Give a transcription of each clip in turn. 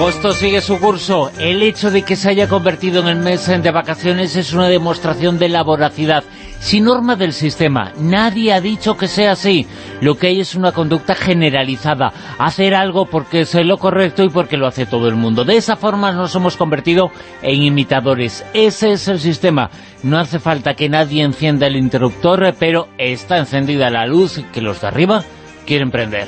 Agosto sigue su curso. El hecho de que se haya convertido en el mes de vacaciones es una demostración de la voracidad sin norma del sistema. Nadie ha dicho que sea así. Lo que hay es una conducta generalizada. Hacer algo porque es lo correcto y porque lo hace todo el mundo. De esa forma nos hemos convertido en imitadores. Ese es el sistema. No hace falta que nadie encienda el interruptor, pero está encendida la luz que los de arriba quieren prender.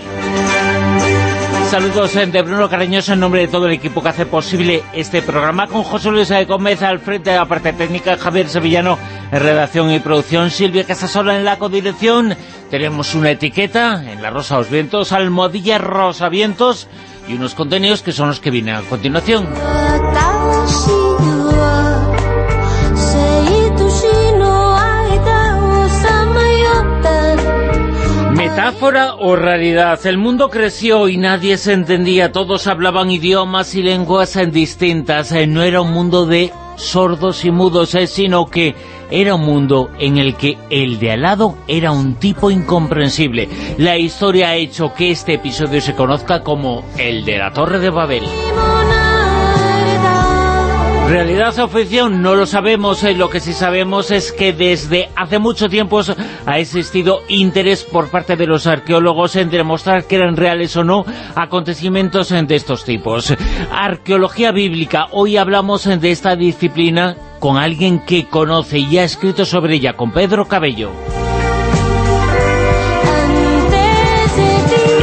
Saludos eh, de Bruno Cariñoso en nombre de todo el equipo que hace posible este programa con José Luis Gómez al frente de la parte técnica, Javier Sevillano en redacción y producción, Silvia Casasola en la codirección. Tenemos una etiqueta en la Rosa los Vientos, almohadilla Rosa Vientos y unos contenidos que son los que vienen a continuación. ¿Metáfora o realidad? El mundo creció y nadie se entendía, todos hablaban idiomas y lenguas distintas. Eh, no era un mundo de sordos y mudos, eh, sino que era un mundo en el que el de al lado era un tipo incomprensible. La historia ha hecho que este episodio se conozca como el de la Torre de Babel. ¿Realidad o ficción? No lo sabemos. Eh, lo que sí sabemos es que desde hace mucho tiempo ha existido interés por parte de los arqueólogos en demostrar que eran reales o no acontecimientos de estos tipos. Arqueología bíblica. Hoy hablamos de esta disciplina con alguien que conoce y ha escrito sobre ella, con Pedro Cabello.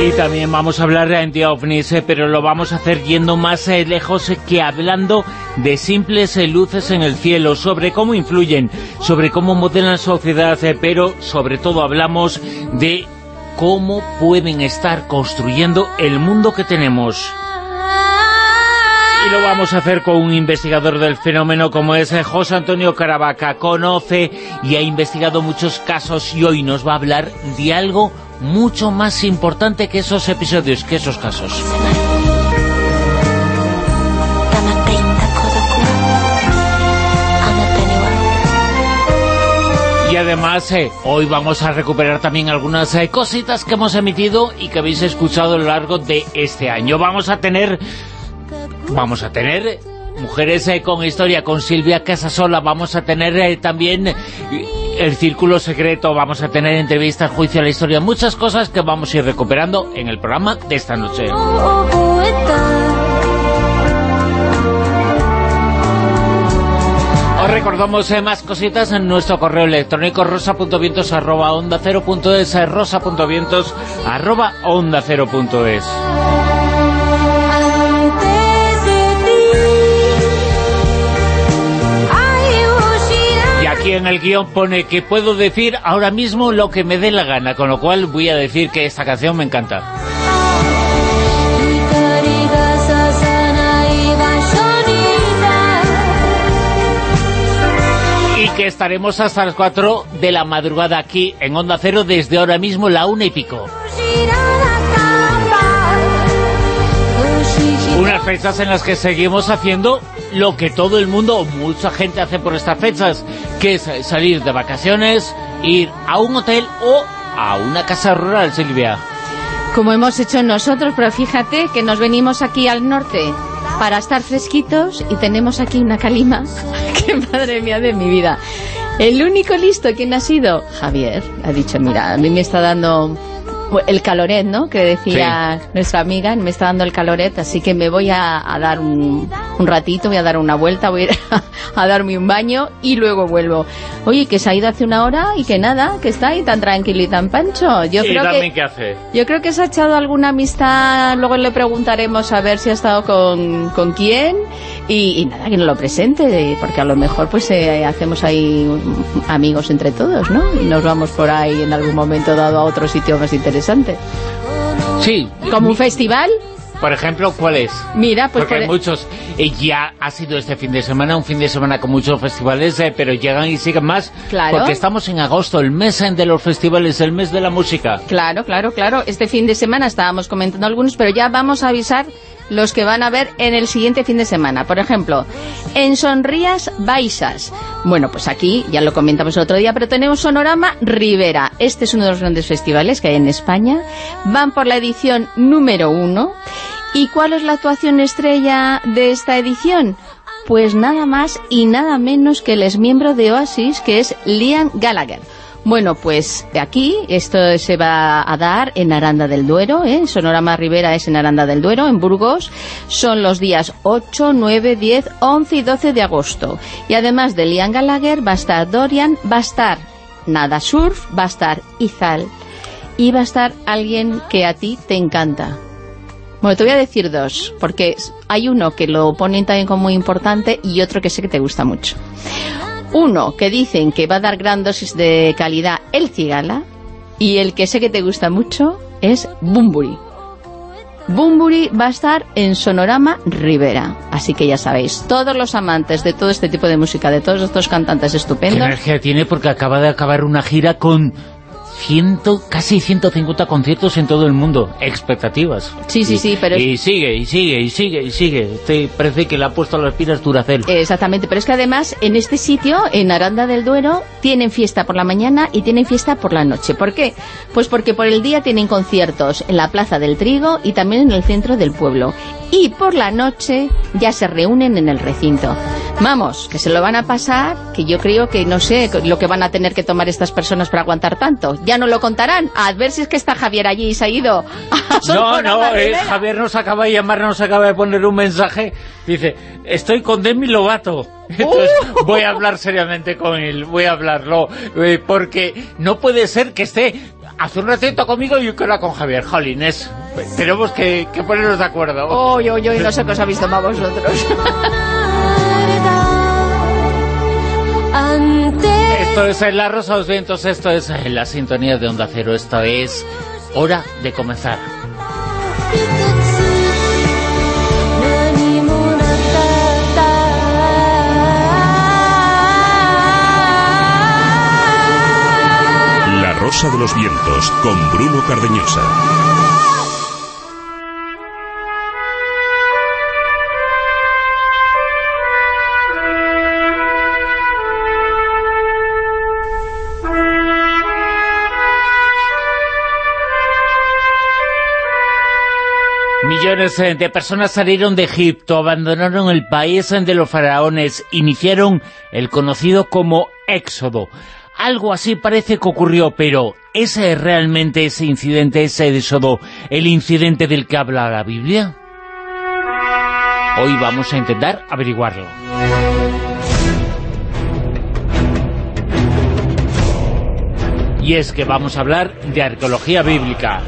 Y también vamos a hablar de ovnis, eh, pero lo vamos a hacer yendo más eh, lejos que hablando de simples eh, luces en el cielo, sobre cómo influyen, sobre cómo modelan la sociedad, pero sobre todo hablamos de cómo pueden estar construyendo el mundo que tenemos. Y lo vamos a hacer con un investigador del fenómeno como es José Antonio Caravaca. Conoce y ha investigado muchos casos y hoy nos va a hablar de algo mucho más importante que esos episodios, que esos casos. Y además, eh, hoy vamos a recuperar también algunas eh, cositas que hemos emitido y que habéis escuchado a lo largo de este año. Vamos a tener... Vamos a tener Mujeres eh, con Historia, con Silvia Casasola. Vamos a tener eh, también eh, el Círculo Secreto, vamos a tener entrevistas, juicio a la historia, muchas cosas que vamos a ir recuperando en el programa de esta noche. Os recordamos más cositas en nuestro correo electrónico rosa.vientos arroba onda 0.es rosa.vientos arroba onda 0.es aquí en el guion pone que puedo decir ahora mismo lo que me dé la gana, con lo cual voy a decir que esta canción me encanta. Y que estaremos hasta las 4 de la madrugada aquí en Onda Cero desde ahora mismo la una y pico. Unas fechas en las que seguimos haciendo lo que todo el mundo, mucha gente hace por estas fechas, que es salir de vacaciones, ir a un hotel o a una casa rural, Silvia. Como hemos hecho nosotros, pero fíjate que nos venimos aquí al norte para estar fresquitos y tenemos aquí una calima. ¡Qué madre mía de mi vida! El único listo, ¿quién ha sido? Javier. Ha dicho, mira, a mí me está dando el caloret, ¿no? Que decía nuestra amiga, me está dando el caloret, así que me voy a, dar un, ratito, voy a dar una vuelta, voy a ir a, darme un baño y luego vuelvo. Oye, que se ha ido hace una hora y que nada, que está ahí tan tranquilo y tan pancho. Yo creo que. Yo creo que se ha echado alguna amistad, luego le preguntaremos a ver si ha estado con, con quién y, nada, que nos lo presente, porque a lo mejor pues eh, hacemos ahí amigos entre todos, ¿no? Y nos vamos por ahí en algún momento dado a otro sitio más interesante. Sí. ¿Como un festival? Por ejemplo, ¿cuál es? Mira, pues... Porque hay e- muchos... Eh, ya ha sido este fin de semana, un fin de semana con muchos festivales, eh, pero llegan y siguen más. Claro. Porque estamos en agosto, el mes de los festivales, el mes de la música. Claro, claro, claro. Este fin de semana estábamos comentando algunos, pero ya vamos a avisar los que van a ver en el siguiente fin de semana. Por ejemplo, en Sonrías Baixas. Bueno, pues aquí, ya lo comentamos el otro día, pero tenemos Sonorama Rivera. Este es uno de los grandes festivales que hay en España. Van por la edición número uno. ¿Y cuál es la actuación estrella de esta edición? Pues nada más y nada menos que el exmiembro de Oasis, que es Liam Gallagher. Bueno, pues aquí, esto se va a dar en Aranda del Duero, ¿eh? Sonorama Rivera es en Aranda del Duero, en Burgos. Son los días 8, 9, 10, 11 y 12 de agosto. Y además de Liam Gallagher va a estar Dorian, va a estar Nada Surf, va a estar Izal y va a estar alguien que a ti te encanta. Bueno, te voy a decir dos, porque hay uno que lo ponen también como muy importante y otro que sé que te gusta mucho. Uno que dicen que va a dar gran dosis de calidad el cigala y el que sé que te gusta mucho es Bumburi. Bumburi va a estar en Sonorama Rivera. Así que ya sabéis, todos los amantes de todo este tipo de música, de todos estos cantantes estupendos... ¿Qué energía tiene? Porque acaba de acabar una gira con ciento, casi 150 conciertos en todo el mundo, expectativas. Sí, sí, sí, pero... Y sigue, y sigue, y sigue, y sigue. Te parece que le ha puesto las pilas Duracel. Exactamente, pero es que además en este sitio, en Aranda del Duero, tienen fiesta por la mañana y tienen fiesta por la noche. ¿Por qué? Pues porque por el día tienen conciertos en la Plaza del Trigo y también en el centro del pueblo. Y por la noche ya se reúnen en el recinto. Vamos, que se lo van a pasar, que yo creo que no sé lo que van a tener que tomar estas personas para aguantar tanto. Ya no lo contarán. A ver si es que está Javier allí y se ha ido. no, no, eh, Javier nos acaba de llamar, nos acaba de poner un mensaje. Dice, estoy con Demi Lovato. Entonces uh. voy a hablar seriamente con él, voy a hablarlo, eh, porque no puede ser que esté hace un ratito conmigo y que con Javier. Jolines, tenemos que, ponernos de acuerdo. Oye, oye, oye, no sé qué os habéis tomado vosotros. Esto es La Rosa de los Vientos, esto es la sintonía de Onda Cero, esto es hora de comenzar. La Rosa de los Vientos con Bruno Cardeñosa. Eh, de personas salieron de Egipto, abandonaron el país de los faraones, iniciaron el conocido como Éxodo. Algo así parece que ocurrió, pero ¿es realmente ese incidente, ese éxodo, el incidente del que habla la Biblia? Hoy vamos a intentar averiguarlo. Y es que vamos a hablar de arqueología bíblica.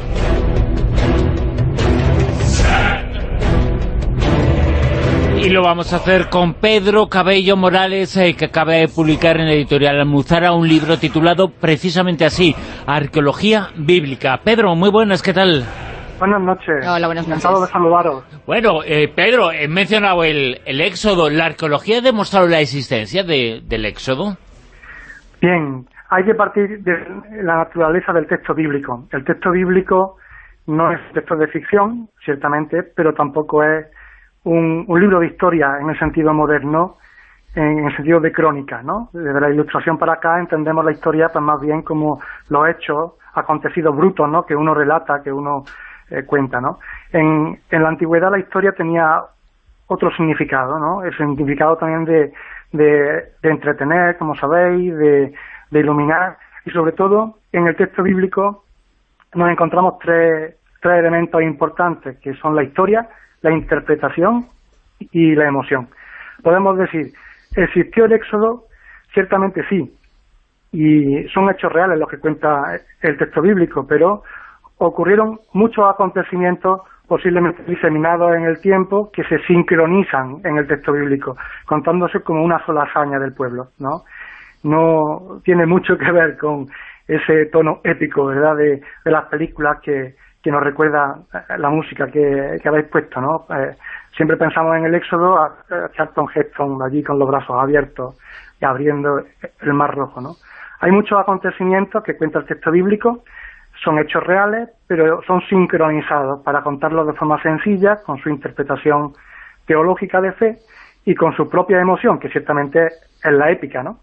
Y lo vamos a hacer con Pedro Cabello Morales, eh, que acaba de publicar en la editorial Almuzara un libro titulado precisamente así, Arqueología Bíblica. Pedro, muy buenas, ¿qué tal? Buenas noches. Hola, buenas noches. Encantado de saludaros. Bueno, eh, Pedro, he mencionado el, éxodo. ¿La arqueología ha demostrado la existencia del éxodo? Bien, hay que partir de la naturaleza del texto bíblico. El texto bíblico no es texto de ficción, ciertamente, pero tampoco es un, libro de historia en el sentido moderno, en, el sentido de crónica, ¿no? Desde la ilustración para acá entendemos la historia pues más bien como los hechos acontecidos brutos, ¿no? Que uno relata, que uno eh, cuenta, ¿no? En, en la antigüedad la historia tenía otro significado, ¿no? El significado también de, de, entretener, como sabéis, de, de iluminar, y sobre todo en el texto bíblico nos encontramos tres, tres elementos importantes, que son la historia, la interpretación y la emoción. Podemos decir, ¿existió el éxodo? Ciertamente sí, y son hechos reales los que cuenta el texto bíblico, pero ocurrieron muchos acontecimientos posiblemente diseminados en el tiempo que se sincronizan en el texto bíblico, contándose como una sola hazaña del pueblo, ¿no? No tiene mucho que ver con ese tono épico, ¿verdad?, de las películas que, que nos recuerda eh, la música que, habéis puesto, ¿no? Eh, siempre pensamos en el éxodo a, Charlton Heston allí con los brazos abiertos y abriendo el mar rojo, ¿no? Hay muchos acontecimientos que cuenta el texto bíblico, son hechos reales, pero son sincronizados para contarlos de forma sencilla, con su interpretación teológica de fe y con su propia emoción, que ciertamente es la épica, ¿no?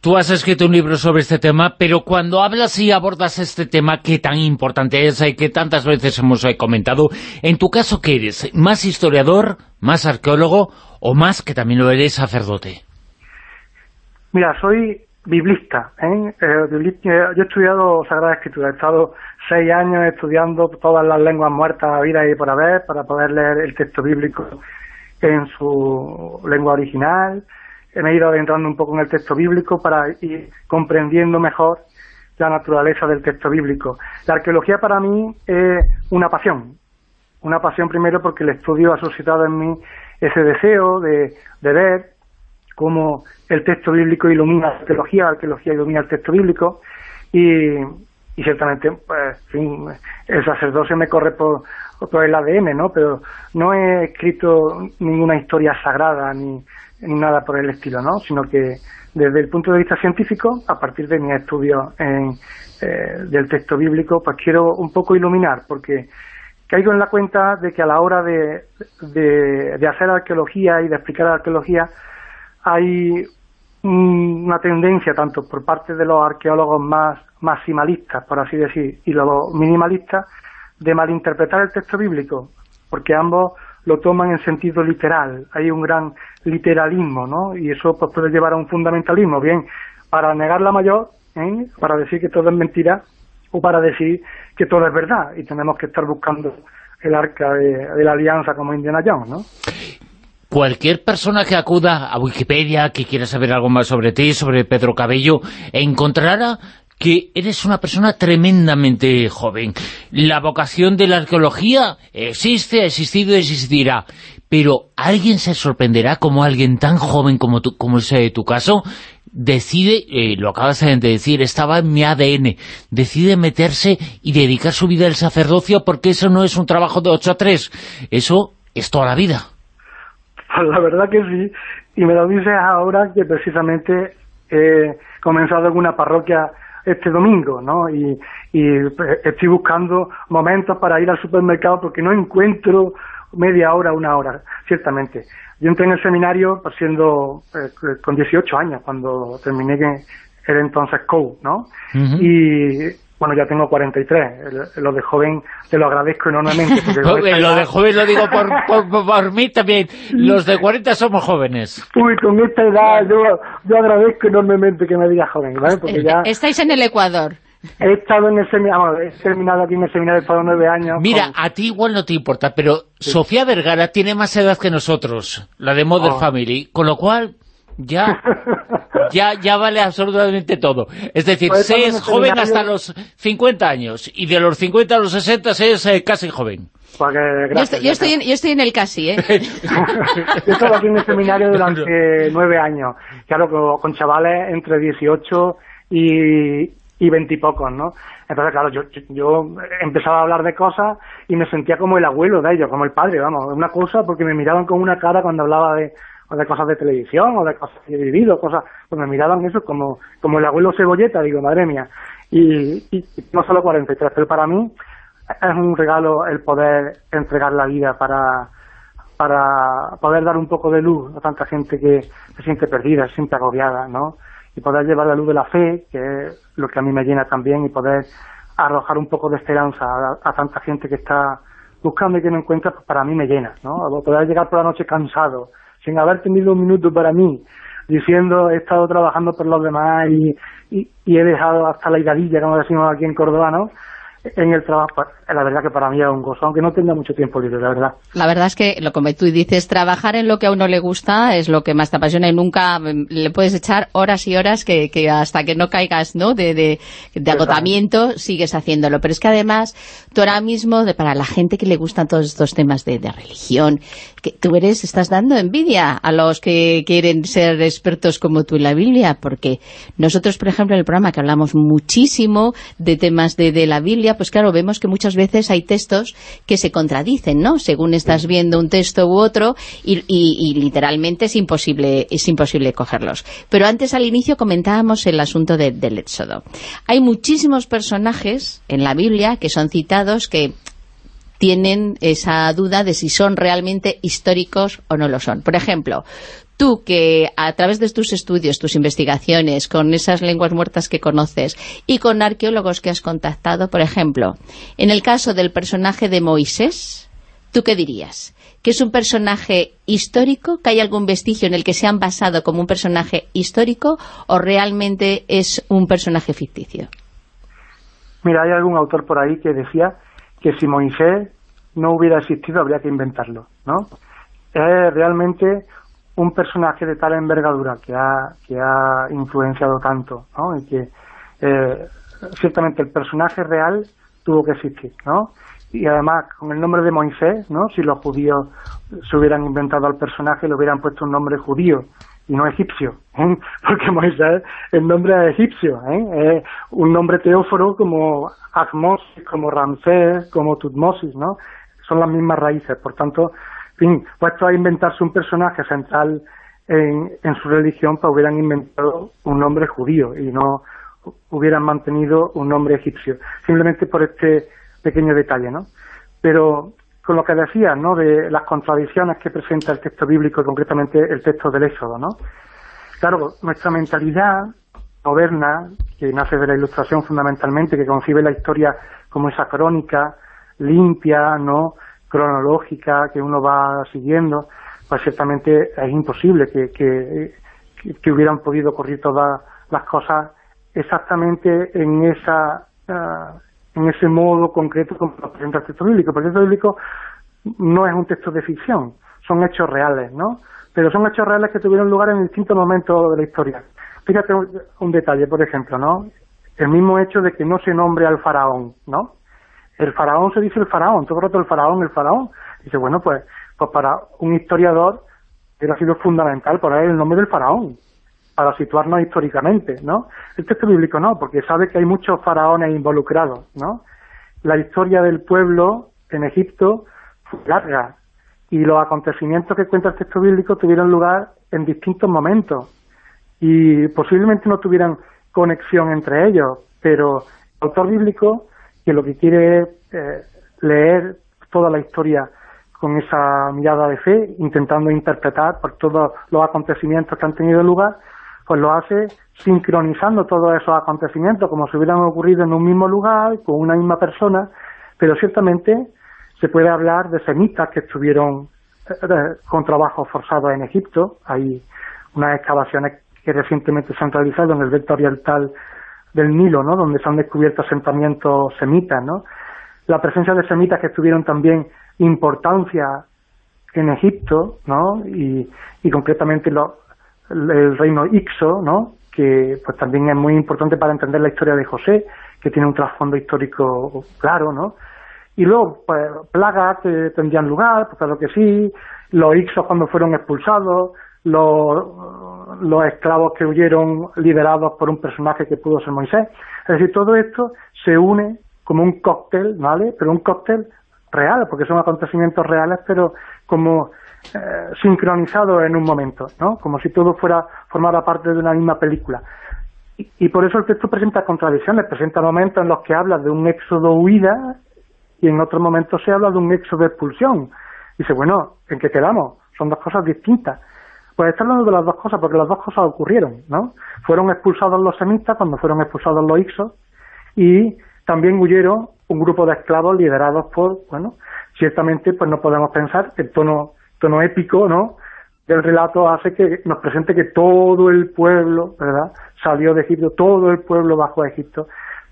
Tú has escrito un libro sobre este tema, pero cuando hablas y abordas este tema que tan importante es y que tantas veces hemos eh, comentado, en tu caso, ¿qué eres? ¿Más historiador, más arqueólogo o más que también lo eres sacerdote? Mira, soy biblista, ¿eh? eh yo he estudiado Sagrada Escritura, he estado seis años estudiando todas las lenguas muertas, vida y por haber, para poder leer el texto bíblico en su lengua original, me he ido adentrando un poco en el texto bíblico para ir comprendiendo mejor la naturaleza del texto bíblico. La arqueología para mí es una pasión, una pasión primero porque el estudio ha suscitado en mí ese deseo de, ver cómo el texto bíblico ilumina la arqueología, la arqueología ilumina el texto bíblico y, ciertamente pues, el sacerdocio me corre por, por el ADN, ¿no? Pero no he escrito ninguna historia sagrada ni, nada por el estilo, ¿no? Sino que desde el punto de vista científico, a partir de mi estudio en, eh, del texto bíblico, pues quiero un poco iluminar, porque caigo en la cuenta de que a la hora de, de, hacer arqueología y de explicar arqueología, hay una tendencia tanto por parte de los arqueólogos más maximalistas, por así decir, y los minimalistas, de malinterpretar el texto bíblico, porque ambos lo toman en sentido literal. Hay un gran literalismo, ¿no? Y eso pues, puede llevar a un fundamentalismo, bien para negar la mayor, ¿eh? para decir que todo es mentira, o para decir que todo es verdad, y tenemos que estar buscando el arca de, la alianza como Indiana Jones, ¿no? Cualquier persona que acuda a Wikipedia, que quiera saber algo más sobre ti, sobre Pedro Cabello, encontrará que eres una persona tremendamente joven. La vocación de la arqueología existe, ha existido y existirá. Pero alguien se sorprenderá como alguien tan joven como, tú, como es eh, tu caso, decide, eh, lo acabas de decir, estaba en mi ADN, decide meterse y dedicar su vida al sacerdocio porque eso no es un trabajo de 8 a 3, eso es toda la vida. Pues la verdad que sí, y me lo dices ahora que precisamente he comenzado en una parroquia este domingo, ¿no? Y, pues, estoy buscando momentos para ir al supermercado porque no encuentro media hora, una hora, ciertamente. Yo entré en el seminario siendo eh, con 18 años, cuando terminé que era entonces COU, ¿no? Y bueno, ya tengo 43. lo de joven te lo agradezco enormemente. lo de joven lo digo por, por, mí también. Los de 40 somos jóvenes. Uy, con esta edad yo, yo agradezco enormemente que me digas joven, ¿vale? Porque ya... Estáis en el Ecuador. He estado en el seminario, he terminado aquí en el seminario, he estado nueve años. Mira, a ti igual no te importa, pero Sofía Vergara tiene más edad que nosotros, la de Mother oh. Family, con lo cual ya, ya, ya vale absolutamente todo. Es decir, pues se es joven hasta los 50 años y de los 50 a los 60 se es eh, casi joven. Pues yo, estoy, yo, estoy en, yo, estoy en, el casi, ¿eh? yo estaba aquí en el seminario durante nueve años, claro, con, chavales entre 18 y, y 20 y pocos, ¿no? Entonces, claro, yo, yo empezaba a hablar de cosas y me sentía como el abuelo de ellos, como el padre, vamos, una cosa, porque me miraban con una cara cuando hablaba de, o de cosas de televisión, o de cosas que he vivido, cosas, pues me miraban eso como, como el abuelo cebolleta, digo, madre mía, y, y no solo 43, pero para mí es un regalo el poder entregar la vida para, para poder dar un poco de luz a tanta gente que se siente perdida, se siente agobiada, ¿no? Y poder llevar la luz de la fe, que es lo que a mí me llena también, y poder arrojar un poco de esperanza a, tanta gente que está buscando y que no encuentra, pues para mí me llena, ¿no? Poder llegar por la noche cansado, sin haber tenido un minuto para mí, diciendo he estado trabajando por los demás y, y, y he dejado hasta la higadilla, como decimos aquí en Córdoba, ¿no? en el trabajo, la verdad que para mí es un gozo, aunque no tenga mucho tiempo libre, la verdad. La verdad es que, lo como tú dices, trabajar en lo que a uno le gusta es lo que más te apasiona y nunca mm, le puedes echar horas y horas que, que hasta que no caigas ¿no? de, de, de agotamiento sigues haciéndolo. Pero es que además, tú ahora mismo, de, para la gente que le gustan todos estos temas de, de religión, que tú eres, estás dando envidia a los que quieren ser expertos como tú en la Biblia, porque nosotros, por ejemplo, en el programa que hablamos muchísimo de temas de, la Biblia, Biblia, pues claro, vemos que muchas veces hay textos que se contradicen, ¿no? Según estás viendo un texto u otro y, literalmente es imposible, es imposible cogerlos. Pero antes al inicio comentábamos el asunto del Éxodo. Hay muchísimos personajes en la Biblia que son citados que tienen esa duda de si son realmente históricos o no lo son. Por ejemplo, tú que a través de tus estudios, tus investigaciones, con esas lenguas muertas que conoces y con arqueólogos que has contactado, por ejemplo, en el caso del personaje de Moisés, ¿tú qué dirías? ¿Que es un personaje histórico? ¿Que hay algún vestigio en el que se han basado como un personaje histórico? ¿O realmente es un personaje ficticio? Mira, hay algún autor por ahí que decía que si Moisés no hubiera existido habría que inventarlo, ¿no? Es realmente un personaje de tal envergadura que ha, que ha influenciado tanto, ¿no? Y que eh, ciertamente el personaje real tuvo que existir, ¿no? Y además, con el nombre de Moisés, ¿no? Si los judíos se hubieran inventado al personaje, le hubieran puesto un nombre judío y no egipcio, ¿eh? porque Moisés el nombre es egipcio, ¿eh? es un nombre teóforo como Ahmosis, como Ramsés, como Tutmosis, ¿no? Son las mismas raíces, por tanto, en fin, puesto a inventarse un personaje central en, en su religión, pues hubieran inventado un nombre judío y no hubieran mantenido un nombre egipcio, simplemente por este pequeño detalle, ¿no? Pero con lo que decía, ¿no?, de las contradicciones que presenta el texto bíblico y concretamente el texto del Éxodo, ¿no? Claro, nuestra mentalidad moderna, que nace de la ilustración fundamentalmente, que concibe la historia como esa crónica limpia, ¿no?, cronológica, que uno va siguiendo, pues ciertamente es imposible que, que, hubieran podido ocurrir todas las cosas exactamente en esa ah, en ese modo concreto como lo presenta el texto bíblico. Porque el texto bíblico no es un texto de ficción, son hechos reales, ¿no? Pero son hechos reales que tuvieron lugar en distintos momentos de la historia. Fíjate un, detalle, por ejemplo, ¿no? El mismo hecho de que no se nombre al faraón, ¿no? El faraón se dice el faraón, todo el rato el faraón, el faraón. Dice, bueno, pues, pues para un historiador hubiera sido fundamental poner el nombre del faraón, para situarnos históricamente, ¿no? El texto bíblico no, porque sabe que hay muchos faraones involucrados, ¿no? La historia del pueblo en Egipto fue larga y los acontecimientos que cuenta el texto bíblico tuvieron lugar en distintos momentos y posiblemente no tuvieran conexión entre ellos, pero el autor bíblico que lo que quiere es eh, leer toda la historia con esa mirada de fe, intentando interpretar por todos los acontecimientos que han tenido lugar, pues lo hace sincronizando todos esos acontecimientos como si hubieran ocurrido en un mismo lugar, con una misma persona, pero ciertamente se puede hablar de semitas que estuvieron eh, con trabajo forzado en Egipto, hay unas excavaciones que recientemente se han realizado en el delta oriental del Nilo, ¿no? donde se han descubierto asentamientos semitas, ¿no? La presencia de semitas que tuvieron también importancia en Egipto, ¿no? Y, y concretamente los, el reino Ixo, ¿no? que pues también es muy importante para entender la historia de José, que tiene un trasfondo histórico claro, ¿no? Y luego, pues, plagas que tendrían lugar, pues claro que sí, los Ixos cuando fueron expulsados, los, los esclavos que huyeron liderados por un personaje que pudo ser Moisés. Es decir, todo esto se une como un cóctel, ¿vale? Pero un cóctel real, porque son acontecimientos reales, pero como eh, sincronizado en un momento, ¿no? Como si todo fuera formara parte de una misma película. Y, por eso el texto presenta contradicciones, presenta momentos en los que habla de un éxodo huida y en otros momentos se habla de un éxodo expulsión. Dice, bueno, ¿en qué quedamos? Son dos cosas distintas. Pues está hablando de las dos cosas, porque las dos cosas ocurrieron, ¿no? Fueron expulsados los semitas cuando fueron expulsados los ixos y también huyeron un grupo de esclavos liderados por, bueno, ciertamente pues no podemos pensar el tono tono épico, ¿no?, del relato hace que nos presente que todo el pueblo, ¿verdad?, salió de Egipto, todo el pueblo bajó a Egipto.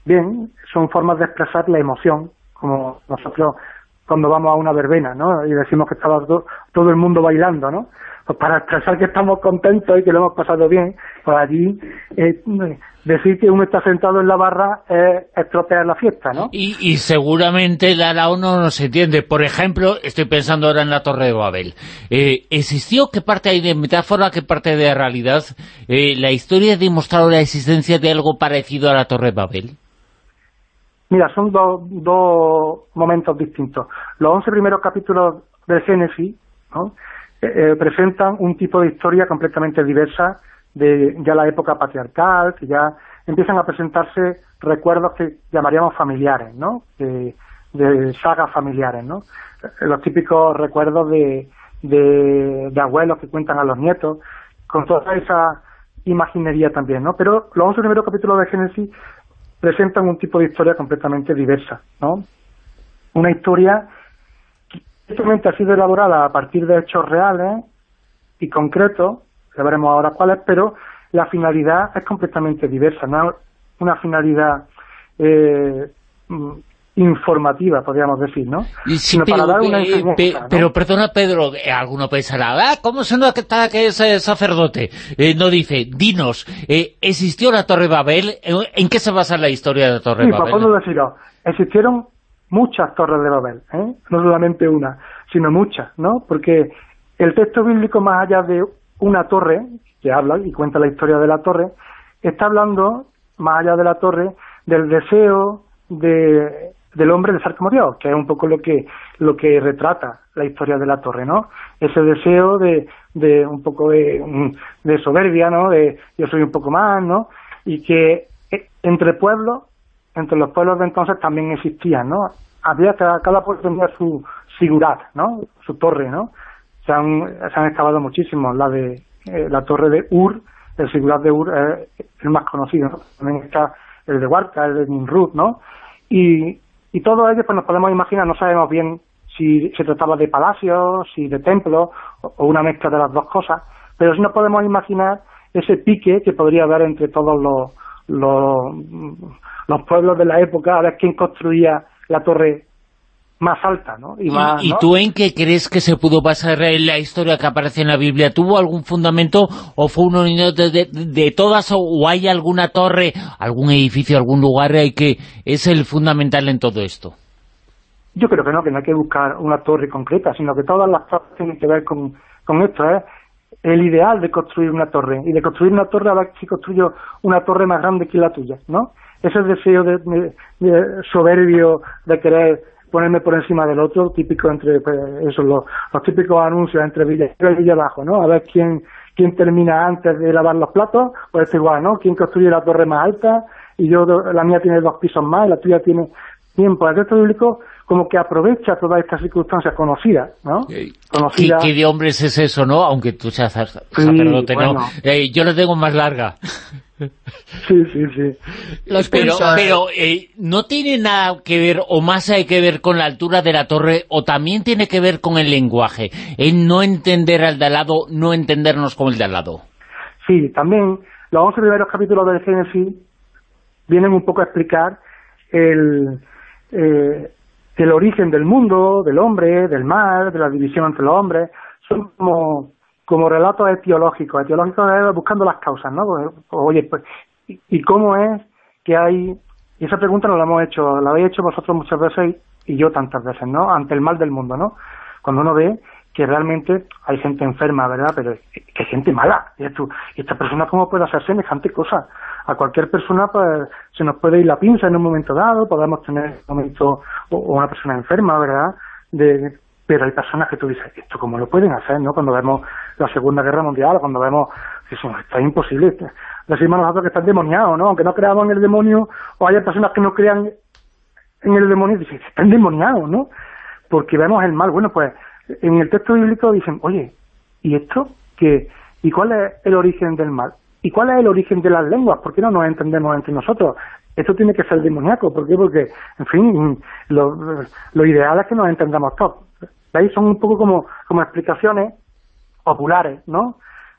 Bien, son formas de expresar la emoción, como nosotros cuando vamos a una verbena, ¿no?, y decimos que estaba todo el mundo bailando, ¿no?, pues para expresar que estamos contentos y que lo hemos pasado bien, pues allí eh, decir que uno está sentado en la barra es estropear la fiesta, ¿no? Y, seguramente la Arao no se entiende. Por ejemplo, estoy pensando ahora en la Torre de Babel. Eh, ¿Existió qué parte hay de metáfora, qué parte de realidad? Eh, ¿La historia ha demostrado la existencia de algo parecido a la Torre de Babel? Mira, son dos, dos momentos distintos. Los once primeros capítulos del Génesis ¿no? Eh, presentan un tipo de historia completamente diversa de ya la época patriarcal, que ya empiezan a presentarse recuerdos que llamaríamos familiares, ¿no? De, sagas familiares, ¿no? Los típicos recuerdos de, de, abuelos que cuentan a los nietos, con toda esa imaginería también, ¿no? Pero los once primeros capítulos de Génesis presentan un tipo de historia completamente diversa, ¿no? Una historia que ha sido elaborada a partir de hechos reales y concretos, ya veremos ahora cuáles, pero la finalidad es completamente diversa, no una finalidad eh, mm, informativa, podríamos decir, ¿no? pero, perdona, Pedro, eh, alguno pensará, ah, ¿cómo se nota que es eh, sacerdote? no dice, dinos, ¿existió la Torre Babel? ¿En qué se basa la historia de la Torre sí, Babel? Pues decirlo, existieron muchas torres de Babel, no solamente una, sino muchas, ¿no? Porque el texto bíblico, más allá de una torre, que habla y cuenta la historia de la torre, está hablando, más allá de la torre, del deseo de, del hombre de ser como Dios, que es un poco lo que lo que retrata la historia de la torre, ¿no? Ese deseo de, de un poco de, de soberbia, ¿no? De yo soy un poco más, ¿no? Y que eh, entre pueblos, entre los pueblos de entonces también existían, ¿no? Había cada, cada pueblo tenía su, Sigurat, ¿no? Su torre, ¿no? Se han, excavado muchísimo, la de eh, la torre de Ur, el Sigurat de Ur es el más conocido, ¿no? También está el de Huarca, el de Nimrud, ¿no? Y, y todo ello pues nos podemos imaginar, no sabemos bien si se trataba de palacios, si de templos, o una mezcla de las dos cosas, pero sí nos podemos imaginar ese pique que podría haber entre todos los, los, los pueblos de la época, a ver quién construía la torre más alta, ¿no? Y, ¿Y, tú en qué crees que se pudo basar en la historia que aparece en la Biblia? ¿Tuvo algún fundamento o fue una unión de, todas o, hay alguna torre, algún edificio, algún lugar que es el fundamental en todo esto? Yo creo que no, que no hay que buscar una torre concreta, sino que todas las torres tienen que ver con, con esto, ¿eh? el ideal de construir una torre, y de construir una torre a ver si construyo una torre más grande que la tuya, ¿no? Ese deseo de, de soberbio de querer ponerme por encima del otro, típico entre, pues, eso, los, típicos anuncios entre Villa y Villa Abajo, ¿no? A ver quién, quién termina antes de lavar los platos, pues es igual, ¿no? Quién construye la torre más alta, y yo, la mía tiene dos pisos más, y la tuya tiene tiempo. El texto bíblico como que aprovecha todas estas circunstancias conocidas, ¿no? ¿Qué, de hombres es eso, no? Aunque tú seas sacerdote, ¿no? yo la tengo más larga. Sí, sí, sí. pero, pero eh, no tiene nada que ver, o más hay que ver con la altura de la torre, o también tiene que ver con el lenguaje, en no entender al de al lado, no entendernos con el de al lado. Sí, también los 11 primeros capítulos del Génesis vienen un poco a explicar el, eh, el origen del mundo, del hombre, del mal, de la división entre los hombres, son como como relatos etiológicos, etiológicos es buscando las causas, ¿no? Pues, oye, pues, ¿y cómo es que hay...? Y esa pregunta nos la hemos hecho, la habéis hecho vosotros muchas veces y yo tantas veces, ¿no? Ante el mal del mundo, ¿no? Cuando uno ve que realmente hay gente enferma, ¿verdad? Pero que hay gente mala. Y, tú, ¿y esta persona cómo puede hacer semejante cosa? A cualquier persona pues, se nos puede ir la pinza en un momento dado, podemos tener un momento, o una persona enferma, ¿verdad? De, pero hay personas que tú dices, ¿esto cómo lo pueden hacer? ¿no? Cuando vemos la Segunda Guerra Mundial, cuando vemos que eso está imposible, decimos nosotros que están demoniados, ¿no? Aunque no creamos en el demonio, o haya personas que no crean en el demonio, dicen, están demoniados, ¿no? Porque vemos el mal. Bueno, pues en el texto bíblico dicen, oye, ¿y esto qué? ¿Y cuál es el origen del mal? ¿Y cuál es el origen de las lenguas? ¿Por qué no nos entendemos entre nosotros? Esto tiene que ser demoníaco. ¿Por qué? Porque, en fin, lo, lo ideal es que nos entendamos todos. Ahí son un poco como, como explicaciones populares, ¿no?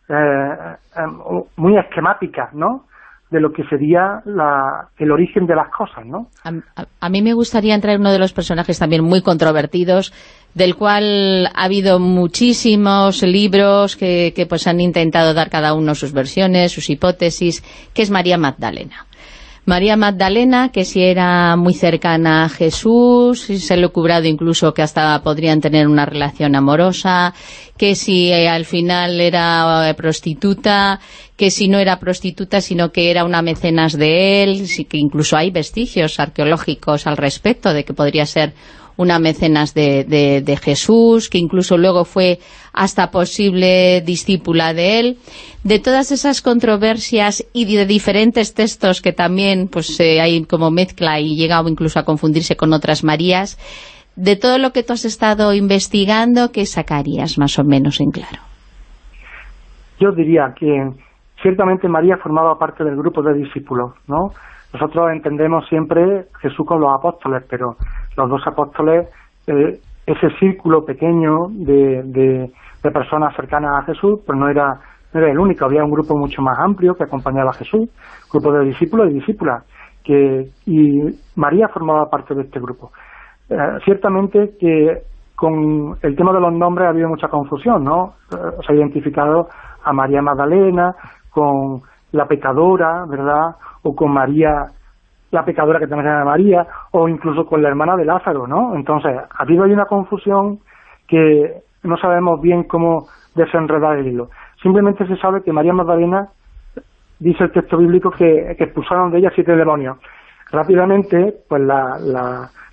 Eh, eh, muy esquemáticas, ¿no? De lo que sería la, el origen de las cosas, ¿no? A, mí me gustaría entrar en uno de los personajes también muy controvertidos, del cual ha habido muchísimos libros que, pues han intentado dar cada uno sus versiones, sus hipótesis, que es María Magdalena. María Magdalena, que si era muy cercana a Jesús, se le cubrado incluso que hasta podrían tener una relación amorosa, que si eh, al final era eh, prostituta, que si no era prostituta, sino que era una mecenas de él, que incluso hay vestigios arqueológicos al respecto de que podría ser una mecenas de, de, Jesús, que incluso luego fue hasta posible discípula de él. De todas esas controversias y de diferentes textos que también pues eh, hay como mezcla y llega incluso a confundirse con otras Marías, de todo lo que tú has estado investigando, ¿qué sacarías más o menos en claro? Yo diría que ciertamente María formaba parte del grupo de discípulos, ¿no? Nosotros entendemos siempre Jesús con los apóstoles, pero los dos apóstoles, eh, ese círculo pequeño de, personas cercanas a Jesús, pues no era, no era el único, había un grupo mucho más amplio que acompañaba a Jesús, grupo de discípulos y discípulas, que, y María formaba parte de este grupo. Eh, ciertamente que con el tema de los nombres ha habido mucha confusión, ¿no? Eh, se ha identificado a María Magdalena con la pecadora, ¿verdad? O con María la pecadora que también se llama María, o incluso con la hermana de Lázaro, ¿no? Entonces, ha habido ahí una confusión que no sabemos bien cómo desenredar el hilo. Simplemente se sabe que María Magdalena, dice el texto bíblico, que, expulsaron de ella siete demonios. Rápidamente, pues la,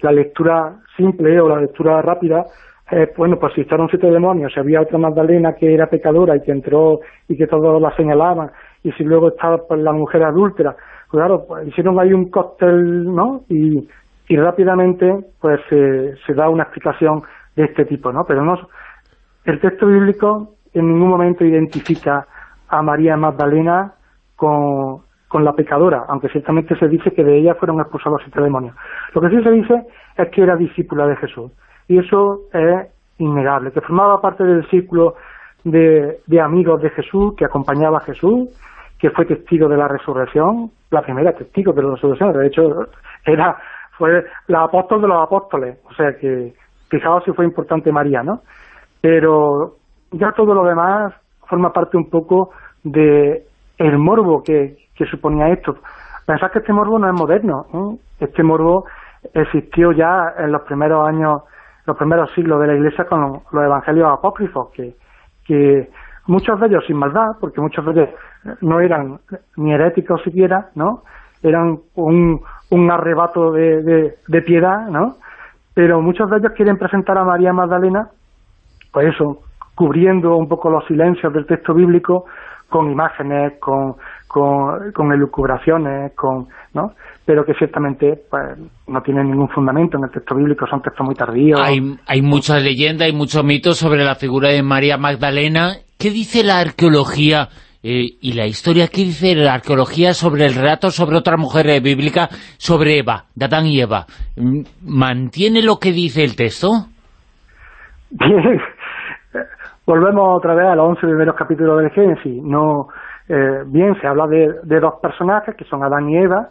la, lectura simple o la lectura rápida eh, bueno, pues si estaban siete demonios, había otra Magdalena que era pecadora y que entró y que todos la señalaban, y si luego estaba pues, la mujer adúltera, claro, pues, hicieron ahí un cóctel, ¿no? Y, rápidamente pues se da una explicación de este tipo, ¿no? Pero no, el texto bíblico en ningún momento identifica a María Magdalena con, con la pecadora, aunque ciertamente se dice que de ella fueron expulsados siete demonios. Lo que sí se dice es que era discípula de Jesús, y eso es innegable, que formaba parte del círculo de, amigos de Jesús, que acompañaba a Jesús, que fue testigo de la resurrección, la primera testigo de la resurrección, de hecho era fue la apóstol de los apóstoles, o sea que fijaos si fue importante María, ¿no? Pero ya todo lo demás forma parte un poco de el morbo que, que suponía esto. Pensad que este morbo no es moderno, este morbo existió ya en los primeros años, los primeros siglos de la Iglesia con los evangelios apócrifos, que, que muchos de ellos sin maldad, porque muchos de ellos no eran ni heréticos siquiera, ¿no? Eran un, un arrebato de, de, piedad, ¿no? Pero muchos de ellos quieren presentar a María Magdalena, pues eso, cubriendo un poco los silencios del texto bíblico con imágenes, con, con, con elucubraciones, con, ¿no? pero que ciertamente pues, no tienen ningún fundamento en el texto bíblico, son textos muy tardíos. Hay, hay muchas leyendas, hay muchos mitos sobre la figura de María Magdalena. ¿Qué dice la arqueología eh, y la historia, ¿qué dice la arqueología sobre el relato sobre otra mujer eh, bíblica, sobre Eva, de Adán y Eva? Mm, ¿Mantiene lo que dice el texto? Bien, volvemos otra vez a los 11 primeros capítulos del Génesis. No, eh, bien, se habla de, dos personajes, que son Adán y Eva,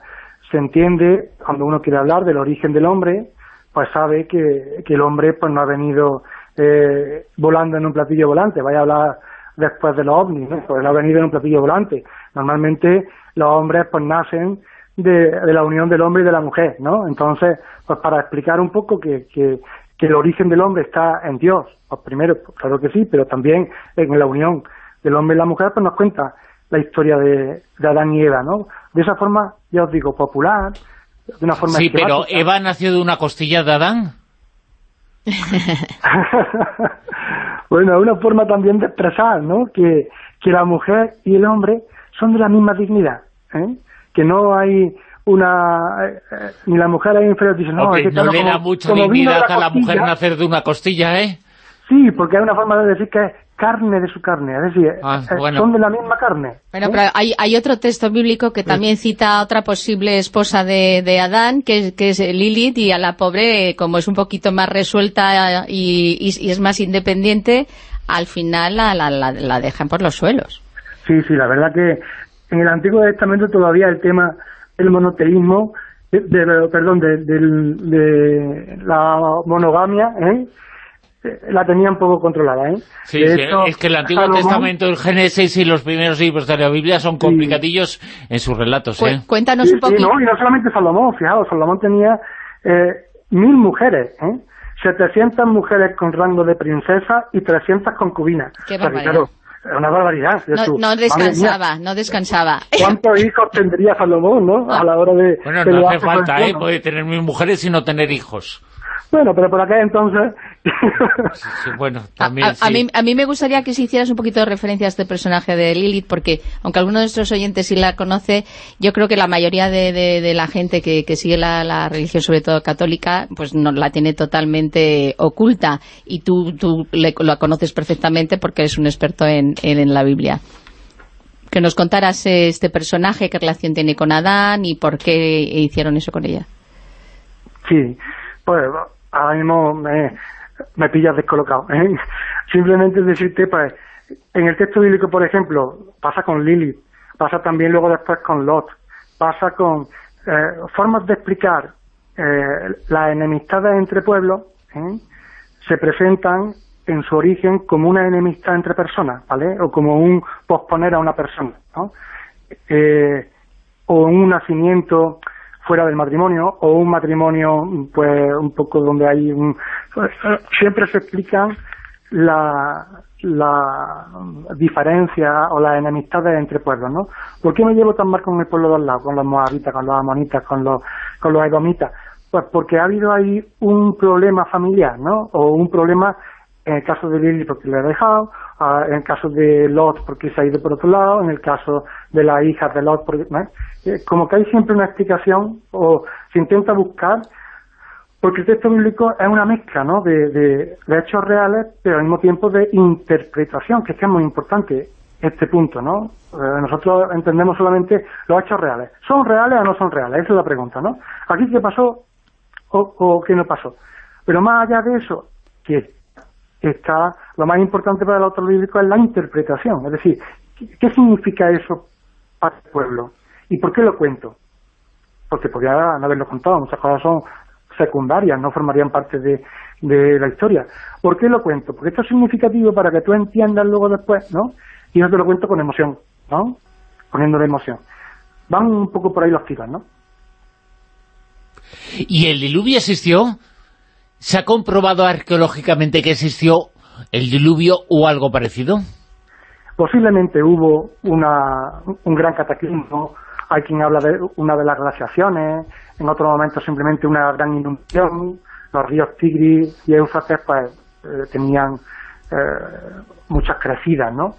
se entiende, cuando uno quiere hablar del origen del hombre, pues sabe que, que el hombre pues no ha venido volando en un platillo volante, vaya a hablar después de los ovnis, ¿no? Pues él ha venido en un platillo volante. Normalmente los hombres pues nacen de, la unión del hombre y de la mujer, ¿no? Entonces, pues para explicar un poco que, que, el origen del hombre está en Dios, pues primero, pues claro que sí, pero también en la unión del hombre y la mujer, pues nos cuenta la historia de, de Adán y Eva, ¿no? De esa forma, ya os digo, popular, de una forma Sí, pero ¿Eva nació de una costilla de Adán? bueno, es una forma también de expresar, ¿no? Que, que la mujer y el hombre son de la misma dignidad, ¿eh? Que no hay una... Eh, eh, ni la mujer es inferior, dice, no, es que no le da mucha dignidad a la mujer nacer de una costilla, ¿eh? Sí, porque hay una forma de decir que carne de su carne, es decir, ah, eh, son de la misma carne. Bueno, ¿eh? pero hay, hay, otro texto bíblico que también cita a otra posible esposa de, de Adán, que, que, es Lilith, y a la pobre, como es un poquito más resuelta y, y, es más independiente, al final la, la, la, dejan por los suelos. Sí, sí, la verdad que en el Antiguo Testamento todavía el tema del monoteísmo, de, perdón, de, de, la monogamia, ¿eh? La tenía un poco controlada, ¿eh? Sí, es que el Antiguo Testamento, el Génesis y los primeros libros de la Biblia son complicadillos en sus relatos, ¿eh? Cuéntanos un poquito. no, y no solamente Salomón, fijaos, Salomón tenía eh, mil mujeres, ¿eh? 700 mujeres con rango de princesa y 300 concubinas. Qué barbaridad. Una barbaridad. No, descansaba, no descansaba. ¿Cuántos hijos tendría Salomón, no? A la hora de... Bueno, no hace falta, ¿eh? Puede tener mil mujeres y no tener hijos. Bueno, pero por acá entonces... bueno, también a, mí, a, mí, me gustaría que si hicieras un poquito de referencia a este personaje de Lilith, porque aunque alguno de nuestros oyentes sí la conoce, yo creo que la mayoría de, la gente que, sigue la, religión, sobre todo católica, pues no la tiene totalmente oculta. Y tú, tú la conoces perfectamente porque eres un experto en, en, la Biblia que nos contaras este personaje, qué relación tiene con Adán y por qué hicieron eso con ella. Sí, pues ahora mismo me, me pillas descolocado. ¿eh? Simplemente decirte, pues, en el texto bíblico, por ejemplo, pasa con Lilith, pasa también luego después con Lot, pasa con eh, formas de explicar eh, las enemistades entre pueblos, ¿eh? se presentan en su origen como una enemistad entre personas, ¿vale? O como un posponer a una persona, ¿no? O un nacimiento fuera del matrimonio o un matrimonio pues un poco donde hay un siempre se explican la, la diferencia o las enemistades entre pueblos, ¿no? ¿Por qué me llevo tan mal con el pueblo de al lado, con los moabitas, con los amonitas, con los, con los edomitas? Pues porque ha habido ahí un problema familiar, ¿no? O un problema en el caso de Lili porque le ha dejado, en el caso de Lot porque se ha ido por otro lado, en el caso de la hija de Lot, porque, eh, como que hay siempre una explicación o se intenta buscar, porque el texto bíblico es una mezcla ¿no? de, hechos reales, pero al mismo tiempo de interpretación, que es que es muy importante este punto, ¿no? Eh, nosotros entendemos solamente los hechos reales. ¿Son reales o no son reales? Esa es la pregunta, ¿no? Aquí qué pasó o, o qué no pasó. Pero más allá de eso, ¿qué? Está lo más importante para el autor bíblico es la interpretación, es decir, ¿qué significa eso para el pueblo? ¿Y por qué lo cuento? Porque podría no haberlo contado, muchas cosas son secundarias, no formarían parte de, la historia. ¿Por qué lo cuento? Porque esto es significativo para que tú entiendas luego después, ¿no? Y yo te lo cuento con emoción, ¿no? Poniéndole emoción. Van un poco por ahí los tiros, ¿no? ¿Y el diluvio existió? ¿Se ha comprobado arqueológicamente que existió el diluvio o algo parecido? Posiblemente hubo una, un gran cataclismo, hay quien habla de una de las glaciaciones, en otro momento simplemente una gran inundación, los ríos Tigris y Éufrates pues eh, tenían eh, muchas crecidas, ¿no?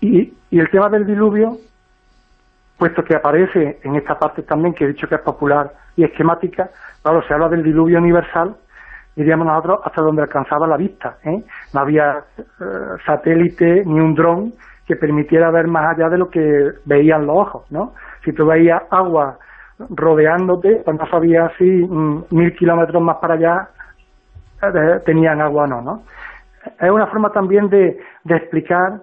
Y, y el tema del diluvio, puesto que aparece en esta parte también, que he dicho que es popular y esquemática, claro, se habla del diluvio universal, diríamos nosotros, hasta donde alcanzaba la vista. ¿eh? No había eh, satélite ni un dron que permitiera ver más allá de lo que veían los ojos, ¿no? Si tú veías agua rodeándote, pues no sabías si mm, mil kilómetros más para allá eh, tenían agua o no, ¿no? Es una forma también de, explicar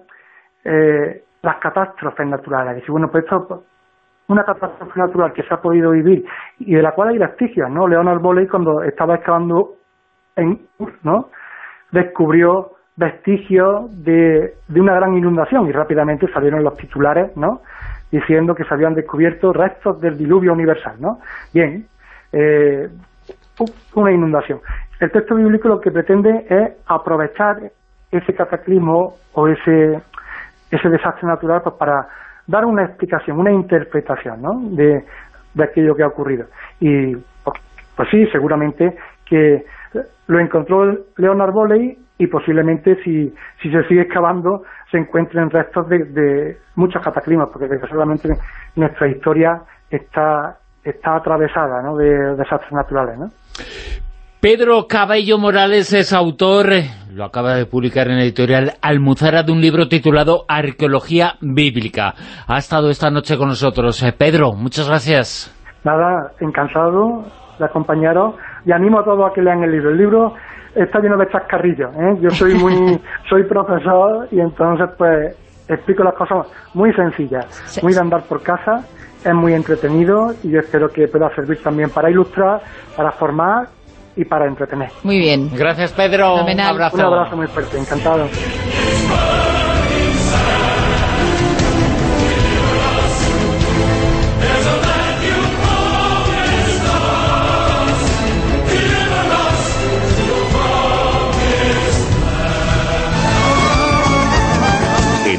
las catástrofes naturales. Decir, bueno, pues esto una catástrofe natural que se ha podido vivir y de la cual hay vestigios, ¿no? Leonard Bolley cuando estaba excavando ¿no? descubrió vestigios de, de, una gran inundación y rápidamente salieron los titulares, ¿no? diciendo que se habían descubierto restos del diluvio universal, ¿no? Bien, eh, una inundación. El texto bíblico lo que pretende es aprovechar ese cataclismo o ese, ese desastre natural pues, para dar una explicación, una interpretación ¿no? de, de aquello que ha ocurrido. Y pues sí, seguramente que lo encontró Leonard Bolley y posiblemente si, si se sigue excavando se encuentren restos de, muchos cataclismos, porque solamente nuestra historia está, está atravesada ¿no? de desastres naturales. ¿no? Pedro Cabello Morales es autor, lo acaba de publicar en la editorial Almuzara, de un libro titulado Arqueología Bíblica. Ha estado esta noche con nosotros. Eh, Pedro, muchas gracias. Nada, encantado de acompañaros y animo a todos a que lean el libro. El libro está lleno de chascarrillos, ¿eh? Yo soy muy soy profesor y entonces pues explico las cosas muy sencillas, muy de andar por casa, es muy entretenido y yo espero que pueda servir también para ilustrar, para formar y para entretener. Muy bien. Gracias, Pedro. Un abrazo. Un abrazo muy fuerte. Encantado.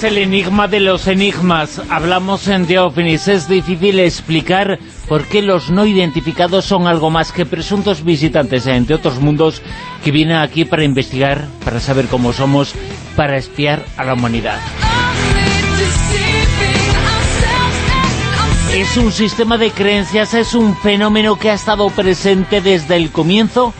Es el enigma de los enigmas. Hablamos en The OVNIs. Es difícil explicar por qué los no identificados son algo más que presuntos visitantes de otros mundos que vienen aquí para investigar, para saber cómo somos, para espiar a la humanidad. Es un sistema de creencias, es un fenómeno que ha estado presente desde el comienzo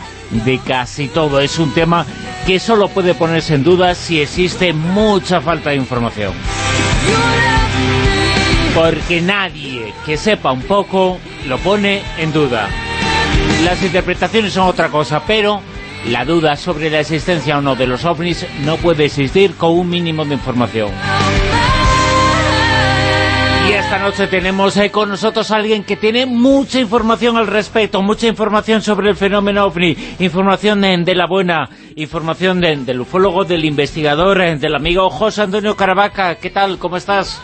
de casi todo. Es un tema que solo puede ponerse en duda si existe mucha falta de información. Porque nadie que sepa un poco lo pone en duda. Las interpretaciones son otra cosa, pero la duda sobre la existencia o no de los ovnis no puede existir con un mínimo de información. Esta noche tenemos eh, con nosotros a alguien que tiene mucha información al respecto, mucha información sobre el fenómeno OVNI, información de, la buena, información del ufólogo, del investigador, eh, del amigo José Antonio Caravaca. ¿Qué tal? ¿Cómo estás?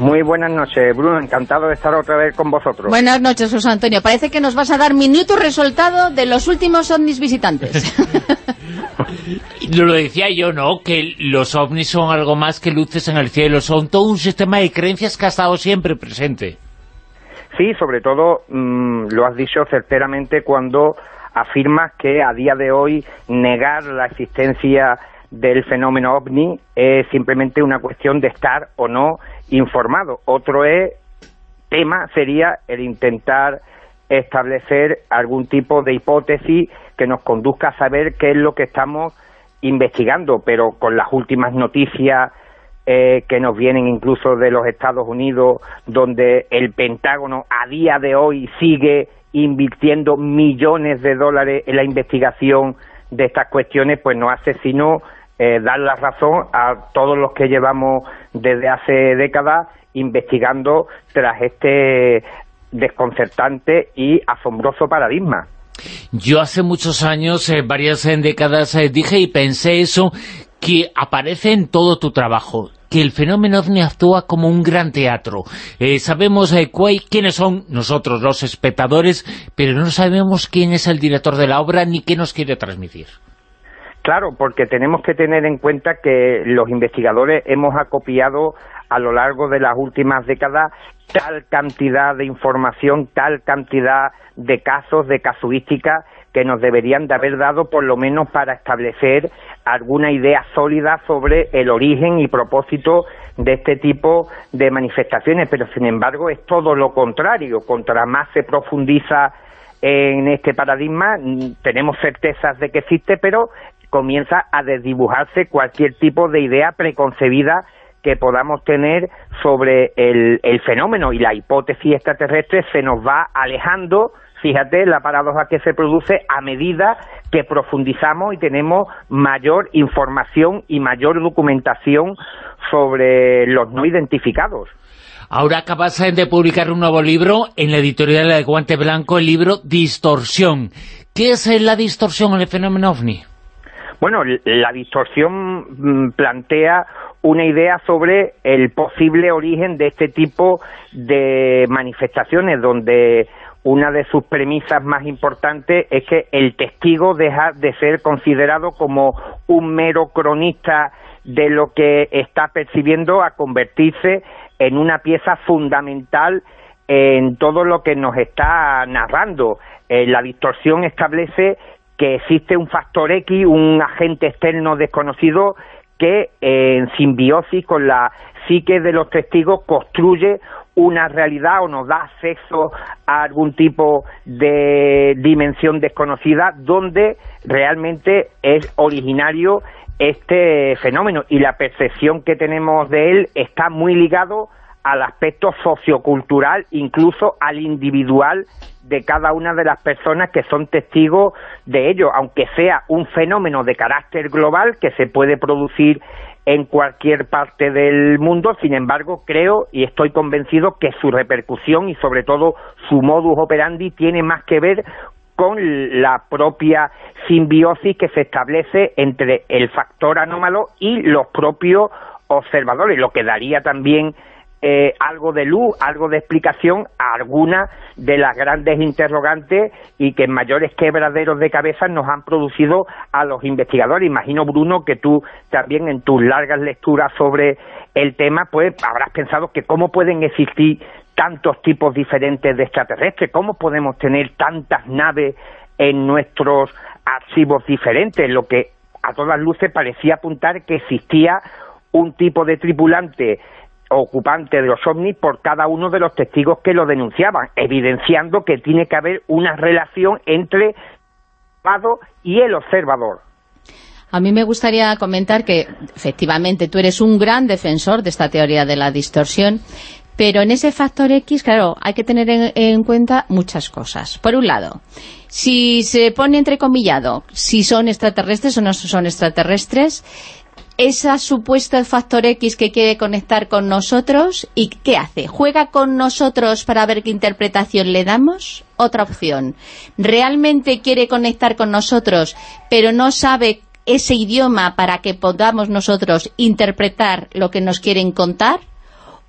Muy buenas noches, Bruno. Encantado de estar otra vez con vosotros. Buenas noches, José Antonio. Parece que nos vas a dar minuto resultado de los últimos ovnis visitantes. Lo decía yo, ¿no? Que los ovnis son algo más que luces en el cielo, son todo un sistema de creencias que ha estado siempre presente. Sí, sobre todo mm, lo has dicho certeramente cuando afirmas que a día de hoy negar la existencia del fenómeno ovni es simplemente una cuestión de estar o no informado. Otro es, tema sería el intentar establecer algún tipo de hipótesis que nos conduzca a saber qué es lo que estamos investigando, pero con las últimas noticias eh, que nos vienen incluso de los Estados Unidos, donde el Pentágono a día de hoy sigue invirtiendo millones de dólares en la investigación de estas cuestiones, pues no hace sino eh, dar la razón a todos los que llevamos desde hace décadas investigando tras este desconcertante y asombroso paradigma. Yo hace muchos años, eh, varias eh, décadas, eh, dije y pensé eso, que aparece en todo tu trabajo, que el fenómeno OVNI actúa como un gran teatro. sabemos quiénes son nosotros, los espectadores, pero no sabemos quién es el director de la obra ni qué nos quiere transmitir. Claro, porque tenemos que tener en cuenta que los investigadores hemos acopiado a lo largo de las últimas décadas tal cantidad de información, tal cantidad de casos, de casuística, que nos deberían de haber dado por lo menos para establecer alguna idea sólida sobre el origen y propósito de este tipo de manifestaciones, pero sin embargo es todo lo contrario, contra más se profundiza en este paradigma, tenemos certezas de que existe, pero comienza a desdibujarse cualquier tipo de idea preconcebida que podamos tener sobre el, fenómeno y la hipótesis extraterrestre se nos va alejando, fíjate la paradoja que se produce a medida que profundizamos y tenemos mayor información y mayor documentación sobre los no identificados. Ahora acabas de publicar un nuevo libro en la editorial de Guante Blanco, el libro Distorsión. ¿Qué es la distorsión en el fenómeno OVNI? Bueno, la distorsión mm, plantea una idea sobre el posible origen de este tipo de manifestaciones, donde una de sus premisas más importantes es que el testigo deja de ser considerado como un mero cronista de lo que está percibiendo a convertirse en una pieza fundamental en todo lo que nos está narrando. Eh, la distorsión establece que existe un factor X, un agente externo desconocido que en simbiosis con la psique de los testigos construye una realidad o nos da acceso a algún tipo de dimensión desconocida donde realmente es originario este fenómeno. Y la percepción que tenemos de él está muy ligado al aspecto sociocultural, incluso al individual de cada una de las personas que son testigos de ello, aunque sea un fenómeno de carácter global que se puede producir en cualquier parte del mundo, sin embargo, creo y estoy convencido que su repercusión y sobre todo su modus operandi tiene más que ver con la propia simbiosis que se establece entre el factor anómalo y los propios observadores, lo que daría también eh, algo de luz, algo de explicación a algunas de las grandes interrogantes y que mayores quebraderos de cabeza nos han producido a los investigadores. Imagino, Bruno, que tú también en tus largas lecturas sobre el tema, pues habrás pensado que cómo pueden existir tantos tipos diferentes de extraterrestres, cómo podemos tener tantas naves en nuestros archivos diferentes, lo que a todas luces parecía apuntar que existía un tipo de tripulante ocupante de los ovnis por cada uno de los testigos que lo denunciaban, evidenciando que tiene que haber una relación entre y el observador. A mí me gustaría comentar que efectivamente tú eres un gran defensor de esta teoría de la distorsión, pero en ese factor X, claro, hay que tener en, en, cuenta muchas cosas. Por un lado, si se pone entrecomillado si son extraterrestres o no son extraterrestres, esa supuesta factor X que quiere conectar con nosotros y ¿qué hace? ¿Juega con nosotros para ver qué interpretación le damos? Otra opción. ¿Realmente quiere conectar con nosotros pero no sabe ese idioma para que podamos nosotros interpretar lo que nos quieren contar?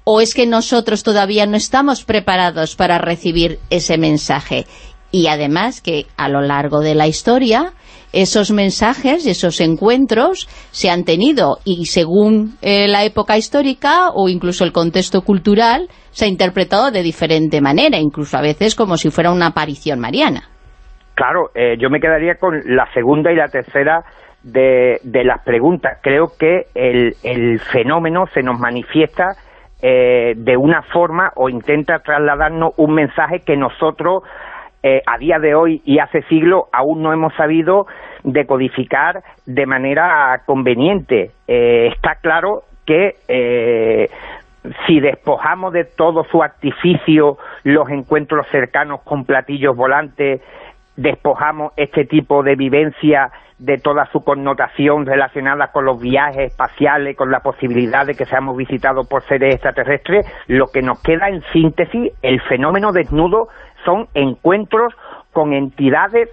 ¿O es que nosotros todavía no estamos preparados para recibir ese mensaje? Y además que a lo largo de la historia esos mensajes, esos encuentros se han tenido y según eh, la época histórica o incluso el contexto cultural se ha interpretado de diferente manera, incluso a veces como si fuera una aparición mariana. Claro, eh, yo me quedaría con la segunda y la tercera de, las preguntas. Creo que el, fenómeno se nos manifiesta eh, de una forma o intenta trasladarnos un mensaje que nosotros eh, a día de hoy y hace siglos aún no hemos sabido decodificar de manera conveniente. Eh, está claro que eh, si despojamos de todo su artificio los encuentros cercanos con platillos volantes, despojamos este tipo de vivencia de toda su connotación relacionada con los viajes espaciales, con la posibilidad de que seamos visitados por seres extraterrestres, lo que nos queda en síntesis, el fenómeno desnudo son encuentros con entidades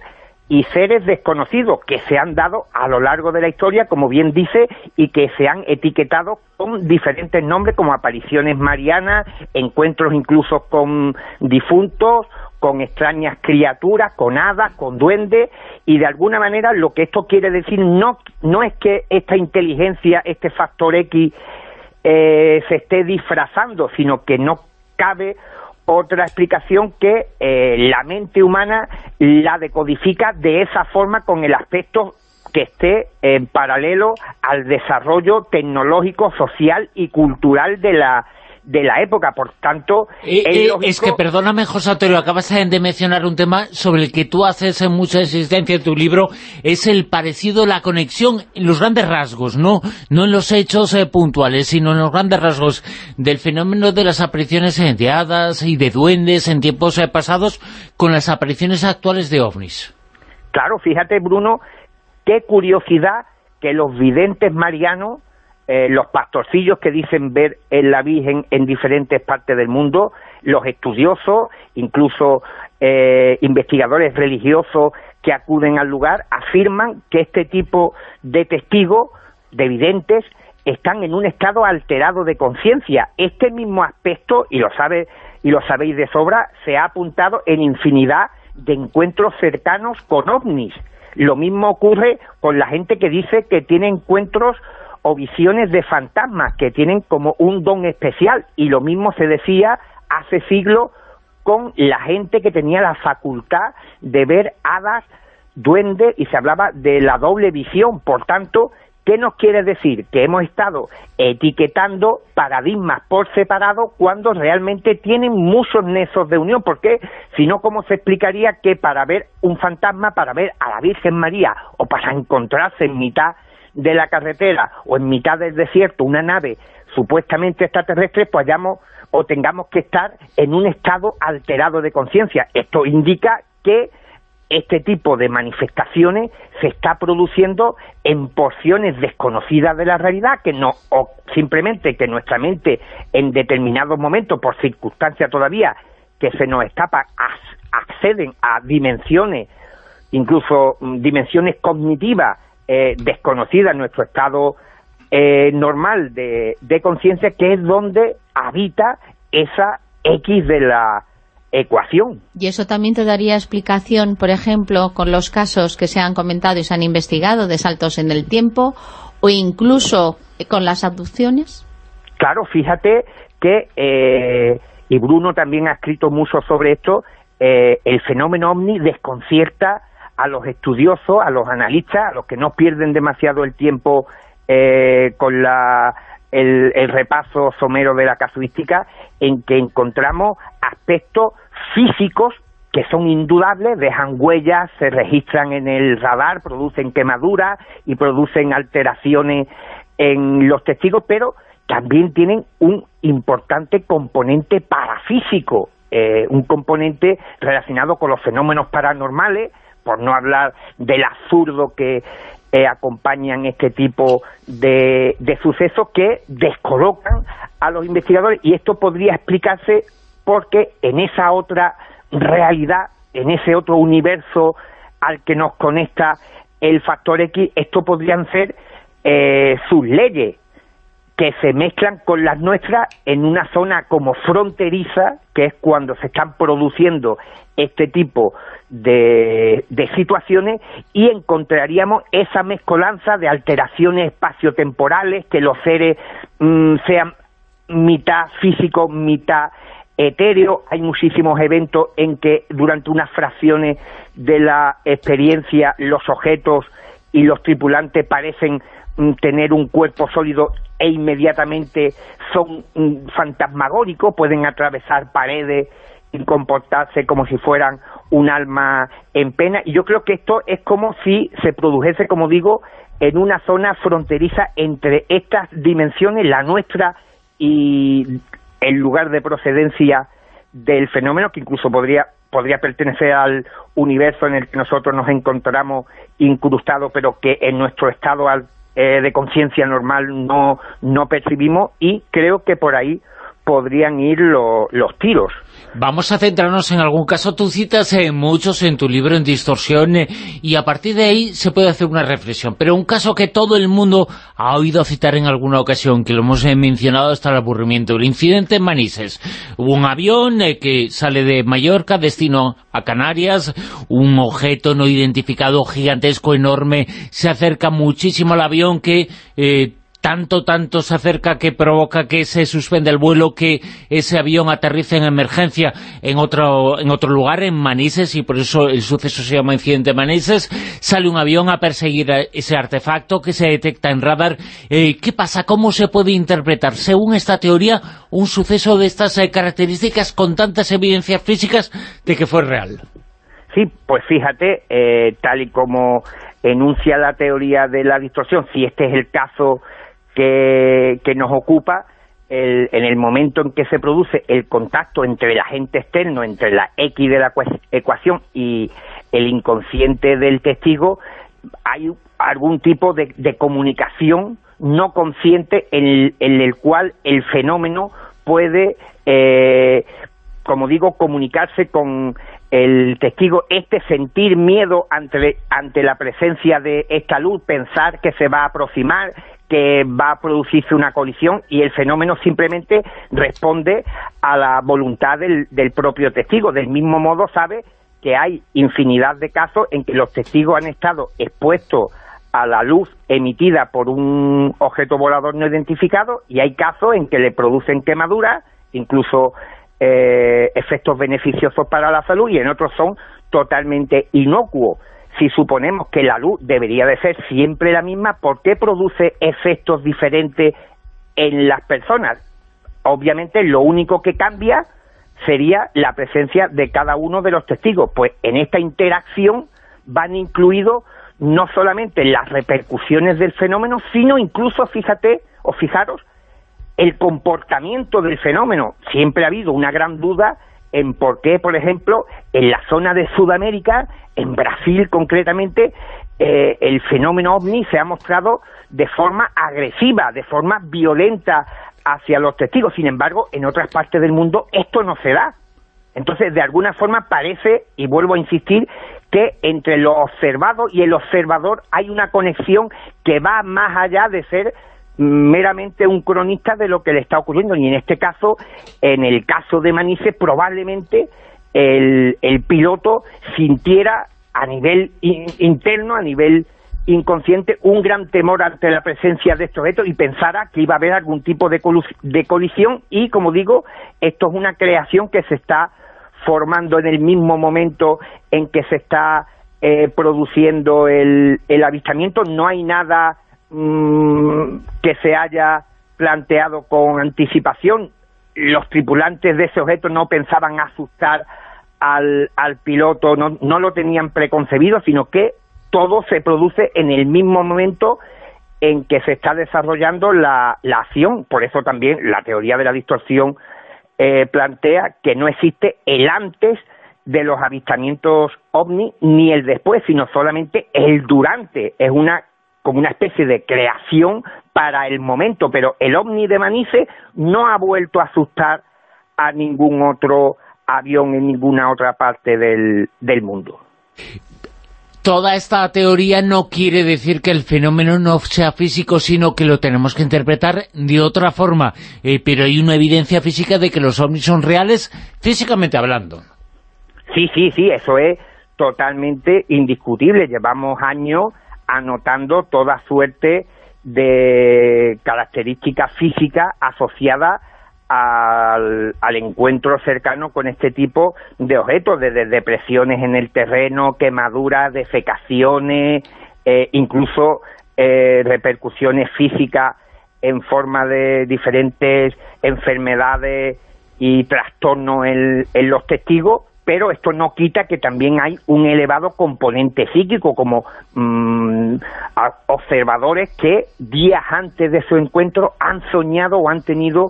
y seres desconocidos que se han dado a lo largo de la historia, como bien dice, y que se han etiquetado con diferentes nombres como apariciones marianas, encuentros incluso con difuntos, con extrañas criaturas, con hadas, con duendes, y de alguna manera lo que esto quiere decir no, no es que esta inteligencia, este factor X, eh, se esté disfrazando, sino que no cabe otra explicación que eh, la mente humana la decodifica de esa forma con el aspecto que esté en paralelo al desarrollo tecnológico, social y cultural de la de la época, por tanto... Eh, es, eh, es, que, perdóname, José Antonio, acabas de mencionar un tema sobre el que tú haces en mucha existencia en tu libro, es el parecido, la conexión, los grandes rasgos, no no en los hechos eh, puntuales, sino en los grandes rasgos del fenómeno de las apariciones de hadas y de duendes en tiempos pasados con las apariciones actuales de ovnis. Claro, fíjate, Bruno, qué curiosidad que los videntes marianos eh, los pastorcillos que dicen ver en la Virgen en diferentes partes del mundo, los estudiosos, incluso eh, investigadores religiosos que acuden al lugar, afirman que este tipo de testigos, de videntes, están en un estado alterado de conciencia. Este mismo aspecto, y lo sabe y lo sabéis de sobra, se ha apuntado en infinidad de encuentros cercanos con ovnis. Lo mismo ocurre con la gente que dice que tiene encuentros o visiones de fantasmas que tienen como un don especial. Y lo mismo se decía hace siglos con la gente que tenía la facultad de ver hadas, duendes y se hablaba de la doble visión, por tanto ¿Qué nos quiere decir? Que hemos estado etiquetando paradigmas por separado cuando realmente tienen muchos nexos de unión, porque si no, ¿cómo se explicaría que para ver un fantasma, para ver a la Virgen María o para encontrarse en mitad de la carretera o en mitad del desierto una nave supuestamente extraterrestre, pues hayamos o tengamos que estar en un estado alterado de conciencia. Esto indica que este tipo de manifestaciones se está produciendo en porciones desconocidas de la realidad que no o simplemente que nuestra mente en determinados momentos por circunstancias todavía que se nos escapa acceden a dimensiones incluso mm, dimensiones cognitivas eh, desconocidas en nuestro estado eh, normal de, de conciencia que es donde habita esa X de la ecuación. Y eso también te daría explicación, por ejemplo, con los casos que se han comentado y se han investigado de saltos en el tiempo o incluso con las abducciones. Claro, fíjate que, eh, y Bruno también ha escrito mucho sobre esto, eh, el fenómeno ovni desconcierta a los estudiosos, a los analistas, a los que no pierden demasiado el tiempo eh, con la el, repaso somero de la casuística en que encontramos aspectos físicos que son indudables, dejan huellas, se registran en el radar, producen quemaduras y producen alteraciones en los testigos, pero también tienen un importante componente parafísico, eh, un componente relacionado con los fenómenos paranormales, por no hablar del absurdo que eh, acompañan este tipo de, sucesos que descolocan a los investigadores. Y esto podría explicarse porque en esa otra realidad, en ese otro universo al que nos conecta el factor X, esto podrían ser eh, sus leyes que se mezclan con las nuestras en una zona como fronteriza, que es cuando se están produciendo este tipo de, situaciones y encontraríamos esa mezcolanza de alteraciones espaciotemporales, que los seres mm, sean mitad físico, mitad etéreo. Hay muchísimos eventos en que durante unas fracciones de la experiencia los objetos y los tripulantes parecen tener un cuerpo sólido e inmediatamente son mm, fantasmagóricos, pueden atravesar paredes y comportarse como si fueran un alma en pena. Y yo creo que esto es como si se produjese, como digo, en una zona fronteriza entre estas dimensiones, la nuestra y el lugar de procedencia del fenómeno, que incluso podría podría pertenecer al universo en el que nosotros nos encontramos incrustados, pero que en nuestro estado eh, de conciencia normal no, no percibimos, y creo que por ahí podrían ir los tiros. Vamos a centrarnos en algún caso. Tú citas en muchos en tu libro en Distorsión eh, y a partir de ahí se puede hacer una reflexión. Pero un caso que todo el mundo ha oído citar en alguna ocasión, que lo hemos eh, mencionado hasta el aburrimiento, el incidente en Manises. Hubo un avión eh, que sale de Mallorca, destino a Canarias, un objeto no identificado gigantesco, enorme, se acerca muchísimo al avión que tanto, tanto se acerca que provoca que se suspende el vuelo, que ese avión aterrice en emergencia en otro, en otro lugar, en Manises, y por eso el suceso se llama incidente Manises, sale un avión a perseguir ese artefacto que se detecta en radar. Eh, ¿Qué pasa? ¿Cómo se puede interpretar, según esta teoría, un suceso de estas eh, características con tantas evidencias físicas de que fue real? Sí, pues fíjate, eh, tal y como enuncia la teoría de la distorsión, si este es el caso que, nos ocupa en el momento en que se produce el contacto entre el agente externo, entre la X de la ecuación y el inconsciente del testigo, hay algún tipo de, comunicación no consciente en el, cual el fenómeno puede, eh, como digo, comunicarse con el testigo, este sentir miedo ante, ante la presencia de esta luz, pensar que se va a aproximar, que va a producirse una colisión y el fenómeno simplemente responde a la voluntad del, propio testigo. Del mismo modo sabe que hay infinidad de casos en que los testigos han estado expuestos a la luz emitida por un objeto volador no identificado y hay casos en que le producen quemaduras, incluso eh, efectos beneficiosos para la salud y en otros son totalmente inocuos. Si suponemos que la luz debería de ser siempre la misma, ¿por qué produce efectos diferentes en las personas? Obviamente lo único que cambia sería la presencia de cada uno de los testigos, pues en esta interacción van incluidos no solamente las repercusiones del fenómeno, sino incluso, fíjate o fijaros, el comportamiento del fenómeno. Siempre ha habido una gran duda en por qué, por ejemplo, en la zona de Sudamérica, en Brasil concretamente, eh, el fenómeno ovni se ha mostrado de forma agresiva, de forma violenta hacia los testigos. Sin embargo, en otras partes del mundo esto no se da. Entonces, de alguna forma parece, y vuelvo a insistir, que entre lo observado y el observador hay una conexión que va más allá de ser meramente un cronista de lo que le está ocurriendo y en este caso, en el caso de Manises, probablemente el, el piloto sintiera a nivel interno, a nivel inconsciente, un gran temor ante la presencia de estos objetos y pensara que iba a haber algún tipo de, de colisión. Y, como digo, esto es una creación que se está formando en el mismo momento en que se está eh, produciendo el, el avistamiento, no hay nada Mm, que se haya planteado con anticipación. Los tripulantes de ese objeto no pensaban asustar al, al piloto, no, no lo tenían preconcebido, sino que todo se produce en el mismo momento en que se está desarrollando la, la acción. Por eso también la teoría de la distorsión eh, plantea que no existe el antes de los avistamientos ovni ni el después, sino solamente el durante. Es una como una especie de creación para el momento, pero el ovni de Manice no ha vuelto a asustar a ningún otro avión en ninguna otra parte del, del mundo. Toda esta teoría no quiere decir que el fenómeno no sea físico, sino que lo tenemos que interpretar de otra forma. Eh, pero hay una evidencia física de que los ovnis son reales, físicamente hablando. Sí, sí, sí, eso es totalmente indiscutible. Llevamos años anotando toda suerte de características físicas asociadas al, encuentro cercano con este tipo de objetos, desde depresiones en el terreno, quemaduras, defecaciones, eh, incluso eh, repercusiones físicas en forma de diferentes enfermedades y trastornos en los testigos, pero esto no quita que también hay un elevado componente psíquico, como mm, observadores que días antes de su encuentro han soñado o han tenido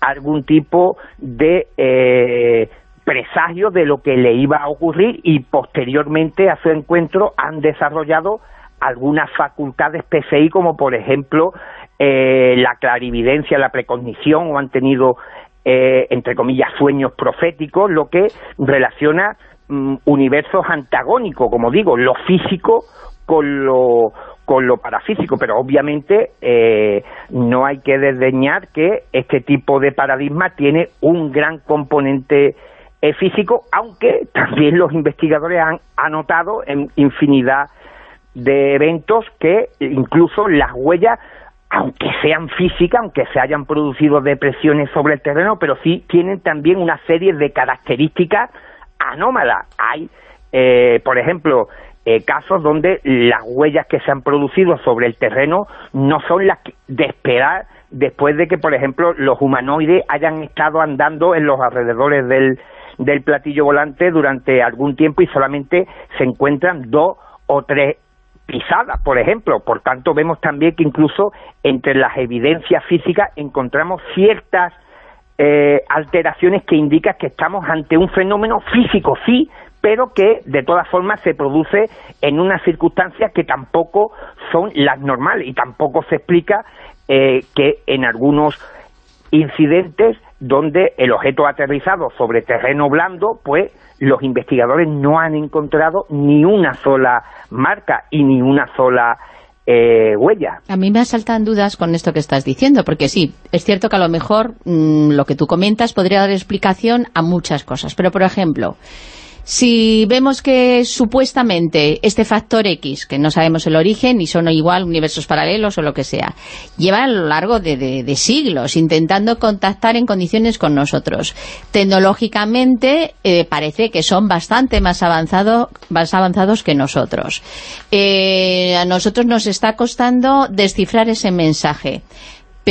algún tipo de eh, presagio de lo que le iba a ocurrir y posteriormente a su encuentro han desarrollado algunas facultades PCI como por ejemplo eh, la clarividencia, la precognición o han tenido eh, entre comillas, sueños proféticos, lo que relaciona mm, universos antagónicos, como digo, lo físico con lo, con lo parafísico, pero obviamente eh, no hay que desdeñar que este tipo de paradigma tiene un gran componente eh, físico, aunque también los investigadores han anotado en infinidad de eventos que incluso las huellas aunque sean físicas, aunque se hayan producido depresiones sobre el terreno, pero sí tienen también una serie de características anómalas. Hay, eh, por ejemplo, eh, casos donde las huellas que se han producido sobre el terreno no son las de esperar después de que, por ejemplo, los humanoides hayan estado andando en los alrededores del, del platillo volante durante algún tiempo y solamente se encuentran dos o tres pisada, por ejemplo. Por tanto, vemos también que incluso entre las evidencias físicas encontramos ciertas eh, alteraciones que indican que estamos ante un fenómeno físico, sí, pero que de todas formas se produce en unas circunstancias que tampoco son las normales y tampoco se explica eh, que en algunos incidentes donde el objeto aterrizado sobre terreno blando, pues los investigadores no han encontrado ni una sola marca y ni una sola eh, huella. A mí me asaltan dudas con esto que estás diciendo, porque sí, es cierto que a lo mejor mm, lo que tú comentas podría dar explicación a muchas cosas, pero por ejemplo, Si vemos que supuestamente este factor X, que no sabemos el origen y son igual universos paralelos o lo que sea, lleva a lo largo de, siglos intentando contactar en condiciones con nosotros. Tecnológicamente eh, parece que son bastante más, avanzado, más avanzados que nosotros. Eh, a nosotros nos está costando descifrar ese mensaje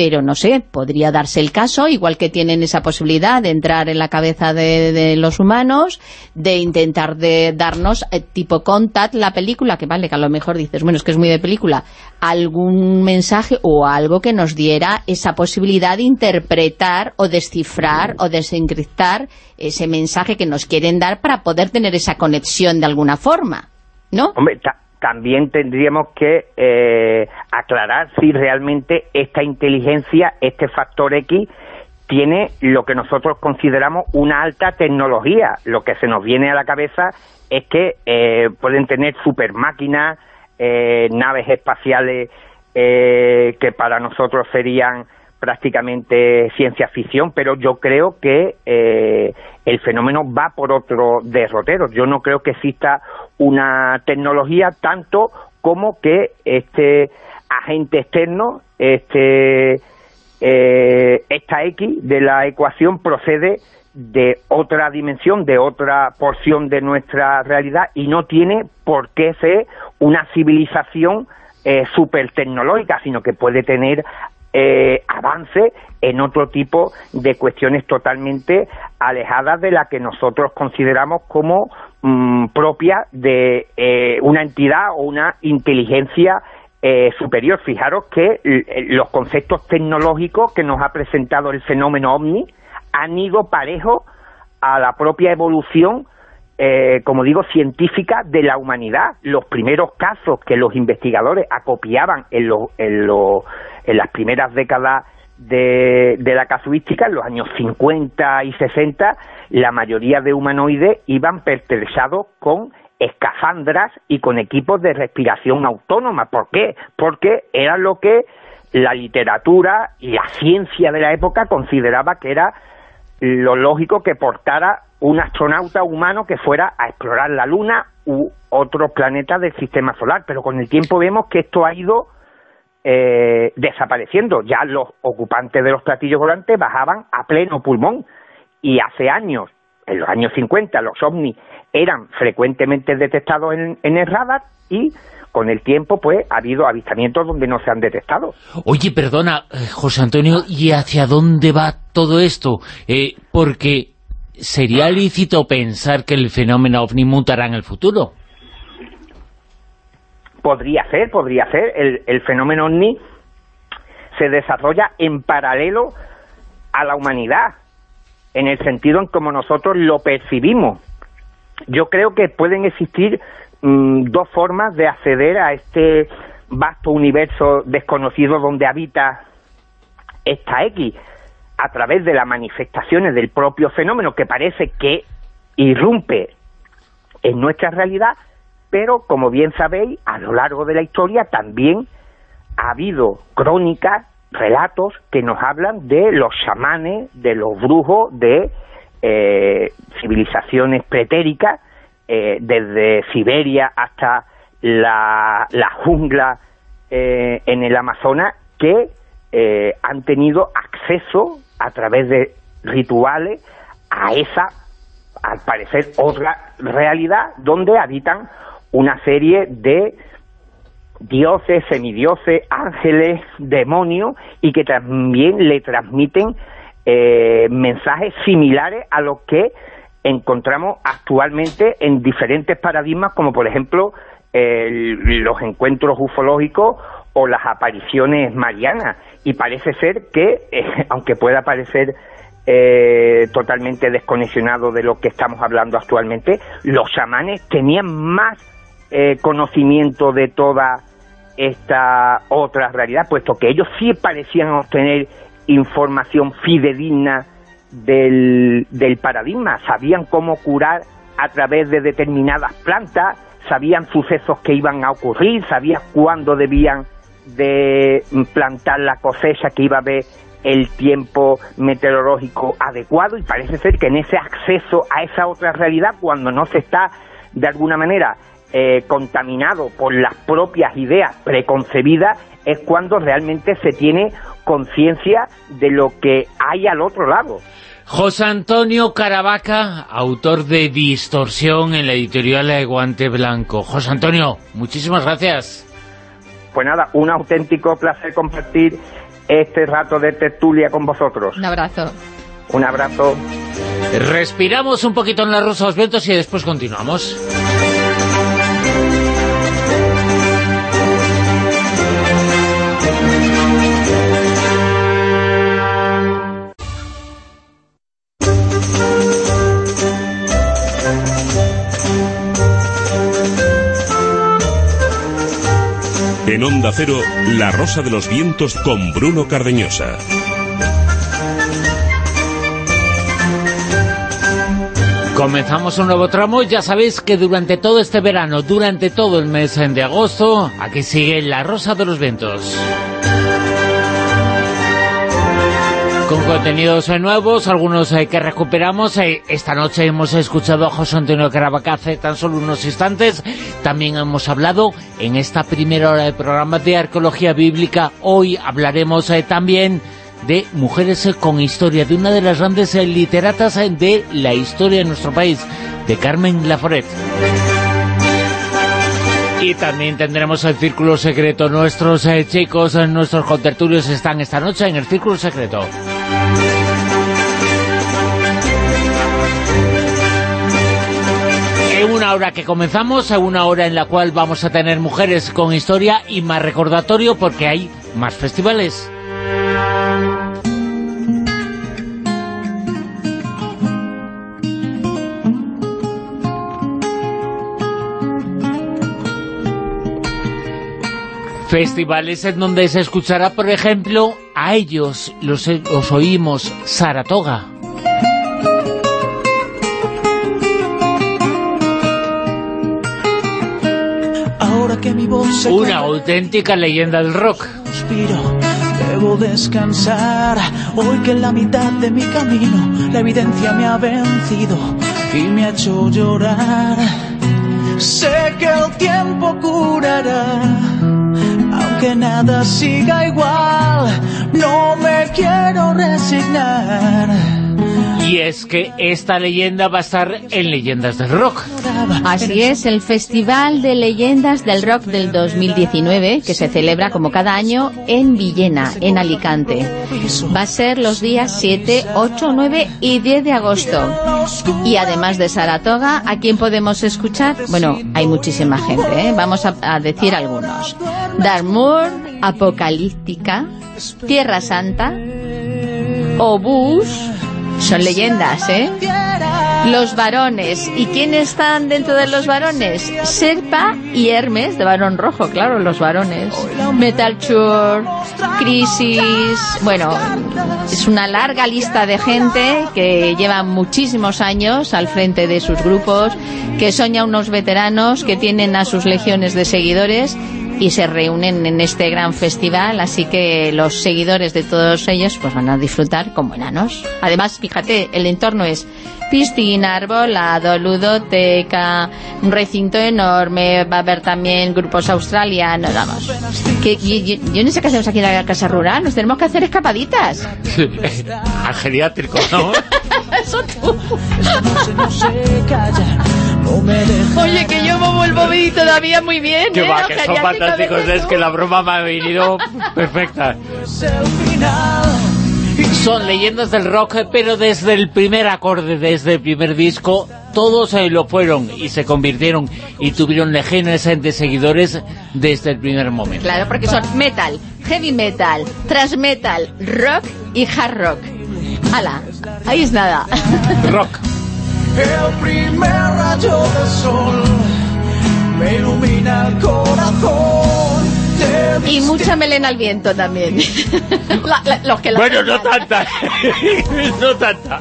pero no sé, podría darse el caso, igual que tienen esa posibilidad de entrar en la cabeza de, los humanos, de intentar de darnos eh, tipo Contact, la película, que vale, que a lo mejor dices, bueno, es que es muy de película, algún mensaje o algo que nos diera esa posibilidad de interpretar o descifrar o desencriptar ese mensaje que nos quieren dar para poder tener esa conexión de alguna forma, ¿no? También tendríamos que eh, aclarar si realmente esta inteligencia, este factor X, tiene lo que nosotros consideramos una alta tecnología. Lo que se nos viene a la cabeza es que eh, pueden tener super máquinas, eh, naves espaciales que para nosotros serían prácticamente ciencia ficción, pero yo creo que el fenómeno va por otro derrotero. Yo no creo que exista una tecnología tanto como que este agente externo, este eh, esta X de la ecuación procede de otra dimensión, de otra porción de nuestra realidad y no tiene por qué ser una civilización eh, super tecnológica, sino que puede tener eh, avance en otro tipo de cuestiones totalmente alejadas de la que nosotros consideramos como mm, propia de eh, una entidad o una inteligencia eh, superior. Fijaros que los conceptos tecnológicos que nos ha presentado el fenómeno OVNI han ido parejo a la propia evolución eh, como digo, científica de la humanidad. Los primeros casos que los investigadores acopiaban en, en, en las primeras décadas de, la casuística, en los años 50 y 60, la mayoría de humanoides iban pertrechados con escafandras y con equipos de respiración autónoma. ¿Por qué? Porque era lo que la literatura y la ciencia de la época consideraba que era lo lógico que portara un astronauta humano que fuera a explorar la Luna u otros planetas del sistema solar. Pero con el tiempo vemos que esto ha ido eh, desapareciendo. Ya los ocupantes de los platillos volantes bajaban a pleno pulmón y hace años, en los años 50, los ovnis eran frecuentemente detectados en, el radar y con el tiempo pues ha habido avistamientos donde no se han detectado. Oye, perdona, eh, José Antonio, ¿y hacia dónde va todo esto? Eh, porque sería lícito pensar que el fenómeno ovni mutará en el futuro. Podría ser, podría ser. El, fenómeno ovni se desarrolla en paralelo a la humanidad, en el sentido en como nosotros lo percibimos. Yo creo que pueden existir mm, dos formas de acceder a este vasto universo desconocido donde habita esta X, a través de las manifestaciones del propio fenómeno que parece que irrumpe en nuestra realidad pero como bien sabéis, a lo largo de la historia también ha habido crónicas, relatos que nos hablan de los chamanes, de los brujos, de eh, civilizaciones pretéricas, eh, desde Siberia hasta la, jungla eh, en el Amazonas, que han tenido acceso a través de rituales a esa, al parecer, otra realidad donde habitan una serie de dioses, semidioses, ángeles, demonios, y que también le transmiten eh, mensajes similares a los que encontramos actualmente en diferentes paradigmas, como por ejemplo los encuentros ufológicos o las apariciones marianas. Y parece ser que, eh, aunque pueda parecer eh, totalmente desconexionado de lo que estamos hablando actualmente, los chamanes tenían más eh, conocimiento de toda esta otra realidad, puesto que ellos sí parecían obtener información fidedigna del, del paradigma, sabían cómo curar a través de determinadas plantas, sabían sucesos que iban a ocurrir, sabían cuándo debían de plantar la cosecha que iba a haber el tiempo meteorológico adecuado y parece ser que en ese acceso a esa otra realidad, cuando no se está de alguna manera eh, contaminado por las propias ideas preconcebidas, es cuando realmente se tiene conciencia de lo que hay al otro lado. José Antonio Caravaca, autor de Distorsión en la editorial de Guante Blanco. José Antonio, muchísimas gracias. Pues nada, un auténtico placer compartir este rato de tertulia con vosotros. Un abrazo. Un abrazo. Respiramos un poquito en la Rosa los Vientos y después continuamos. En Onda Cero, La Rosa de los Vientos con Bruno Cardeñosa. Comenzamos un nuevo tramo, ya sabéis que durante todo este verano, durante todo el mes de agosto, aquí sigue La Rosa de los Vientos. Con contenidos nuevos, algunos eh, que recuperamos. Eh, esta noche hemos escuchado a José Antonio Caravaca hace tan solo unos instantes. También hemos hablado en esta primera hora de programa de arqueología bíblica. Hoy hablaremos eh, también de mujeres con historia, de una de las grandes literatas de la historia de nuestro país, de Carmen Laforet. Y también tendremos el Círculo Secreto. Nuestros chicos, nuestros contertulios están esta noche en el Círculo Secreto. En una hora que comenzamos, en una hora en la cual vamos a tener mujeres con historia y más recordatorio porque hay más festivales. Festivales en donde se escuchará, por ejemplo, a ellos los, los oímos Saratoga. Ahora que mi voz Una auténtica leyenda del rock. suspiro, debo descansar. Hoy que en la mitad de mi camino la evidencia me ha vencido y me ha hecho llorar. Sé que el tiempo curará, aunque nada siga igual. No me quiero resignar. Y es que esta leyenda va a estar en Leyendas del Rock. Así es, el Festival de Leyendas del Rock del 2019, que se celebra como cada año en Villena, en Alicante. Va a ser los días 7, 8, 9 y 10 de agosto. Y además de Saratoga, ¿a quién podemos escuchar? Bueno, hay muchísima gente, ¿eh? vamos a, decir algunos. Darmour, Apocalíptica, Tierra Santa, Obús, son leyendas, ¿eh? Los varones. ¿Y quiénes están dentro de los varones? Serpa y Hermes, de varón rojo, claro, los varones. Metal Chur, Crisis... Bueno, es una larga lista de gente que lleva muchísimos años al frente de sus grupos, que son ya unos veteranos, que tienen a sus legiones de seguidores y se reúnen en este gran festival, así que los seguidores de todos ellos pues van a disfrutar como enanos. Además, fíjate, el entorno es piscina, arbolado, ludoteca, un recinto enorme, va a haber también grupos australianos, vamos. Que, yo, yo- yo no sé qué hacemos aquí en la casa rural, nos tenemos que hacer escapaditas. Al geriátrico, ¿no? Eso tú. No me deja Oye, que yo me vuelvo vi todavía muy bien, que ¿eh? va, que son fantásticos. Es que la broma me ha venido perfecta. Son leyendas del rock, pero desde el primer acorde, desde el primer disco, todos eh, lo fueron y se convirtieron y tuvieron legiones de seguidores desde el primer momento. Claro, porque son metal, heavy metal, thrash metal, rock y hard rock. ¡Hala! Ahí es nada. Rock. El primer rayo del sol me ilumina el corazón. Y mucha melena al viento también. La- la- los que la Bueno, no tanta, no tanta.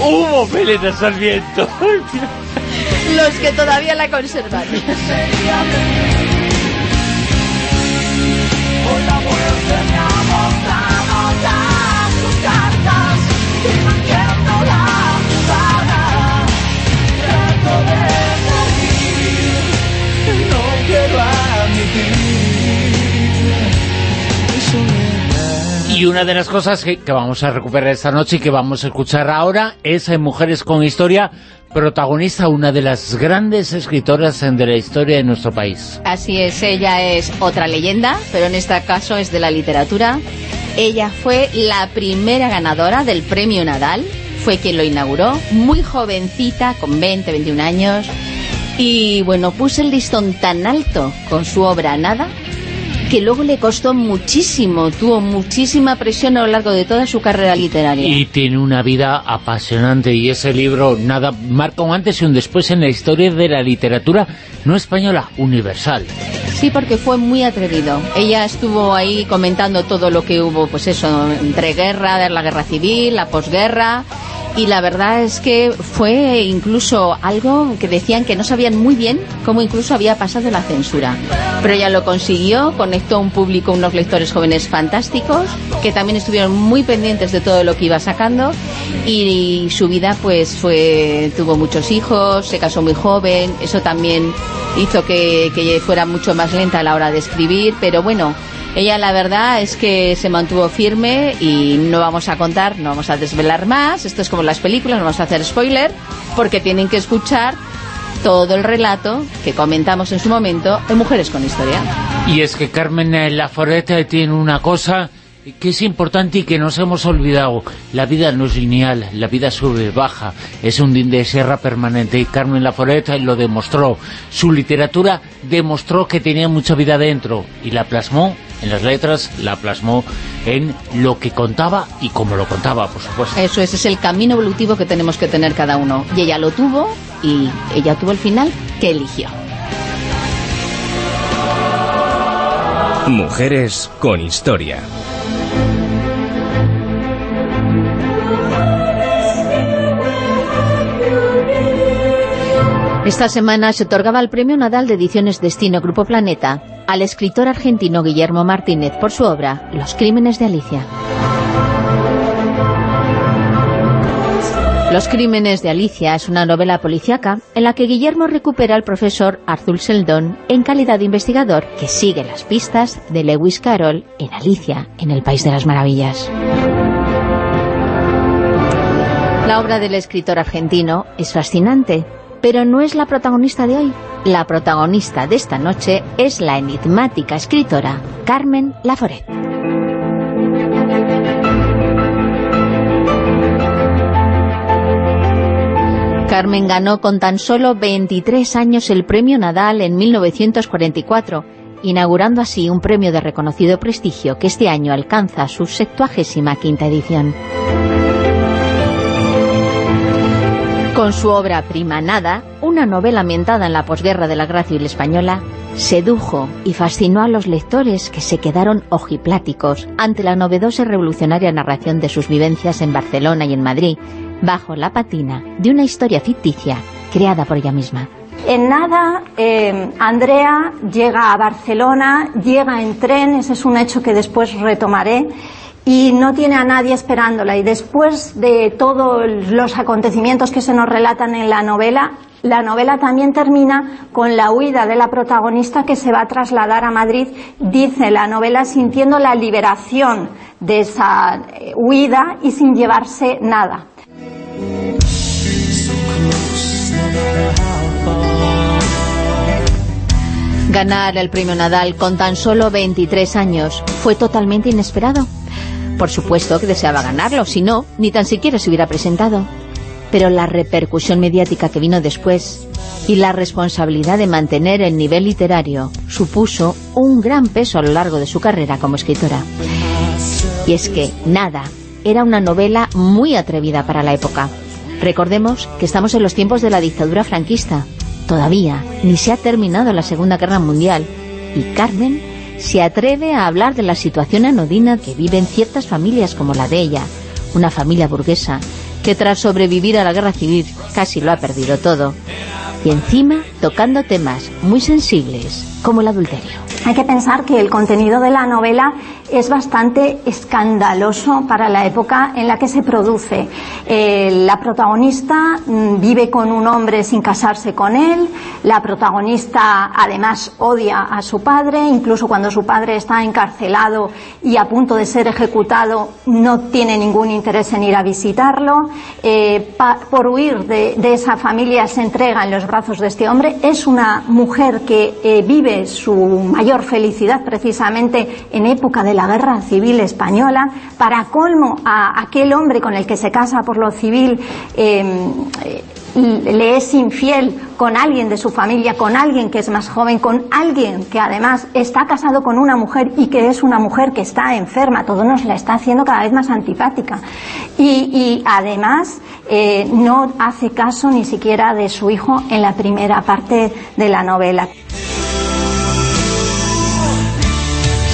Hubo peleas al viento. Los que todavía la conservan. Hoy la muerte me ha Y una de las cosas que, que, vamos a recuperar esta noche y que vamos a escuchar ahora es en Mujeres con Historia, protagonista una de las grandes escritoras de la historia de nuestro país. Así es, ella es otra leyenda, pero en este caso es de la literatura. Ella fue la primera ganadora del Premio Nadal, fue quien lo inauguró, muy jovencita, con 20, 21 años y bueno, puso el listón tan alto con su obra Nada, que luego le costó muchísimo, tuvo muchísima presión a lo largo de toda su carrera literaria. Y tiene una vida apasionante y ese libro, nada, marca un antes y un después en la historia de la literatura no española, universal. Sí, porque fue muy atrevido. Ella estuvo ahí comentando todo lo que hubo, pues eso, entre guerra, la guerra civil, la posguerra y la verdad es que fue incluso algo que decían que no sabían muy bien cómo incluso había pasado la censura. Pero ella lo consiguió, conectó a un público, unos lectores jóvenes fantásticos, que también estuvieron muy pendientes de todo lo que iba sacando. Y, su vida pues fue tuvo muchos hijos, se casó muy joven, eso también hizo que fuera mucho más lenta a la hora de escribir, pero bueno, ella la verdad es que se mantuvo firme y no vamos a contar, no vamos a desvelar más, esto es como las películas, no vamos a hacer spoiler, porque tienen que escuchar todo el relato que comentamos en su momento en Mujeres con Historia. Y es que Carmen Laforete tiene una cosa que es importante y que nos hemos olvidado. La vida no es lineal, la vida sube, baja, es un din de sierra permanente y Carmen Laforet lo demostró. Su literatura demostró que tenía mucha vida dentro y la plasmó en las letras, la plasmó en lo que contaba y cómo lo contaba, por supuesto. Eso ese es el camino evolutivo que tenemos que tener cada uno. Y ella lo tuvo y ella tuvo el final que eligió. Mujeres con historia. Esta semana se otorgaba el Premio Nadal de Ediciones Destino Grupo Planeta al escritor argentino Guillermo Martínez por su obra Los Crímenes de Alicia. Los Crímenes de Alicia es una novela policíaca en la que Guillermo recupera al profesor Arthur Sheldon en calidad de investigador que sigue las pistas de Lewis Carroll en Alicia, en el País de las Maravillas. La obra del escritor argentino es fascinante, pero no es la protagonista de hoy. La protagonista de esta noche es la enigmática escritora Carmen Laforet. Carmen ganó con tan solo 23 años el premio Nadal en 1944, inaugurando así un premio de reconocido prestigio que este año alcanza su 75 quinta edición. Con su obra prima Nada, una novela ambientada en la posguerra de la Guerra Civil Española, sedujo y fascinó a los lectores que se quedaron ojipláticos ante la novedosa y revolucionaria narración de sus vivencias en Barcelona y en Madrid, bajo la patina de una historia ficticia creada por ella misma. En nada, eh, Andrea llega a Barcelona, llega en tren, ese es un hecho que después retomaré, y no tiene a nadie esperándola. Y después de todos los acontecimientos que se nos relatan en la novela, la novela también termina con la huida de la protagonista que se va a trasladar a Madrid, dice la novela, sintiendo la liberación de esa eh, huida y sin llevarse nada. Ganar el premio Nadal con tan solo 23 años fue totalmente inesperado. Por supuesto que deseaba ganarlo, si no, ni tan siquiera se hubiera presentado. Pero la repercusión mediática que vino después y la responsabilidad de mantener el nivel literario supuso un gran peso a lo largo de su carrera como escritora. Y es que Nada era una novela muy atrevida para la época. Recordemos que estamos en los tiempos de la dictadura franquista. Todavía ni se ha terminado la Segunda Guerra Mundial y Carmen se atreve a hablar de la situación anodina que viven ciertas familias como la de ella, una familia burguesa que tras sobrevivir a la guerra civil casi lo ha perdido todo. Y encima tocando temas muy sensibles como el adulterio. Hay que pensar que el contenido de la novela es bastante escandaloso para la época en la que se produce. Eh, la protagonista mm, vive con un hombre sin casarse con él, la protagonista además odia a su padre, incluso cuando su padre está encarcelado y a punto de ser ejecutado no tiene ningún interés en ir a visitarlo. Eh, por huir de, esa familia se entrega en los brazos de este hombre. Es una mujer que eh, vive su mayor felicidad precisamente en época de la guerra civil española. Para colmo, a aquel hombre con el que se casa por lo civil eh, le es infiel con alguien de su familia, con alguien que es más joven, con alguien que además está casado con una mujer y que es una mujer que está enferma, todo nos la está haciendo cada vez más antipática. Y, además eh, no hace caso ni siquiera de su hijo en la primera parte de la novela.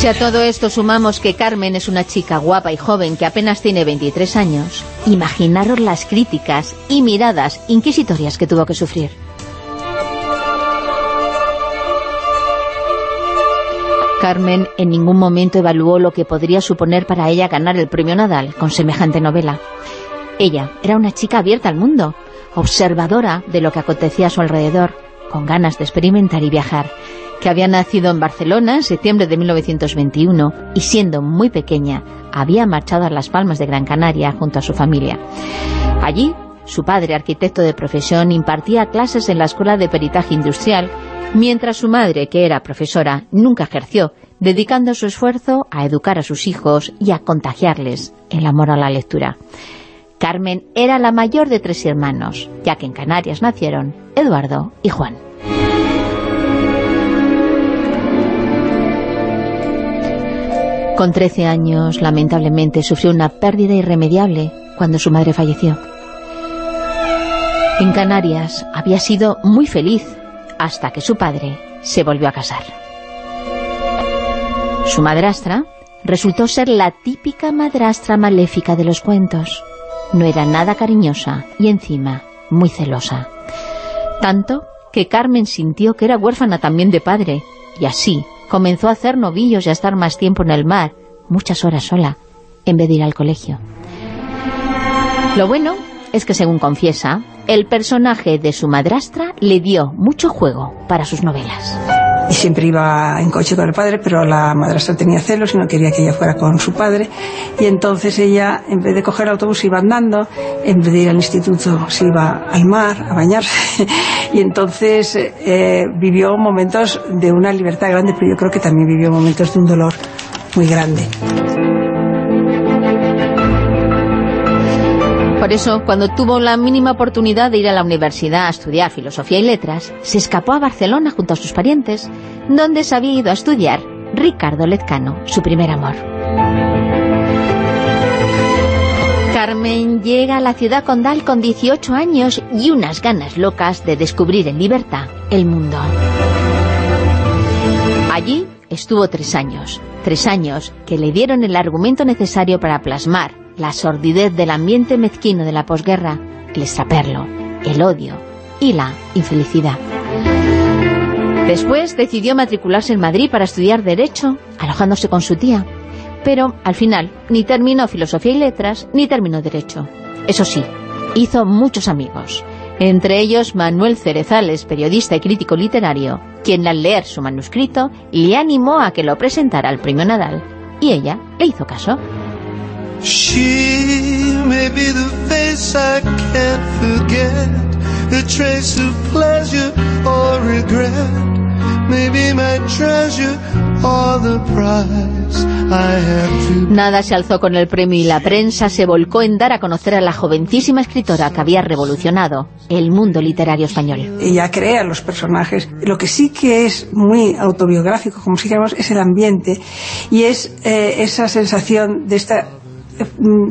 Si a todo esto sumamos que Carmen es una chica guapa y joven que apenas tiene 23 años, imaginaros las críticas y miradas inquisitorias que tuvo que sufrir. Carmen en ningún momento evaluó lo que podría suponer para ella ganar el premio Nadal con semejante novela. Ella era una chica abierta al mundo, observadora de lo que acontecía a su alrededor, con ganas de experimentar y viajar, que había nacido en Barcelona en septiembre de 1921 y siendo muy pequeña había marchado a Las Palmas de Gran Canaria junto a su familia. Allí, su padre, arquitecto de profesión, impartía clases en la Escuela de Peritaje Industrial, mientras su madre, que era profesora, nunca ejerció, dedicando su esfuerzo a educar a sus hijos y a contagiarles el amor a la lectura. Carmen era la mayor de tres hermanos, ya que en Canarias nacieron Eduardo y Juan. Con 13 años, lamentablemente, sufrió una pérdida irremediable cuando su madre falleció. En Canarias había sido muy feliz hasta que su padre se volvió a casar. Su madrastra resultó ser la típica madrastra maléfica de los cuentos. No era nada cariñosa y encima muy celosa. Tanto que Carmen sintió que era huérfana también de padre y así comenzó a hacer novillos y a estar más tiempo en el mar, muchas horas sola, en vez de ir al colegio. Lo bueno es que, según confiesa, el personaje de su madrastra le dio mucho juego para sus novelas. Y siempre iba en coche con el padre, pero la madrastra tenía celos y no quería que ella fuera con su padre. Y entonces ella, en vez de coger autobús, iba andando, en vez de ir al instituto, se iba al mar a bañarse. Y entonces eh, vivió momentos de una libertad grande, pero yo creo que también vivió momentos de un dolor muy grande. Por eso, cuando tuvo la mínima oportunidad de ir a la universidad a estudiar filosofía y letras, se escapó a Barcelona junto a sus parientes, donde se había ido a estudiar Ricardo Lezcano, su primer amor. Carmen llega a la ciudad condal con 18 años y unas ganas locas de descubrir en libertad el mundo. Allí estuvo tres años, tres años que le dieron el argumento necesario para plasmar la sordidez del ambiente mezquino de la posguerra, el extraperlo, el odio y la infelicidad. Después decidió matricularse en Madrid para estudiar Derecho, alojándose con su tía. Pero, al final, ni terminó Filosofía y Letras, ni terminó Derecho. Eso sí, hizo muchos amigos. Entre ellos Manuel Cerezales, periodista y crítico literario, quien al leer su manuscrito le animó a que lo presentara al premio Nadal. Y ella le hizo caso. She may be the face I can't forget, a trace of pleasure or regret, maybe my treasure or the prize I have to... Nada se alzó con el premio y la prensa se volcó en dar a conocer a la jovencísima escritora que había revolucionado el mundo literario español. Ella crea los personajes. Lo que sí que es muy autobiográfico, como si dijéramos, es el ambiente y es eh, esa sensación de esta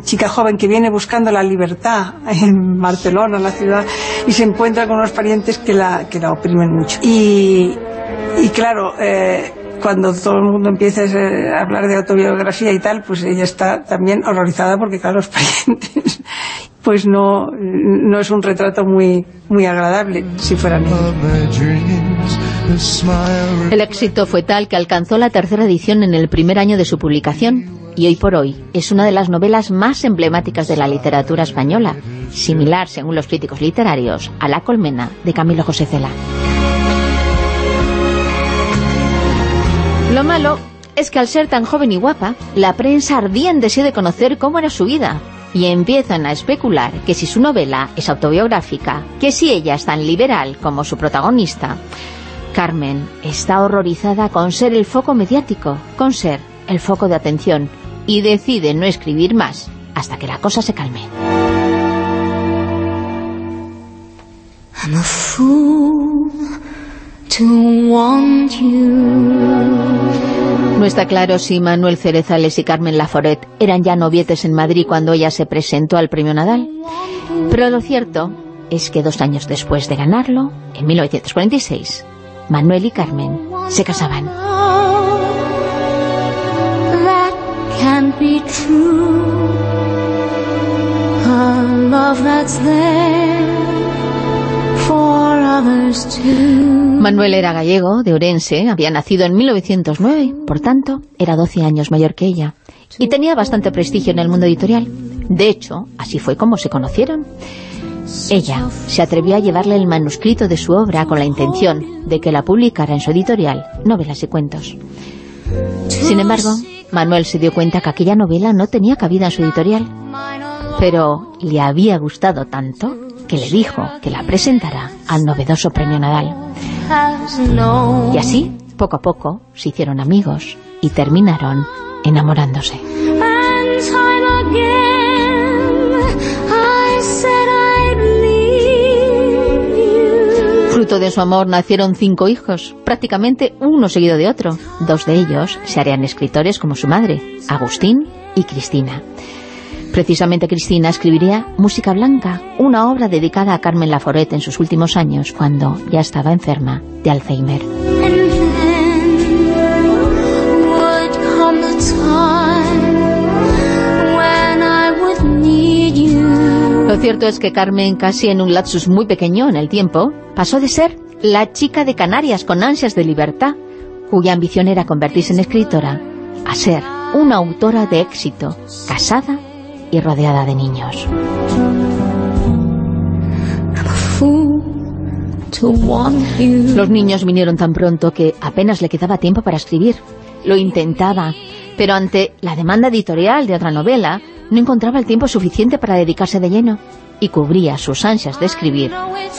chica joven que viene buscando la libertad en Barcelona, en la ciudad, y se encuentra con unos parientes que la, que la oprimen mucho. Y, y claro, eh, cuando todo el mundo empieza a hablar de autobiografía y tal, pues ella está también horrorizada porque, claro, los parientes, pues no, no es un retrato muy, muy agradable si fueran ellos. El éxito fue tal que alcanzó la tercera edición en el primer año de su publicación y hoy por hoy es una de las novelas más emblemáticas de la literatura española, similar, según los críticos literarios, a La colmena de Camilo José Cela. Lo malo es que al ser tan joven y guapa, la prensa ardía en deseo de conocer cómo era su vida, y empiezan a especular que si su novela es autobiográfica, que si ella es tan liberal como su protagonista, Carmen está horrorizada con ser el foco mediático, con ser el foco de atención, y decide no escribir más hasta que la cosa se calme. No está claro si Manuel Cerezales y Carmen Laforet eran ya novietes en Madrid cuando ella se presentó al premio Nadal, pero lo cierto es que dos años después de ganarlo, en 1946, Manuel y Carmen se casaban. Manuel era gallego, de Orense, había nacido en 1909, por tanto, era 12 años mayor que ella, y tenía bastante prestigio en el mundo editorial. De hecho, así fue como se conocieron. Ella se atrevió a llevarle el manuscrito de su obra con la intención de que la publicara en su editorial, novelas y cuentos. Sin embargo, Manuel se dio cuenta que aquella novela no tenía cabida en su editorial, pero le había gustado tanto que le dijo que la presentara al novedoso premio Nadal. Y así, poco a poco, se hicieron amigos y terminaron enamorándose. De su amor nacieron cinco hijos, prácticamente uno seguido de otro. Dos de ellos se harían escritores como su madre, Agustín y Cristina. Precisamente Cristina escribiría Música Blanca, una obra dedicada a Carmen Laforet en sus últimos años, cuando ya estaba enferma de Alzheimer. Cierto es que Carmen, casi en un lapsus muy pequeño en el tiempo, pasó de ser la chica de Canarias con ansias de libertad, cuya ambición era convertirse en escritora, a ser una autora de éxito, casada y rodeada de niños. Los niños vinieron tan pronto que apenas le quedaba tiempo para escribir. Lo intentaba, pero ante la demanda editorial de otra novela, no encontraba el tiempo suficiente para dedicarse de lleno y cubría sus ansias de escribir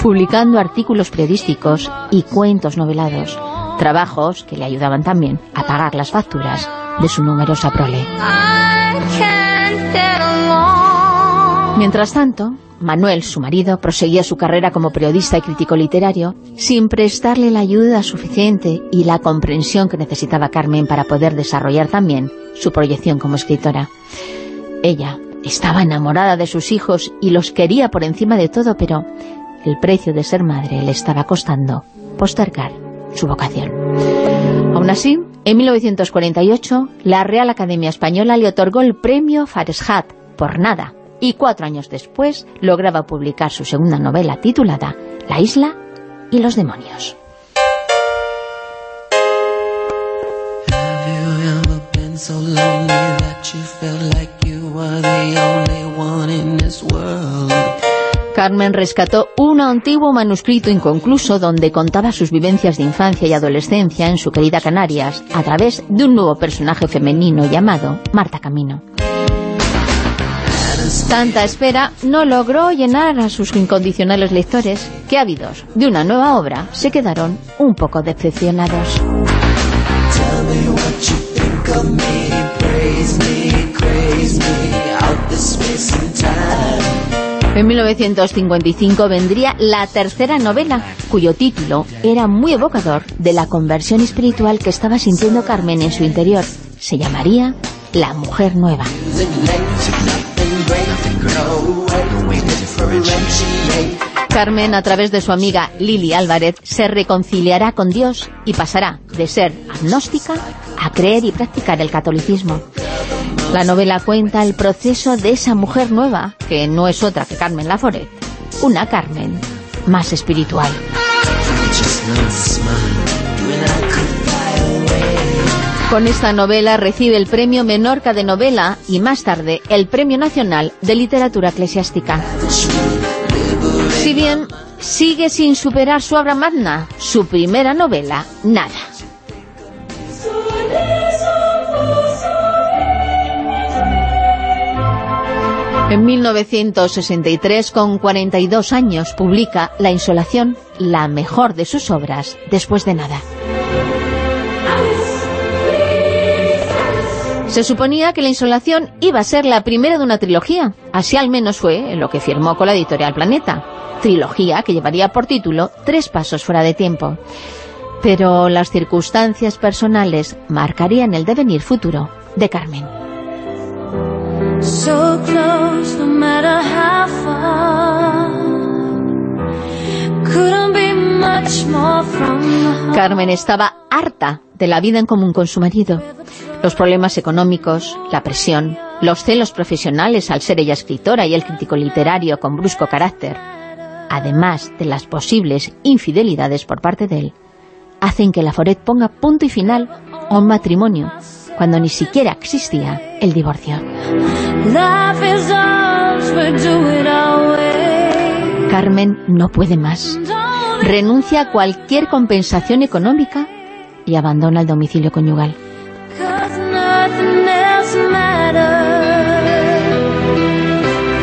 publicando artículos periodísticos y cuentos novelados, trabajos que le ayudaban también a pagar las facturas de su numerosa prole. Mientras tanto, Manuel, su marido, proseguía su carrera como periodista y crítico literario sin prestarle la ayuda suficiente y la comprensión que necesitaba Carmen para poder desarrollar también su proyección como escritora. Ella estaba enamorada de sus hijos y los quería por encima de todo, pero el precio de ser madre le estaba costando postergar su vocación. Aún así, en 1948, la Real Academia Española le otorgó el premio Fareshat por nada, y cuatro años después lograba publicar su segunda novela titulada La isla y los demonios. Carmen rescató un antiguo manuscrito inconcluso donde contaba sus vivencias de infancia y adolescencia en su querida Canarias a través de un nuevo personaje femenino llamado Marta Camino. Tanta espera no logró llenar a sus incondicionales lectores que ávidos de una nueva obra se quedaron un poco decepcionados. En 1955 vendría la tercera novela, cuyo título era muy evocador de la conversión espiritual que estaba sintiendo Carmen en su interior. Se llamaría La Mujer Nueva. Carmen, a través de su amiga Lili Álvarez, se reconciliará con Dios y pasará de ser agnóstica a creer y practicar el catolicismo. La novela cuenta el proceso de esa mujer nueva, que no es otra que Carmen Laforet, una Carmen más espiritual. Con esta novela recibe el Premio Menorca de Novela y más tarde el Premio Nacional de Literatura Eclesiástica. Si bien sigue sin superar su obra magna, su primera novela, Nada. En 1963, con 42 años, publica La Insolación, la mejor de sus obras, después de nada. Se suponía que La Insolación iba a ser la primera de una trilogía. Así al menos fue lo que firmó con la editorial Planeta. Trilogía que llevaría por título Tres pasos fuera de tiempo. Pero las circunstancias personales marcarían el devenir futuro de Carmen. Carmen estaba harta de la vida en común con su marido. Los problemas económicos, la presión, los celos profesionales al ser ella escritora y el crítico literario con brusco carácter, además de las posibles infidelidades por parte de él, hacen que la Foret ponga punto y final a un matrimonio cuando ni siquiera existía el divorcio. Carmen no puede más. Renuncia a cualquier compensación económica y abandona el domicilio conyugal.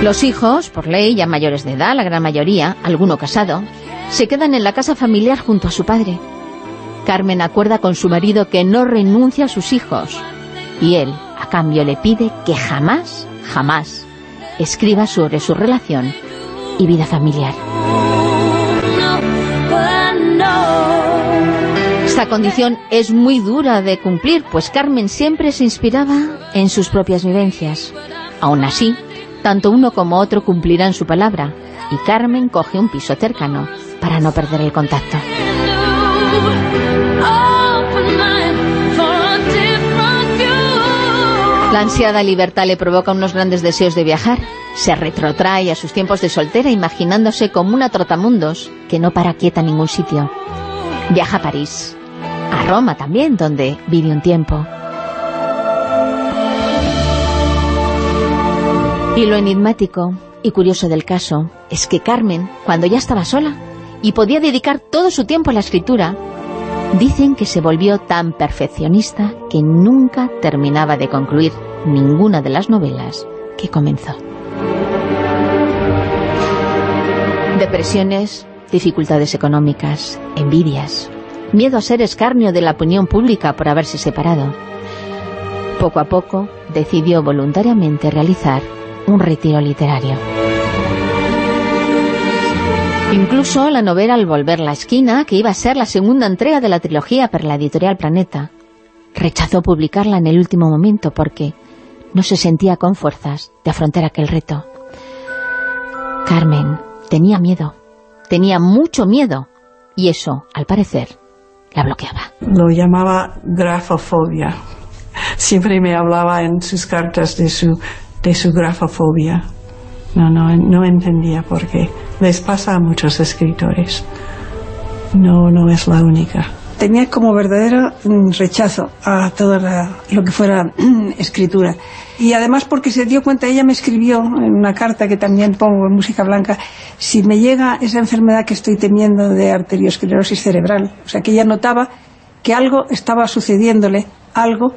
Los hijos, por ley, ya mayores de edad, la gran mayoría, alguno casado, se quedan en la casa familiar junto a su padre. Carmen acuerda con su marido que no renuncia a sus hijos y él, a cambio, le pide que jamás, jamás escriba sobre su relación y vida familiar. Esta condición es muy dura de cumplir, pues Carmen siempre se inspiraba en sus propias vivencias. Aún así, tanto uno como otro cumplirán su palabra, y Carmen coge un piso cercano para no perder el contacto. La ansiada libertad le provoca unos grandes deseos de viajar. Se retrotrae a sus tiempos de soltera imaginándose como una trotamundos que no para quieta en ningún sitio. Viaja a París, a Roma también, donde vive un tiempo. Y lo enigmático y curioso del caso es que Carmen, cuando ya estaba sola y podía dedicar todo su tiempo a la escritura, Dicen que se volvió tan perfeccionista que nunca terminaba de concluir ninguna de las novelas que comenzó. Depresiones, dificultades económicas, envidias, miedo a ser escarnio de la opinión pública por haberse separado. Poco a poco decidió voluntariamente realizar un retiro literario. Incluso la novela Al volver la esquina, que iba a ser la segunda entrega de la trilogía para la editorial Planeta, rechazó publicarla en el último momento porque no se sentía con fuerzas de afrontar aquel reto. Carmen tenía miedo, tenía mucho miedo, y eso, al parecer, la bloqueaba. Lo llamaba grafofobia. Siempre me hablaba en sus cartas de su, de su grafofobia. No, no, no entendía por qué. Les pasa a muchos escritores. No, no es la única. Tenía como verdadero rechazo a todo lo que fuera escritura. Y además porque se dio cuenta, ella me escribió en una carta que también pongo en Música Blanca, si me llega esa enfermedad que estoy temiendo de arteriosclerosis cerebral. O sea, que ella notaba que algo estaba sucediéndole, algo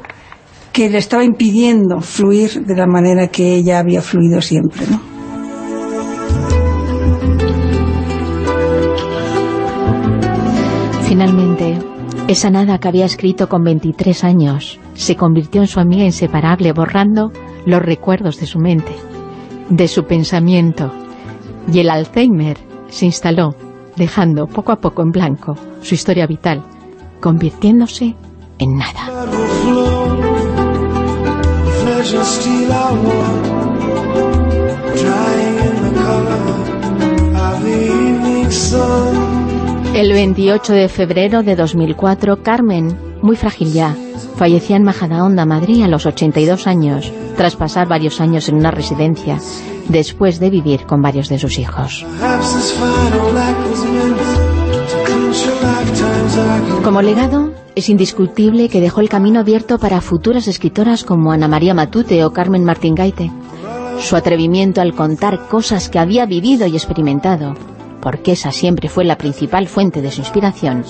que le estaba impidiendo fluir de la manera que ella había fluido siempre, ¿no? Finalmente, esa nada que había escrito con 23 años se convirtió en su amiga inseparable, borrando los recuerdos de su mente, de su pensamiento, y el Alzheimer se instaló, dejando poco a poco en blanco su historia vital, convirtiéndose en nada. El 28 de febrero de 2004, Carmen, muy frágil ya, fallecía en Majadahonda, Madrid, a los 82 años, tras pasar varios años en una residencia, después de vivir con varios de sus hijos. Como legado, es indiscutible que dejó el camino abierto para futuras escritoras como Ana María Matute o Carmen Martín Gaite. Su atrevimiento al contar cosas que había vivido y experimentado, porque esa siempre fue la principal fuente de su inspiración,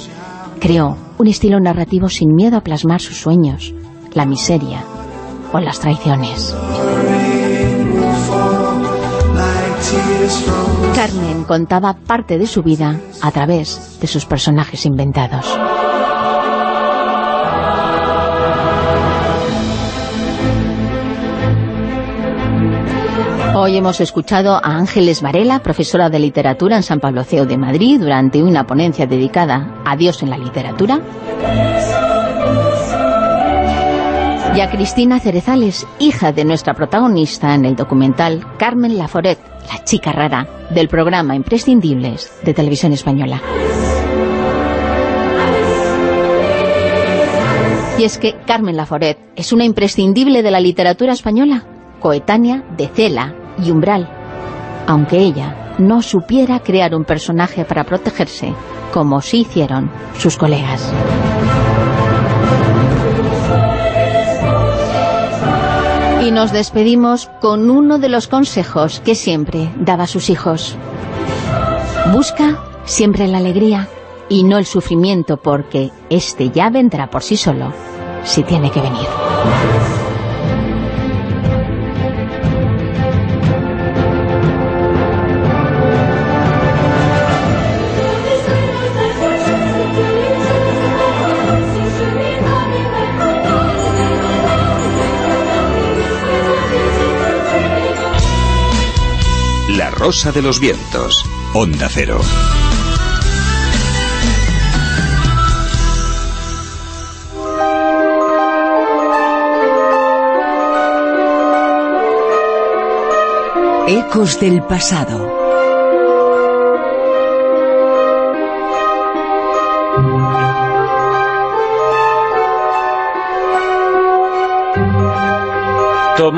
creó un estilo narrativo sin miedo a plasmar sus sueños, la miseria o las traiciones. Carmen contaba parte de su vida a través de sus personajes inventados. Hoy hemos escuchado a Ángeles Varela, profesora de literatura en San Pablo CEO de Madrid, durante una ponencia dedicada a Dios en la literatura. Y a Cristina Cerezales, hija de nuestra protagonista en el documental Carmen Laforet, la chica rara, del programa Imprescindibles de Televisión Española. Y es que Carmen Laforet es una imprescindible de la literatura española, coetánea de Cela y Umbral, aunque ella no supiera crear un personaje para protegerse, como sí hicieron sus colegas. Y nos despedimos con uno de los consejos que siempre daba a sus hijos. Busca siempre la alegría y no el sufrimiento porque este ya vendrá por sí solo si tiene que venir. Rosa de los Vientos. Onda Cero. Ecos del pasado.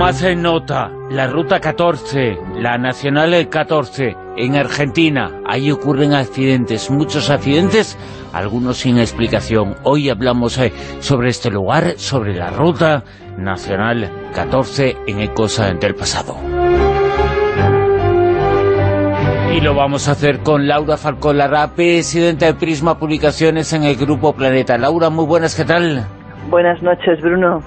Tomás en nota, la Ruta 14, la Nacional 14, en Argentina. Ahí ocurren accidentes, muchos accidentes, algunos sin explicación. Hoy hablamos eh, sobre este lugar, sobre la Ruta Nacional 14 en Ecos del pasado. Y lo vamos a hacer con Laura Falcón presidenta de Prisma Publicaciones en el Grupo Planeta. Laura, muy buenas, ¿qué tal? Buenas noches, Bruno.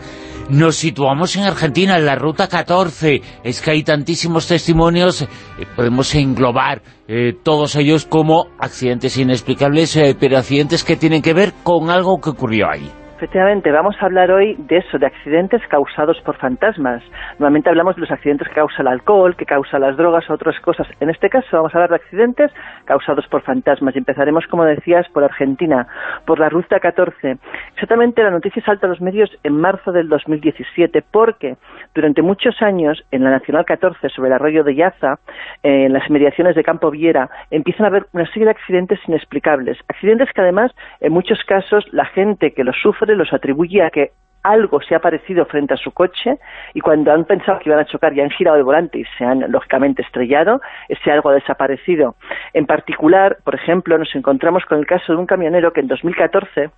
Nos situamos en Argentina, en la Ruta 14. Es que hay tantísimos testimonios, eh, podemos englobar eh, todos ellos como accidentes inexplicables, eh, pero accidentes que tienen que ver con algo que ocurrió ahí. Efectivamente, vamos a hablar hoy de eso, de accidentes causados por fantasmas. Normalmente hablamos de los accidentes que causa el alcohol, que causa las drogas o otras cosas. En este caso vamos a hablar de accidentes causados por fantasmas y empezaremos, como decías, por Argentina, por la Ruta 14. Exactamente la noticia salta a los medios en marzo del 2017 porque durante muchos años en la Nacional 14 sobre el arroyo de Yaza, en las mediaciones de Campo Viera, empiezan a haber una serie de accidentes inexplicables. Accidentes que además, en muchos casos, la gente que los sufre los atribuye a que algo se ha aparecido frente a su coche y cuando han pensado que iban a chocar y han girado el volante y se han lógicamente estrellado, ese algo ha desaparecido. En particular, por ejemplo, nos encontramos con el caso de un camionero que en 2014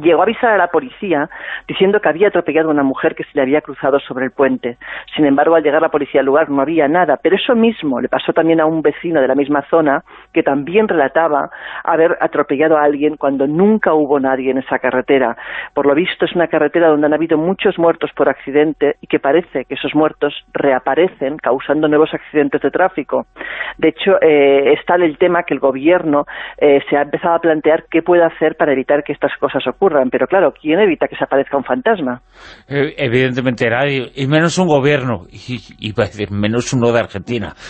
llegó a avisar a la policía diciendo que había atropellado a una mujer que se le había cruzado sobre el puente. Sin embargo, al llegar la policía al lugar no había nada, pero eso mismo le pasó también a un vecino de la misma zona que también relataba haber atropellado a alguien cuando nunca hubo nadie en esa carretera. Por lo visto es una carretera donde han habido muchos muertos por accidente y que parece que esos muertos reaparecen causando nuevos accidentes de tráfico. De hecho, eh, es tal el tema que el gobierno eh, se ha empezado a plantear qué puede hacer para evitar que estas cosas ocurran pero claro, ¿quién evita que se aparezca un fantasma? Eh, evidentemente nadie, y menos un gobierno, y, menos uno de Argentina.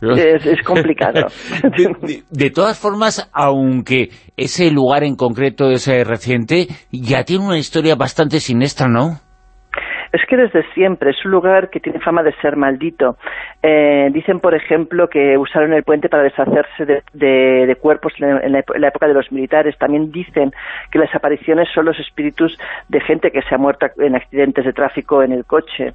Es, complicado. de, todas formas, aunque ese lugar en concreto es reciente, ya tiene una historia bastante siniestra, ¿no? Es que desde siempre es un lugar que tiene fama de ser maldito. Eh, dicen, por ejemplo, que usaron el puente para deshacerse de, cuerpos en la, época de los militares. También dicen que las apariciones son los espíritus de gente que se ha muerto en accidentes de tráfico en el coche.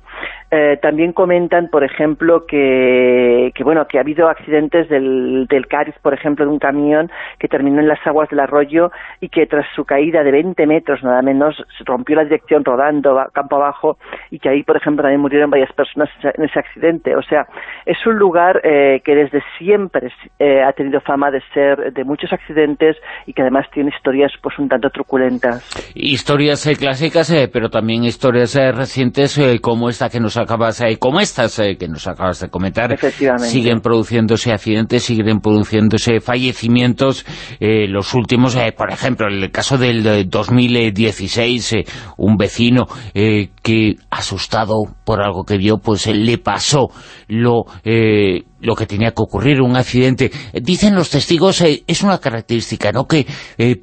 Eh, también comentan, por ejemplo, que, bueno que ha habido accidentes del, del Cáriz, por ejemplo, de un camión que terminó en las aguas del arroyo y que tras su caída de 20 metros, nada menos, rompió la dirección rodando campo abajo y que ahí, por ejemplo, también murieron varias personas en ese accidente. O sea, es un lugar eh, que desde siempre eh, ha tenido fama de ser de muchos accidentes y que además tiene historias pues un tanto truculentas. Historias clásicas, pero también historias recientes como esta que nos acabas, como estas que nos acabas de comentar. Siguen produciéndose accidentes, siguen produciéndose fallecimientos. los últimos, por ejemplo, el caso del 2016, un vecino que asustado por algo que vio, pues le pasó lo, lo que tenía que ocurrir, un accidente. Dicen los testigos, es una característica, ¿no?, que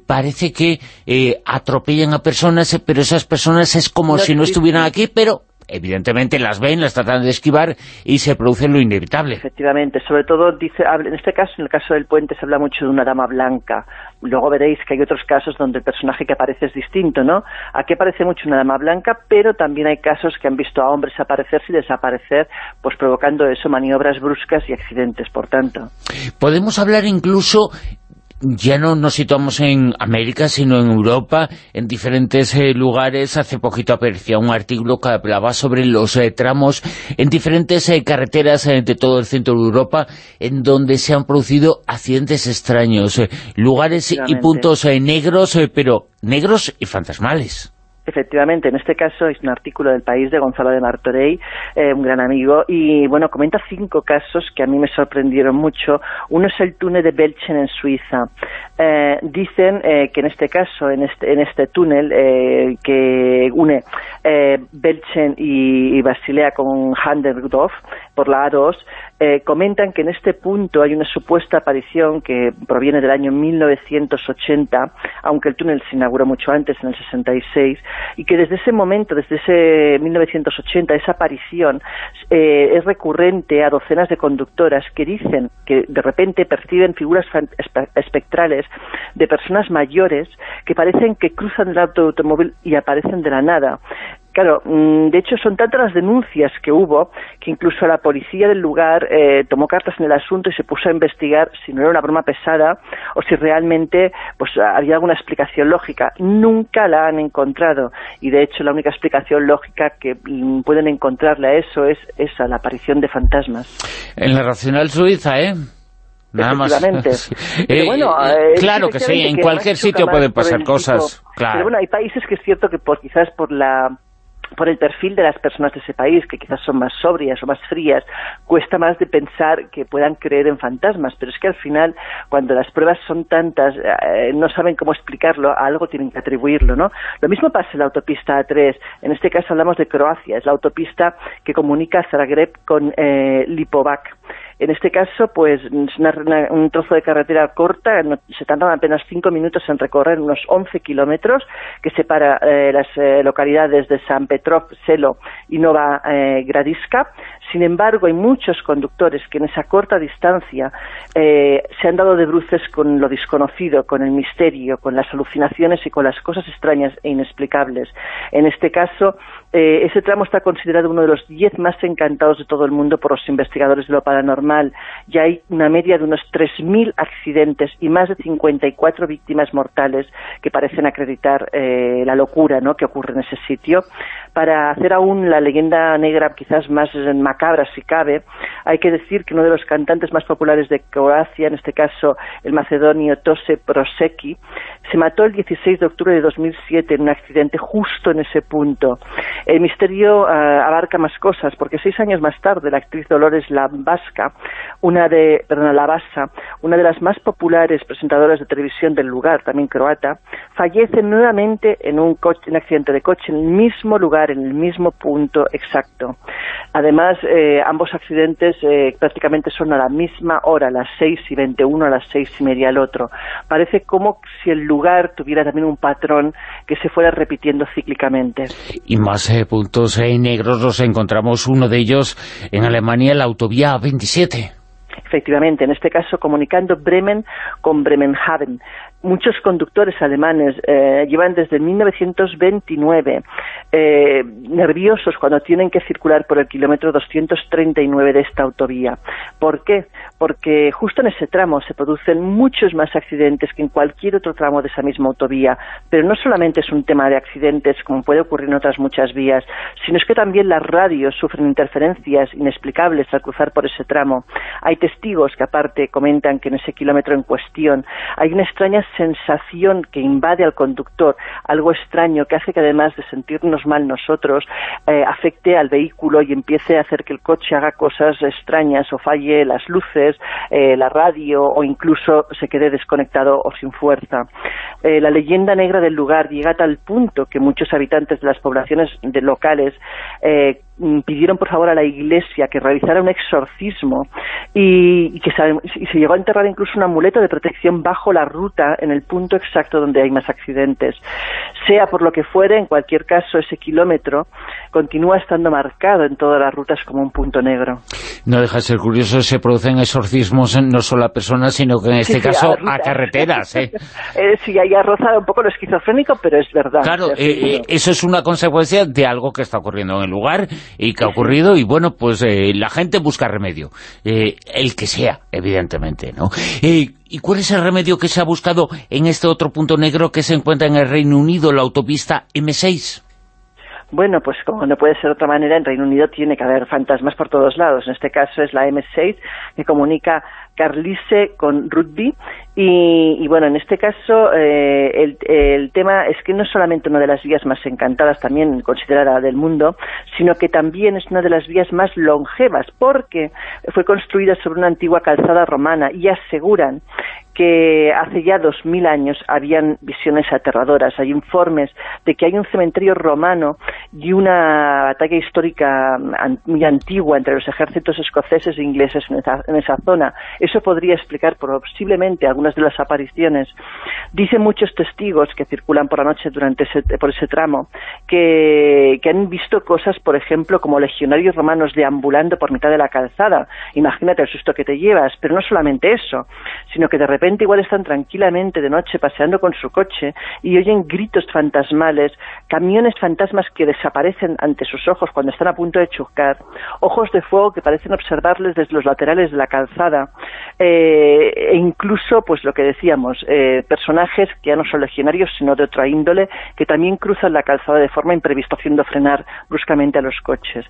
parece que atropellan a personas, pero esas personas es como si no estuvieran aquí, pero evidentemente las ven, las tratan de esquivar y se produce lo inevitable. Efectivamente, sobre todo, dice en este caso, en el caso del puente, se habla mucho de una dama blanca. Luego veréis que hay otros casos donde el personaje que aparece es distinto, ¿no? Aquí aparece mucho una dama blanca, pero también hay casos que han visto a hombres aparecerse y desaparecer, pues provocando eso, maniobras bruscas y accidentes, por tanto. Podemos hablar incluso ya no nos situamos en América, sino en Europa, en diferentes eh, lugares. Hace poquito aparecía un artículo que hablaba sobre los eh, tramos en diferentes eh, carreteras de todo el centro de Europa, en donde se han producido accidentes extraños, lugares y puntos negros, pero negros y fantasmales. Efectivamente, en este caso es un artículo del País de Gonzalo de Martorey, eh, un gran amigo, y bueno, comenta cinco casos que a mí me sorprendieron mucho. Uno es el túnel de Belchen en Suiza. Eh, dicen eh, que en este caso, en este, en este túnel que une Belchen y, Basilea con Handerdorf por la A2, comentan que en este punto hay una supuesta aparición que proviene del año 1980, aunque el túnel se inauguró mucho antes, en el 66, y que desde ese momento, desde ese 1980, esa aparición eh, es recurrente a docenas de conductoras que dicen que de repente perciben figuras espectrales de personas mayores que parecen que cruzan el auto automóvil y aparecen de la nada. Claro, mm, de hecho son tantas las denuncias que hubo que incluso la policía del lugar eh, tomó cartas en el asunto y se puso a investigar si no era una broma pesada o si realmente pues había alguna explicación lógica. Nunca la han encontrado y de hecho la única explicación lógica que mm, pueden encontrarle a eso es esa, la aparición de fantasmas. En la Racional Suiza, ¿eh? Nada más. Eh, bueno, eh, claro que sí, en cualquier sitio pueden pasar cosas. Claro. Pero bueno, hay países que es cierto que por, quizás por la por el perfil de las personas de ese país, que quizás son más sobrias o más frías, cuesta más de pensar que puedan creer en fantasmas, pero es que al final, cuando las pruebas son tantas, eh, no saben cómo explicarlo, a algo tienen que atribuirlo, ¿no? Lo mismo pasa en la autopista A3, en este caso hablamos de Croacia, es la autopista que comunica Zagreb con eh, Lipovac. En este caso, pues es un trozo de carretera corta, se tardan apenas cinco minutos en recorrer unos 11 kilómetros, que separa eh, las eh, localidades de San Petrov, Selo y Nova eh, Gradiska. Sin embargo, hay muchos conductores que en esa corta distancia se han dado de bruces con lo desconocido, con el misterio, con las alucinaciones y con las cosas extrañas e inexplicables. En este caso, ese tramo está considerado uno de los diez más encantados de todo el mundo por los investigadores de lo paranormal. Ya hay una media de unos 3.000 accidentes y más de 54 víctimas mortales que parecen acreditar la locura ¿no? que ocurre en ese sitio. Para hacer aún la leyenda negra quizás más macabra si cabe, hay que decir que uno de los cantantes más populares de Croacia, en este caso el macedonio Tose Proseki, se mató el 16 de octubre de 2007 en un accidente justo en ese punto. El misterio abarca más cosas, porque seis años más tarde la actriz Dolores Lambasca, una de, perdón, Labasa, una de las más populares presentadoras de televisión del lugar, también croata, fallece nuevamente en un, coche, accidente de coche en el mismo lugar en el mismo punto exacto. Además, eh, ambos accidentes eh, prácticamente son a la misma hora, a las seis y veintiuno, a las seis y media el otro. Parece como si el lugar tuviera también un patrón que se fuera repitiendo cíclicamente. Eh, puntos eh, negros. Los encontramos, uno de ellos en Alemania, la autovía 27 efectivamente, en este caso comunicando Bremen con Bremenhaven muchos conductores alemanes eh, llevan desde 1929 eh, nerviosos cuando tienen que circular por el kilómetro 239 de esta autovía. ¿Por qué? Porque justo en ese tramo se producen muchos más accidentes que en cualquier otro tramo de esa misma autovía, pero no solamente es un tema de accidentes como puede ocurrir en otras muchas vías, sino es que también las radios sufren interferencias inexplicables al cruzar por ese tramo. Hay testigos que aparte comentan que en ese kilómetro en cuestión hay una extraña sensación que invade al conductor, algo extraño que hace que además de sentirnos mal nosotros, eh, afecte al vehículo y empiece a hacer que el coche haga cosas extrañas o falle las luces, eh, la radio o incluso se quede desconectado o sin fuerza. Eh, la leyenda negra del lugar llega a tal punto que muchos habitantes de las poblaciones de locales pidieron por favor a la iglesia que realizara un exorcismo y, que se, se, llegó a enterrar incluso un amuleto de protección bajo la ruta en el punto exacto donde hay más accidentes. Sea por lo que fuere, en cualquier caso ese kilómetro continúa estando marcado en todas las rutas como un punto negro. No deja de ser curioso, se producen exorcismos no solo a personas, sino que en este caso a, carreteras. ¿eh? eh, sí, ahí ha rozado un poco lo esquizofrénico, pero es verdad. Claro, eh, eh, eso es una consecuencia de algo que está ocurriendo en el lugar y que ha ocurrido y bueno, pues eh, la gente busca remedio, eh, el que sea, evidentemente, ¿no? Eh, ¿Y cuál es el remedio que se ha buscado en este otro punto negro que se encuentra en el Reino Unido, la autopista M6? Bueno, pues como no puede ser de otra manera, en Reino Unido tiene que haber fantasmas por todos lados. En este caso es la M6 que comunica Carlise con Rugby. Y, bueno, en este caso eh, el, el, tema es que no es solamente una de las vías más encantadas, también considerada del mundo, sino que también es una de las vías más longevas porque fue construida sobre una antigua calzada romana y aseguran que hace ya dos mil años habían visiones aterradoras. Hay informes de que hay un cementerio romano y una batalla histórica muy antigua entre los ejércitos escoceses e ingleses en esa, zona. Eso podría explicar posiblemente algunas de las apariciones. Dicen muchos testigos que circulan por la noche durante ese, por ese tramo que, que han visto cosas, por ejemplo, como legionarios romanos deambulando por mitad de la calzada. Imagínate el susto que te llevas, pero no solamente eso, sino que de repente repente igual están tranquilamente de noche paseando con su coche y oyen gritos fantasmales, camiones fantasmas que desaparecen ante sus ojos cuando están a punto de chocar, ojos de fuego que parecen observarles desde los laterales de la calzada, eh, e incluso, pues lo que decíamos, eh, personajes que ya no son legionarios sino de otra índole, que también cruzan la calzada de forma imprevista haciendo frenar bruscamente a los coches.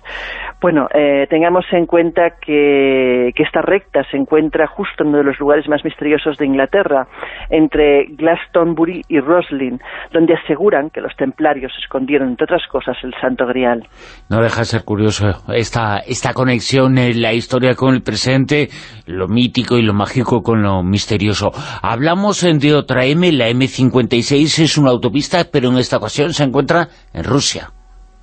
Bueno, eh, tengamos en cuenta que, que esta recta se encuentra justo en uno de los lugares más misteriosos de Inglaterra, entre Glastonbury y Roslin, donde aseguran que los templarios escondieron, entre otras cosas, el Santo Grial. No deja de ser curioso esta, esta conexión en la historia con el presente, lo mítico y lo mágico con lo misterioso. Hablamos de otra M, la M56 es una autopista, pero en esta ocasión se encuentra en Rusia.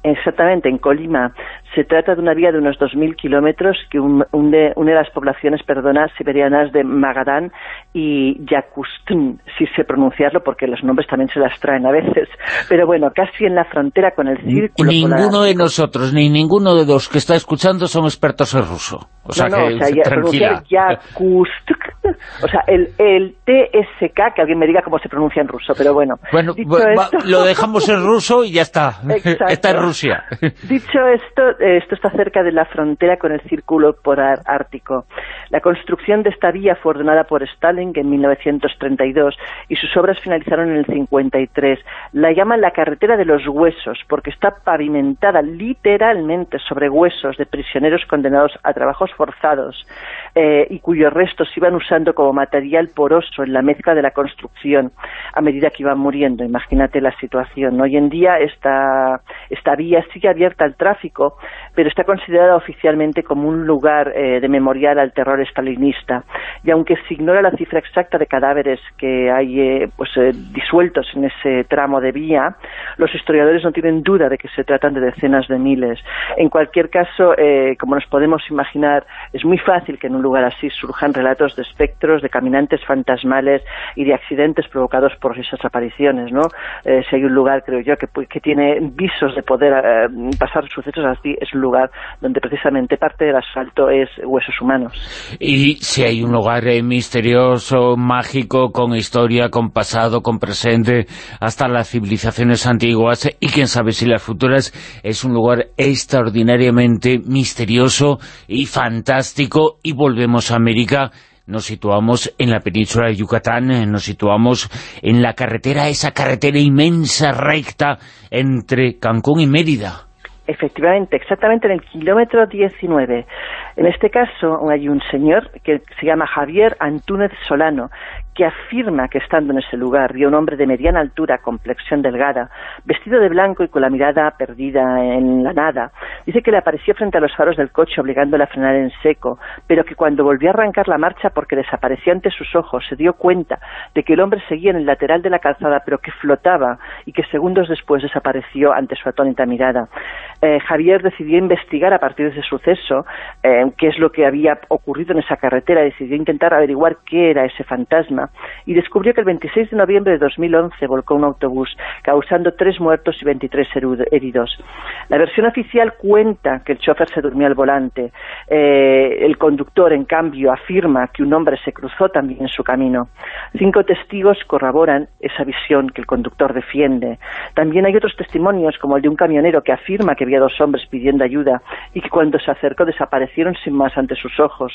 Exactamente, en Colima. Se trata de una vía de unos 2.000 kilómetros que une, las poblaciones perdona, siberianas de Magadán y Yakustun, si sé pronunciarlo, porque los nombres también se las traen a veces. Pero bueno, casi en la frontera con el círculo Ninguno de nosotros, ni ninguno de los que está escuchando son expertos en ruso. O sea, que, tranquila. o sea, el, el TSK, que alguien me diga cómo se pronuncia en ruso, pero bueno. Bueno, lo dejamos en ruso y ya está. Está en Rusia. Dicho esto, esto está cerca de la frontera con el Círculo Polar Ártico. La construcción de esta vía fue ordenada por Stalin en 1932 y sus obras finalizaron en el 53. La llaman la carretera de los huesos porque está pavimentada literalmente sobre huesos de prisioneros condenados a trabajos forzados. Eh, y cuyos restos se iban usando como material poroso en la mezcla de la construcción a medida que iban muriendo. Imagínate la situación. Hoy en día esta, esta vía sigue abierta al tráfico, pero está considerada oficialmente como un lugar eh, de memorial al terror estalinista. Y aunque se ignora la cifra exacta de cadáveres que hay eh, pues, disueltos en ese tramo de vía, los historiadores no tienen duda de que se tratan de decenas de miles. En cualquier caso, como nos podemos imaginar, es muy fácil que en lugar así surjan relatos de espectros, de caminantes fantasmales y de accidentes provocados por esas apariciones, ¿no? Eh, si hay un lugar, creo yo, que, que tiene visos de poder eh, pasar sucesos así, es un lugar donde precisamente parte del asfalto es huesos humanos. Y si hay un lugar eh, misterioso, mágico, con historia, con pasado, con presente, hasta las civilizaciones antiguas, y quién sabe si las futuras, es un lugar extraordinariamente misterioso y fantástico, y volvemos a América, nos situamos en la península de Yucatán, nos situamos en la carretera, esa carretera inmensa, recta, entre Cancún y Mérida. Efectivamente, exactamente en el kilómetro 19. En este caso hay un señor que se llama Javier Antúnez Solano, que afirma que estando en ese lugar vio un hombre de mediana altura, complexión delgada, vestido de blanco y con la mirada perdida en la nada. Dice que le apareció frente a los faros del coche obligándole a frenar en seco, pero que cuando volvió a arrancar la marcha porque desapareció ante sus ojos, se dio cuenta de que el hombre seguía en el lateral de la calzada, pero que flotaba y que segundos después desapareció ante su atónita mirada. Eh, Javier decidió investigar a partir de ese suceso eh, qué es lo que había ocurrido en esa carretera, decidió intentar averiguar qué era ese fantasma y descubrió que el 26 de noviembre de 2011 volcó un autobús, causando tres muertos y 23 heridos. La versión oficial cuenta que el chofer se durmió al volante. Eh, el conductor, en cambio, afirma que un hombre se cruzó también en su camino. Cinco testigos corroboran esa visión que el conductor defiende. También hay otros testimonios, como el de un camionero que afirma que había dos hombres pidiendo ayuda y que cuando se acercó desaparecieron sin más ante sus ojos.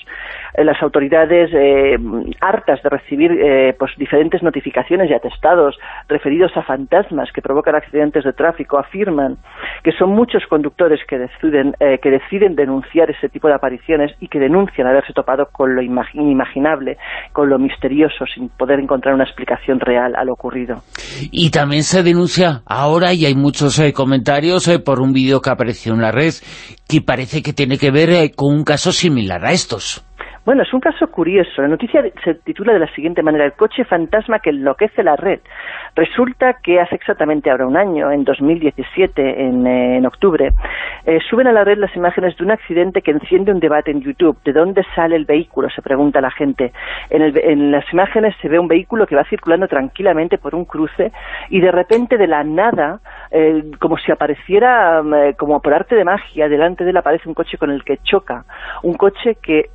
Eh, las autoridades, eh, hartas de recibir eh, pues diferentes notificaciones y atestados referidos a fantasmas que provocan accidentes de tráfico afirman que son muchos conductores que deciden, eh, que deciden denunciar ese tipo de apariciones y que denuncian haberse topado con lo inimaginable, con lo misterioso, sin poder encontrar una explicación real a lo ocurrido. Y también se denuncia ahora, y hay muchos eh, comentarios por un vídeo que apareció en la red, que parece que tiene que ver con un caso similar a estos. Bueno, es un caso curioso. La noticia se titula de la siguiente manera, el coche fantasma que enloquece la red. Resulta que hace exactamente ahora un año, en 2017, en, en octubre, eh, suben a la red las imágenes de un accidente que enciende un debate en YouTube. ¿De dónde sale el vehículo? Se pregunta la gente. En, en las imágenes se ve un vehículo que va circulando tranquilamente por un cruce y de repente de la nada, eh, como si apareciera, eh, como por arte de magia, delante de él aparece un coche con el que choca. Un coche que,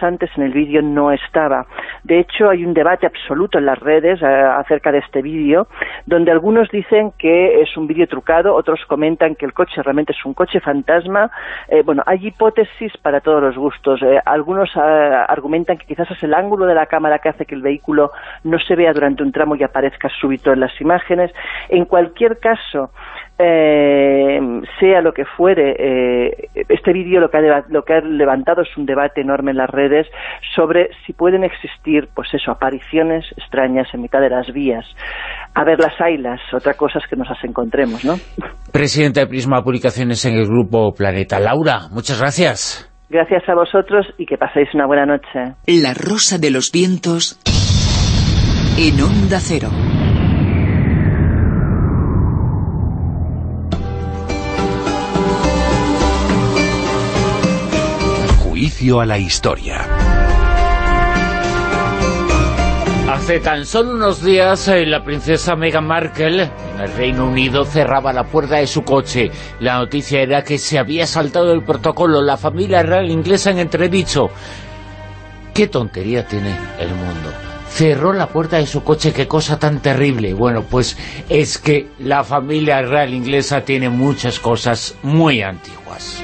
antes en el vídeo no estaba. De hecho, hay un debate absoluto en las redes eh, acerca de este vídeo, donde algunos dicen que es un vídeo trucado, otros comentan que el coche realmente es un coche fantasma. Eh, bueno, hay hipótesis para todos los gustos. Eh, algunos argumentan que quizás es el ángulo de la cámara que hace que el vehículo no se vea durante un tramo y aparezca súbito en las imágenes. En cualquier caso, eh, sea lo que fuere, eh, este vídeo lo, que ha, lo que ha levantado es un debate enorme en las redes sobre si pueden existir, pues eso, apariciones extrañas en mitad de las vías. A ver las ailas, otra cosa es que nos las encontremos, ¿no? Presidenta de Prisma Publicaciones en el Grupo Planeta. Laura, muchas gracias. Gracias a vosotros y que paséis una buena noche. La Rosa de los Vientos en Onda Cero. A la historia. Hace tan solo unos días eh, la princesa Meghan Markle en el Reino Unido cerraba la puerta de su coche. La noticia era que se había saltado el protocolo. La familia real inglesa en entredicho. ¿Qué tontería tiene el mundo? Cerró la puerta de su coche, qué cosa tan terrible. Bueno, pues es que la familia real inglesa tiene muchas cosas muy antiguas.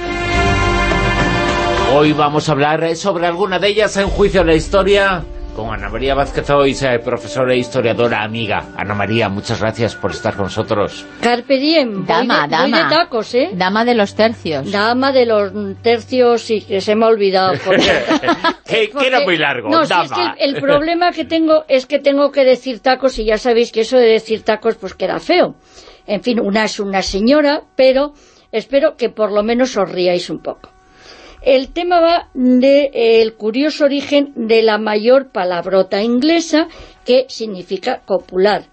Hoy vamos a hablar sobre alguna de ellas en Juicio a la Historia con Ana María Vázquez Ois, eh, profesora e historiadora amiga. Ana María, muchas gracias por estar con nosotros. Carpe diem. Dama, voy de, voy dama. de tacos, ¿eh? Dama de los tercios. Dama de los tercios y que se me ha olvidado. porque- que, que era muy largo, No, si dama. es que el, el problema que tengo es que tengo que decir tacos y ya sabéis que eso de decir tacos pues queda feo. En fin, una es una señora, pero espero que por lo menos os ríais un poco. El tema va del curioso origen de la mayor palabrota inglesa que significa copular,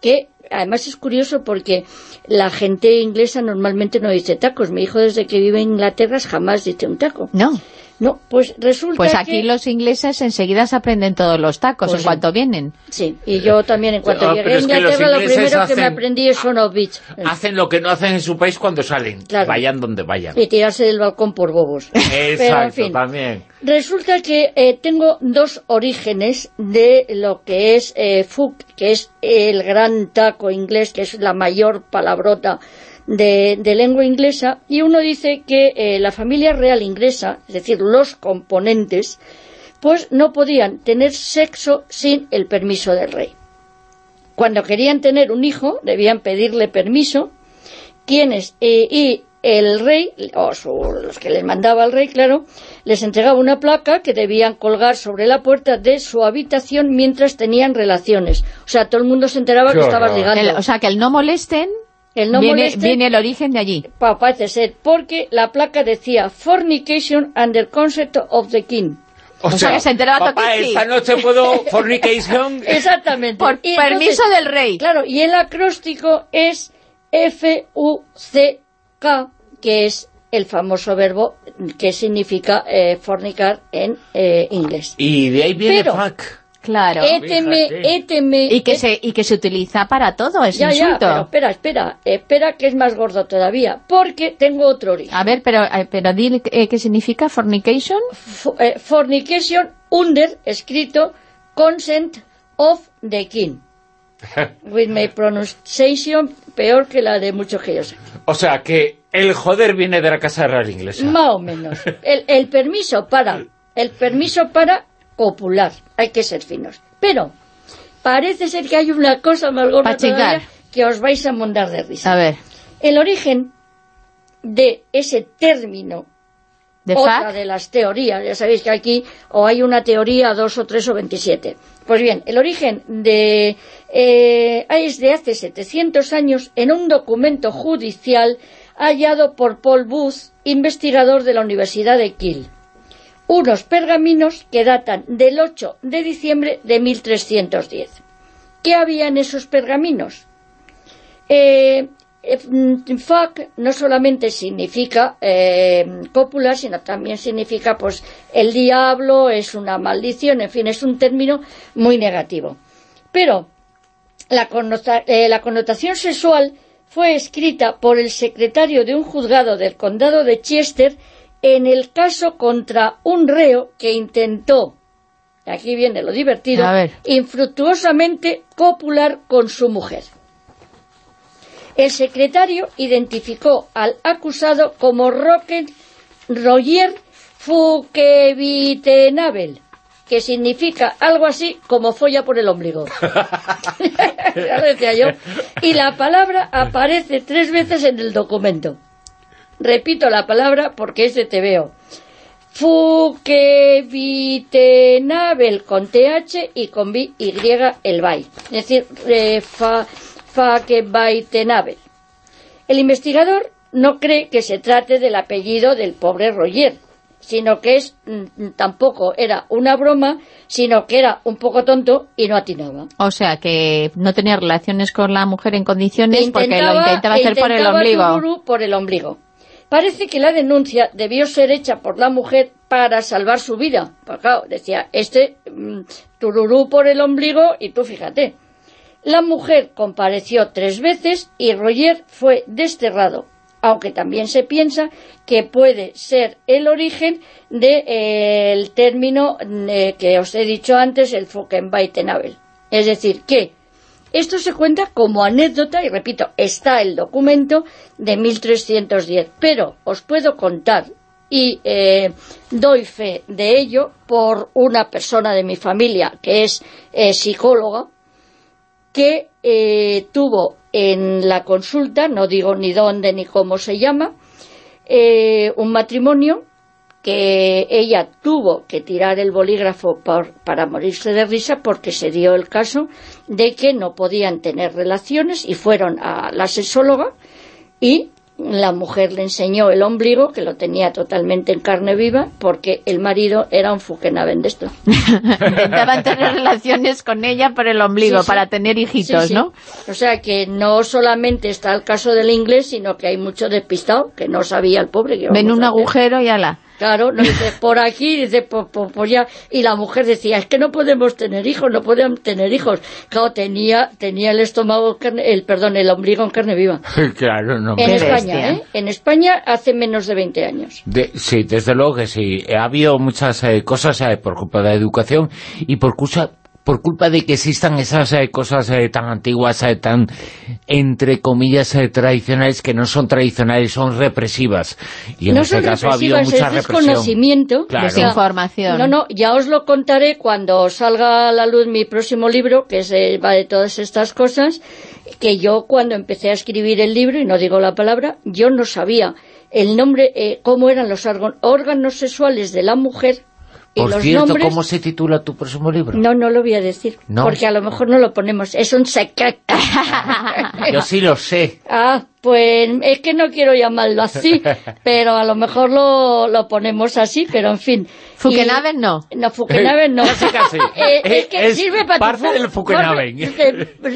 que además es curioso porque la gente inglesa normalmente no dice tacos. Mi hijo desde que vive en Inglaterra jamás dice un taco. No. No, pues resulta Pues aquí que... los ingleses enseguida se aprenden todos los tacos Pues en sí. cuanto vienen. Sí, y yo también en cuanto Ah, llegué a es que los Inglaterra lo primero que me hacen- aprendí es son of beach. Hacen lo que no hacen en su país cuando salen. Claro. Vayan donde vayan. Y tirarse del balcón por bobos. Pero, en Exacto, fin, también. Resulta que eh, tengo dos orígenes de lo que es eh, fuck, que es el gran taco inglés, que es la mayor palabrota de, de lengua inglesa, y uno dice que eh, la familia real inglesa, es decir, los componentes, pues no podían tener sexo sin el permiso del rey. Cuando querían tener un hijo, debían pedirle permiso, quienes eh, y el rey, o su- los que les mandaba el rey, claro, les entregaba una placa que debían colgar sobre la puerta de su habitación mientras tenían relaciones. O sea, todo el mundo se enteraba Qué que estabas ligando. El- o sea, que el no molesten, El no viene, molesten- viene el origen de allí. Pa- parece ser, porque la placa decía Fornication under consent of the king. O, sea, que se enteraba papá, Tokichi. esta noche puedo fornication. Exactamente. Por Y permiso del rey. Claro, y el acróstico es F-U-C-K, que es el famoso verbo que significa eh, fornicar en eh, inglés. Y de ahí viene Pero- fuck. Claro. Éteme, éteme... Y que, se, y que se utiliza para todo ese Ya, ya, insulto. pero espera, espera, espera que es más gordo todavía, porque tengo otro origen. A ver, pero, eh, pero dile eh, qué significa fornication. Fo- eh, fornication under, escrito, consent of the king. With my pronunciation peor que la de muchos que yo sé. O sea, que el joder viene de la Casa Real Inglesa. Más o menos. El, el permiso para, el permiso para copular. Hay que ser finos. Pero parece ser que hay una cosa más gorda todavía que os vais a mondar de risa. A ver, El origen de ese término de otra fact. de las teorías, ya sabéis que aquí o hay una teoría, dos o tres o veintisiete. Pues bien, el origen de eh, es de hace 700 años en un documento judicial hallado por Paul Booth, investigador de la Universidad de Kiel. Unos pergaminos que datan del 8 de diciembre de 1310. ¿Qué había en esos pergaminos? Eh, eh, mm, fuck no solamente significa eh, cópula, sino también significa pues el diablo, es una maldición, en fin, es un término muy negativo. Pero la, eh, la connotación sexual fue escrita por el secretario de un juzgado del condado de Chester en el caso contra un reo que intentó, aquí viene lo divertido, infructuosamente copular con su mujer. El secretario identificó al acusado como Rocket Roger Fukevitenabel, que significa algo así como folla por el ombligo. ya lo decía yo. Y la palabra aparece tres veces en el documento. Repito la palabra porque es de TVO. Fukevitenabel con TH y con B y el BAI. Es decir, eh, fa, Fakebaitenabel. El investigador no cree que se trate del apellido del pobre Roger, sino que es mm, tampoco era una broma, sino que era un poco tonto y no atinaba. O sea, que no tenía relaciones con la mujer en condiciones porque lo Intentaba- intentaba hacer por el ombligo. por el ombligo. Parece que la denuncia debió ser hecha por la mujer para salvar su vida. Porque claro, decía, este mm, tururú por el ombligo y tú fíjate. La mujer compareció tres veces y Roger fue desterrado, aunque también se piensa que puede ser el origen del término eh, que os he dicho antes, el Fuckenbeitenabel. Es decir, que esto se cuenta como anécdota, y repito, está el documento de 1310, pero os puedo contar y eh, doy fe de ello por una persona de mi familia que es eh, psicóloga, que eh, tuvo en la consulta, no digo ni dónde ni cómo se llama, un matrimonio que ella tuvo que tirar el bolígrafo para morirse de risa porque se dio el caso de que no podían tener relaciones y fueron a la sexóloga y la mujer le enseñó el ombligo, que lo tenía totalmente en carne viva, porque el marido era un fuquenaven de esto. Intentaban tener relaciones con ella por el ombligo, para tener hijitos, ¿no? O sea que no solamente está el caso del inglés, sino que hay mucho despistado, que no sabía el pobre que Ven un agujero y ala. Claro, no dice por aquí, dice por, por, ya, y la mujer decía, es que no podemos tener hijos, no podemos tener hijos. Claro, tenía, tenía el estómago, el perdón, el ombligo en carne viva. claro, no. En España, ¿eh? En España hace menos de 20 años. sí, desde luego que sí. Ha habido muchas eh, cosas eh, por culpa de la educación y por culpa, por culpa de que existan esas eh, cosas eh, tan antiguas, eh, tan, entre comillas, tradicionales, que no son tradicionales, son represivas. Y en este caso ha habido mucha es desconocimiento, desinformación. No, no, ya os lo contaré cuando salga a la luz mi próximo libro, que es, va de todas estas cosas, que yo cuando empecé a escribir el libro, y no digo la palabra, yo no sabía el nombre, cómo eran los órganos sexuales de la mujer por cierto, ¿cómo se titula tu próximo libro? No, no lo voy a decir, porque a lo mejor no lo ponemos, es un secreto. Yo sí lo sé. Ah, pues es que no quiero llamarlo así, pero a lo mejor lo, lo ponemos así, pero en fin. ¿Fukenaven no? No, Fukenaven no. Casi, casi. Eh, es que sirve para parte del Fukenaven.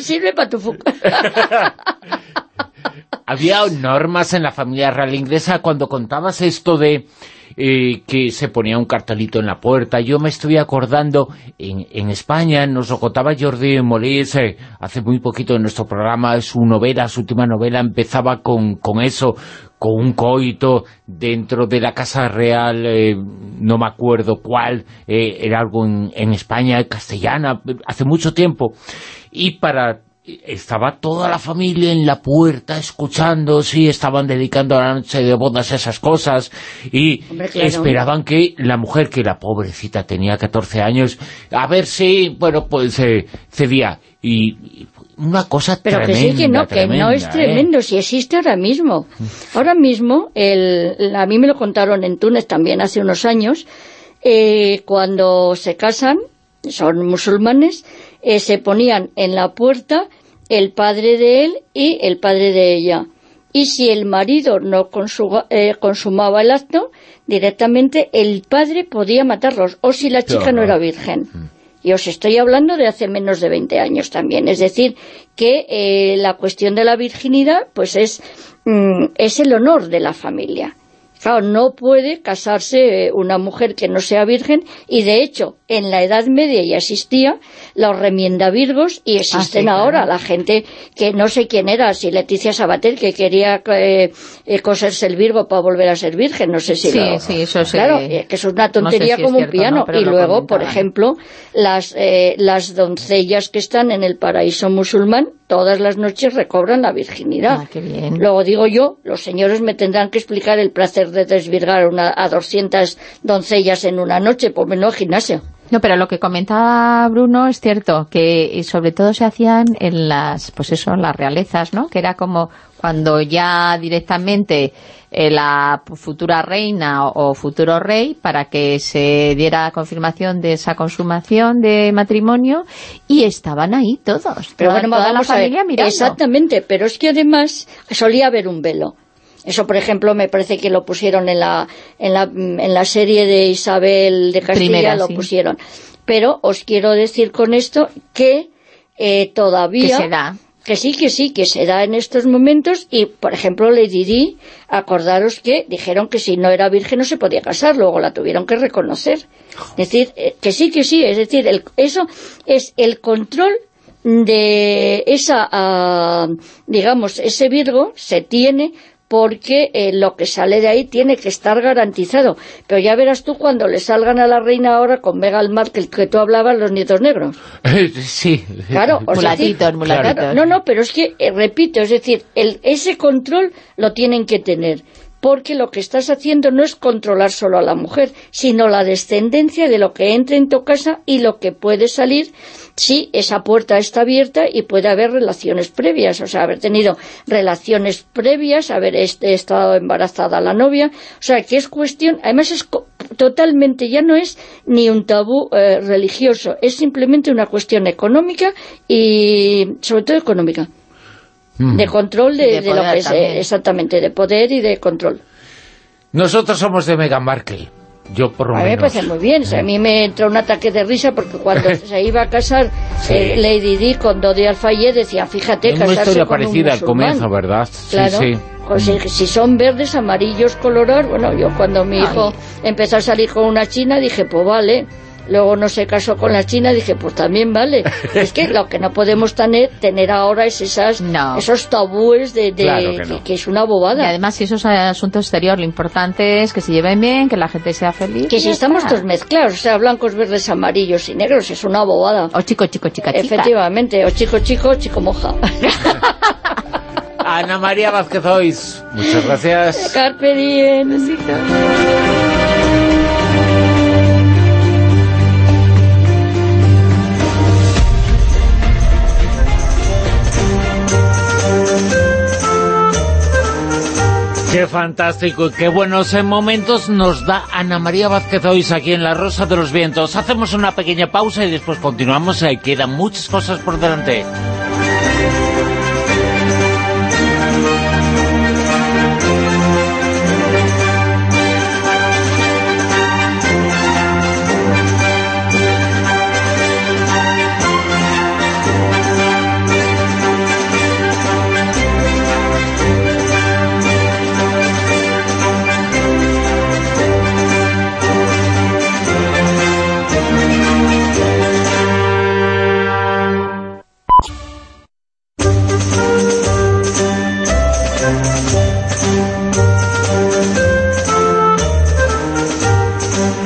Sirve para tu Había normas en la familia real inglesa cuando contabas esto de eh, que se ponía un cartelito en la puerta. Yo me estoy acordando, en, en España nos lo contaba Jordi Molís eh, hace muy poquito en nuestro programa, su novela, su última novela empezaba con, con eso, con un coito dentro de la Casa Real, eh, no me acuerdo cuál, era algo en, en España, castellana, hace mucho tiempo. Y para estaba toda la familia en la puerta escuchando, sí, estaban dedicando a la noche de bodas a esas cosas y esperaban que la mujer, que la pobrecita tenía 14 años, a ver si, bueno, pues eh, cedía. Y, una cosa Pero tremenda, que sí, que no, que no es ¿eh? tremendo, si existe ahora mismo. Ahora mismo, el, a mí me lo contaron en Túnez también hace unos años, eh, cuando se casan, son musulmanes, se ponían en la puerta el padre de él y el padre de ella. Y si el marido no eh, consumaba el acto, directamente el padre podía matarlos, o si la chica no era virgen. Mm. Y os estoy hablando de hace menos de 20 años también. Es decir, que eh, la cuestión de la virginidad pues es, mm, es el honor de la familia. Claro, no puede casarse eh, una mujer que no sea virgen y de hecho en la Edad Media ya existía los remiendavirgos y existen ah, ahora la gente que no sé quién era, si Leticia Sabater que quería eh, eh, coserse el virgo para volver a ser virgen, no sé si sí, sí, eso sí. Claro, que es una tontería como un piano. y luego, por ejemplo, las, las doncellas que están en el paraíso musulmán todas las noches recobran la virginidad. Ah, qué bien. Luego digo yo, los señores me tendrán que explicar el placer de desvirgar una, a 200 doncellas en una noche, por menos gimnasio. No, pero lo que comentaba Bruno es cierto, que sobre todo se hacían en las, pues eso, las realezas, ¿no? Que era como cuando ya directamente eh, la futura reina o, futuro rey, para que se diera confirmación de esa consumación de matrimonio, y estaban ahí todos, pero bueno, toda la familia mirando. Exactamente, pero es que además solía haber un velo. Eso, por ejemplo, me parece que lo pusieron en la, en la, en la serie de Isabel de Castilla, lo pusieron. Pero os quiero decir con esto que eh, todavía... Que se da. Que sí, que sí, que se da en estos momentos y, por ejemplo, le Di, acordaros que dijeron que si no era virgen no se podía casar, luego la tuvieron que reconocer. Es decir, eh, que sí, que sí, es decir, el, eso es el control de esa, ah, digamos, ese Virgo se tiene porque eh, lo que sale de ahí tiene que estar garantizado. Pero ya verás tú cuando le salgan a la reina ahora con Megal Markle, que tú hablabas, los nietos negros. sí. Claro, mulatitos, mulatitos. No, no, pero es que, eh, repito, es decir, el, ese control lo tienen que tener. Porque lo que estás haciendo no es controlar solo a la mujer, sino la descendencia de lo que entra en tu casa y lo que puede salir si esa puerta está abierta y puede haber relaciones previas, o sea, haber tenido relaciones previas, haber estado embarazada la novia, o sea, que es cuestión, además es totalmente, ya no es ni un tabú eh, religioso, es simplemente una cuestión económica y sobre todo económica. Mm. De control de, lo que es, eh, exactamente, de poder y de control. Nosotros somos de Meghan Markle. Yo por lo a mí me parece muy bien, a mí me entró un ataque de risa porque cuando se iba a casar eh, Lady Di con Dodi Alfayet decía, fíjate, casarse una historia parecida al comienzo, ¿verdad? Claro. Sí, pues si, son verdes, amarillos, colorados, bueno, yo cuando mi hijo empezó a salir con una china dije, pues vale, luego no se casó con la China, dije, pues también vale. es que lo que no podemos tener, tener ahora es esas, esos tabúes de, que, es una bobada. Y además, si eso es asunto exterior, lo importante es que se lleven bien, que la gente sea feliz. Que si estamos todos mezclados, o sea, blancos, verdes, amarillos y negros, es una bobada. O chico, chico, chica, chica. Efectivamente, o chico, chico, chico moja. Ana María Vázquez Ois, muchas gracias. Carpe diem. Qué fantástico y qué buenos momentos nos da Ana María Vázquez hoy aquí en La Rosa de los Vientos. Hacemos una pequeña pausa y después continuamos. Ahí quedan muchas cosas por delante.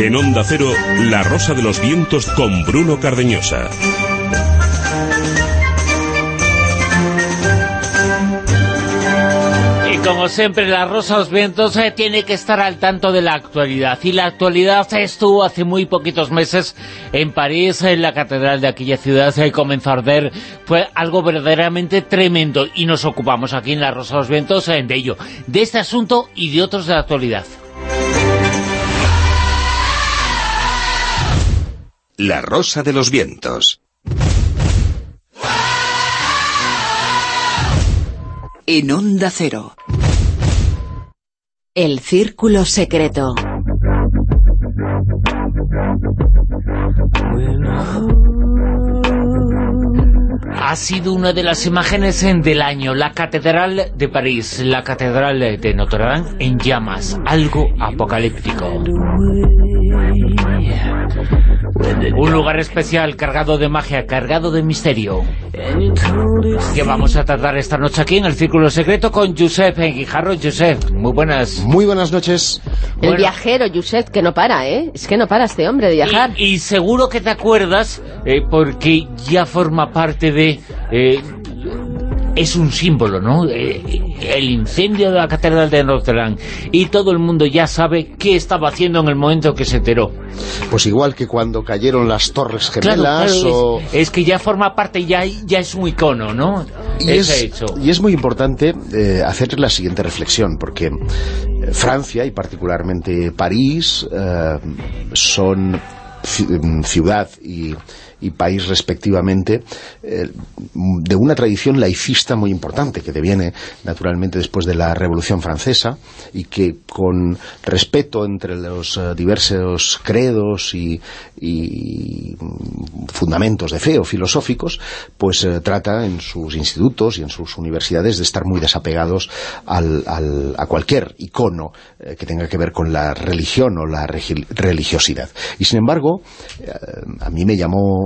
En Onda Cero, La Rosa de los Vientos con Bruno Cardeñosa. Y como siempre, La Rosa de los Vientos eh, tiene que estar al tanto de la actualidad. Y la actualidad estuvo hace muy poquitos meses en París, en la catedral de aquella ciudad, se comenzó a arder. Fue algo verdaderamente tremendo. Y nos ocupamos aquí en La Rosa de los Vientos eh, de ello, de este asunto y de otros de la actualidad. La Rosa de los Vientos. En Onda Cero. El Círculo Secreto. Ha sido una de las imágenes del año, la Catedral de París, la Catedral de Notre Dame en llamas, algo apocalíptico. Un lugar especial, cargado de magia, cargado de misterio. Que vamos a tratar esta noche aquí en el Círculo Secreto con Josep Guijarro. Josep, muy buenas. Muy buenas noches. El viajero, Josep, que no para, ¿eh? Es que no para este hombre de viajar. Y, seguro que te acuerdas, eh, porque ya forma parte de... Eh, es un símbolo, ¿no? Eh, el incendio de la Catedral de Notre Dame. Y todo el mundo ya sabe qué estaba haciendo en el momento que se enteró. Pues igual que cuando cayeron las Torres Gemelas es, que ya forma parte, ya, ya es un icono, ¿no? Y, es, y es muy importante eh, hacer la siguiente reflexión, porque eh, Francia, y particularmente París, son mm, ciudad y y país respectivamente, eh, de una tradición laicista muy importante que deviene naturalmente después de la Revolución Francesa y que con respeto entre los eh, diversos credos y, fundamentos de fe o filosóficos, pues eh, trata en sus institutos y en sus universidades de estar muy desapegados a cualquier icono que tenga que ver con la religión o la religiosidad. Y sin embargo, a mí me llamó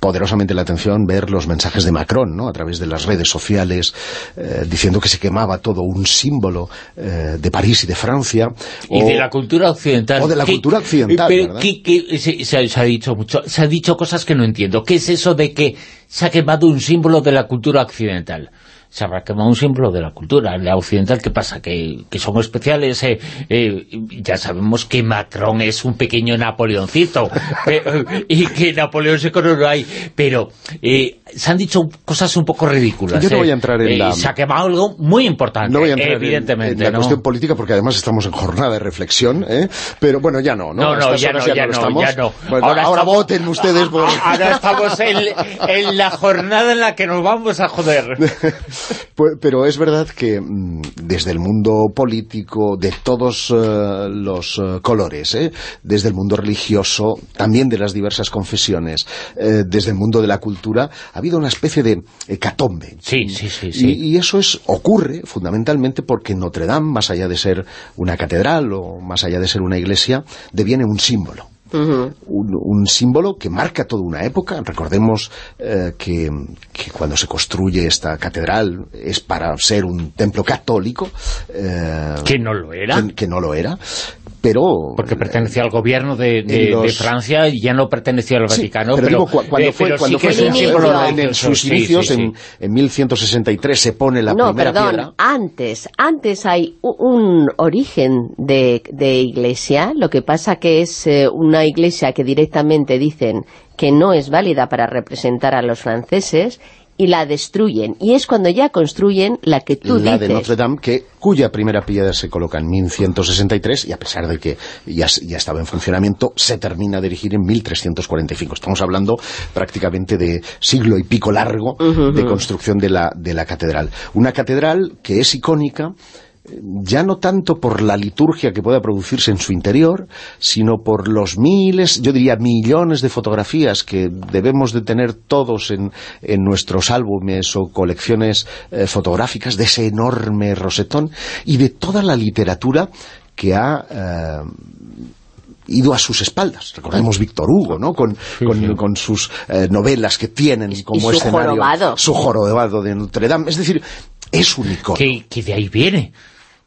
poderosamente la atención ver los mensajes de Macron, ¿no? A través de las redes sociales, eh, diciendo que se quemaba todo un símbolo eh, de París y de Francia. Y de la cultura occidental. O de la cultura occidental, se, ha dicho mucho, se ha dicho cosas que no entiendo. ¿Qué es eso de que se ha quemado un símbolo de la cultura occidental? Se habrá quemado un símbolo de la cultura. La occidental, ¿qué pasa? Que, que son especiales. Eh, eh, ya sabemos que Macron es un pequeño Napoleoncito y que Napoleón se coronó ahí. Pero eh, se han dicho cosas un poco ridículas. Yo no voy a entrar en la... Se ha quemado algo muy importante, no voy a entrar evidentemente. En, en la cuestión política, porque además estamos en jornada de reflexión, pero bueno, ya no. No, no, ya, no, ya, no, ya no, Bueno, ahora, ahora voten ustedes por... Ahora estamos en, en la jornada en la que nos vamos a joder. Pues, pero es verdad que mm, desde el mundo político, de todos uh, los uh, colores, ¿eh? desde el mundo religioso, también de las diversas confesiones, eh, desde el mundo de la cultura, habido una especie de hecatombe. Sí, sí, sí. sí. Y, y, eso es ocurre fundamentalmente porque Notre Dame, más allá de ser una catedral o más allá de ser una iglesia, deviene un símbolo. Uh -huh. un, un, símbolo que marca toda una época. Recordemos eh, que, que, cuando se construye esta catedral es para ser un templo católico. Eh, que no lo era. Que, que no lo era. Pero, porque pertenecía al gobierno de, de, los... de, Francia y ya no pertenecía al Vaticano. Sí, pero, pero digo, cu cuando eh, fue, pero cuando sí fue en, símbolo en, en, sus sí, inicios, sí, sí. En, en 1163 se pone la no, primera perdón, piedra. antes, antes hay un origen de, de iglesia, lo que pasa que es eh, una iglesia que directamente dicen que no es válida para representar a los franceses y la destruyen. Y es cuando ya construyen la que tú la dices. de Notre Dame, que, cuya primera piedra se coloca en 1163 y a pesar de que ya, ya estaba en funcionamiento, se termina de erigir en 1345. Estamos hablando prácticamente de siglo y pico largo uh -huh. de construcción de la, de la catedral. Una catedral que es icónica ya no tanto por la liturgia que pueda producirse en su interior, sino por los miles, yo diría millones de fotografías que debemos de tener todos en, en nuestros álbumes o colecciones eh, fotográficas de ese enorme rosetón y de toda la literatura que ha... Eh, ido a sus espaldas. Recordemos Víctor Hugo, ¿no? Con, sí, con, sí. con sus eh, novelas que tienen como y su escenario jorobado. su jorobado de Notre Dame. Es decir, es un icono. Que, que de ahí viene.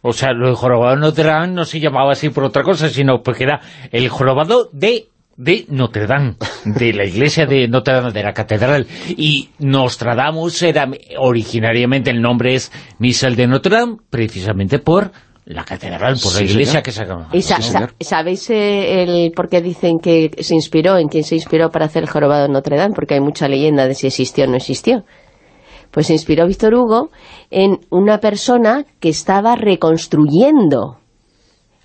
O sea, lo de jorobado de Notre Dame no se llamaba así por otra cosa, sino porque era el jorobado de de Notre Dame, de la iglesia de Notre Dame, de la catedral. Y Nostradamus era, originariamente el nombre es Misal de Notre Dame, precisamente por la catedral, por la iglesia señor. que se acaba. ¿Y sa- Sí, sa- señor. sabéis eh, el por qué dicen que se inspiró, en quién se inspiró para hacer el jorobado de Notre Dame? Porque hay mucha leyenda de si existió o no existió. Pues se inspiró Víctor Hugo en una persona que estaba reconstruyendo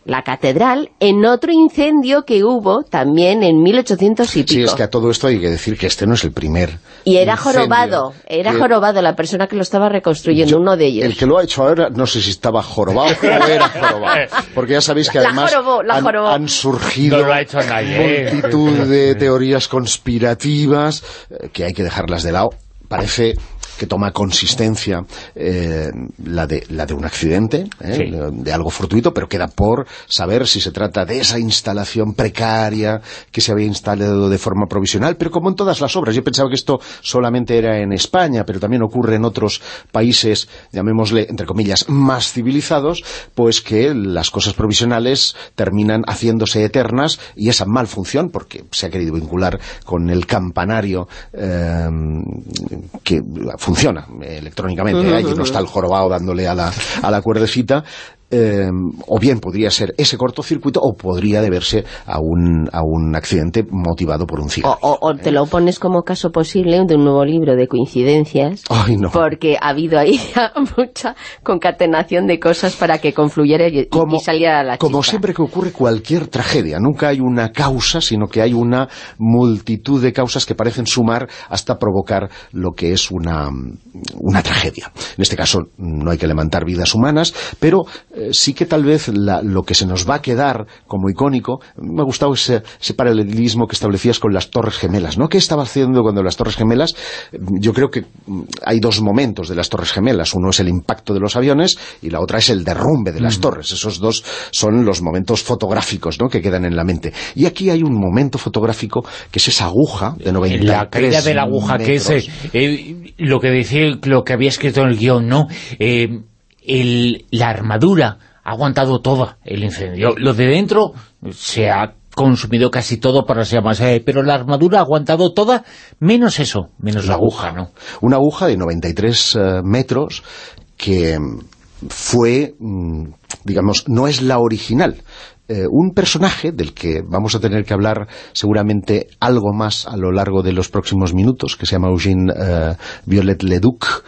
la catedral en otro incendio que hubo también en 1800 y pico. Sí, es que a todo esto hay que decir que este no es el primer Y era jorobado, era que- jorobado la persona que lo estaba reconstruyendo, uno de ellos. El que lo ha hecho ahora, no sé si estaba jorobado o era jorobado. Porque ya sabéis que La además jorobó, la han, jorobó. han surgido No lo ha hecho nadie, ¿eh? multitud de teorías conspirativas eh, que hay que dejarlas de lado. Parece que toma consistencia eh, la, de, la de un accidente, eh, Sí. de, de algo fortuito, pero queda por saber si se trata de esa instalación precaria que se había instalado de forma provisional, pero como en todas las obras. Yo pensaba que esto solamente era en España, pero también ocurre en otros países, llamémosle, entre comillas, más civilizados, pues que las cosas provisionales terminan haciéndose eternas y esa malfunción, porque se ha querido vincular con el campanario eh, que funciona eh, electrónicamente, allí no ujú. está el jorobado dándole a la, a la cuerdecita, eh, o bien podría ser ese cortocircuito o podría deberse a un, a un accidente motivado por un cigarro. o- o te lo pones como caso posible de un nuevo libro de coincidencias, Ay, no. porque ha habido ahí mucha concatenación de cosas para que confluyera y, y saliera la como chispa. siempre que ocurre cualquier tragedia, nunca hay una causa, sino que hay una multitud de causas que parecen sumar hasta provocar lo que es una, una tragedia. En este caso no hay que levantar vidas humanas, pero sí que tal vez la- lo que se nos va a quedar como icónico, me ha gustado ese, ese paralelismo que establecías con las Torres Gemelas, ¿no? ¿Qué estaba haciendo cuando las Torres Gemelas? eh, Yo creo que mm, hay dos momentos de las Torres Gemelas, uno es el impacto de los aviones y la otra es el derrumbe de las torres. Esos dos son los momentos fotográficos ¿no? que quedan en la mente. Y aquí hay un momento fotográfico que es esa aguja de 93 la caída de la aguja que es eh, eh, lo que decía lo que había escrito en el guion no Eh, el- la armadura ha aguantado toda el incendio lo de dentro se ha consumido casi todo por las llamas, eh, pero la armadura ha aguantado toda, menos eso, menos la, aguja, ¿no? Una aguja de 93 eh, metros que fue, mm, digamos, no es la original. Eh, un personaje del que vamos a tener que hablar seguramente algo más a lo largo de los próximos minutos, que se llama Eugene uh, Violet Leduc,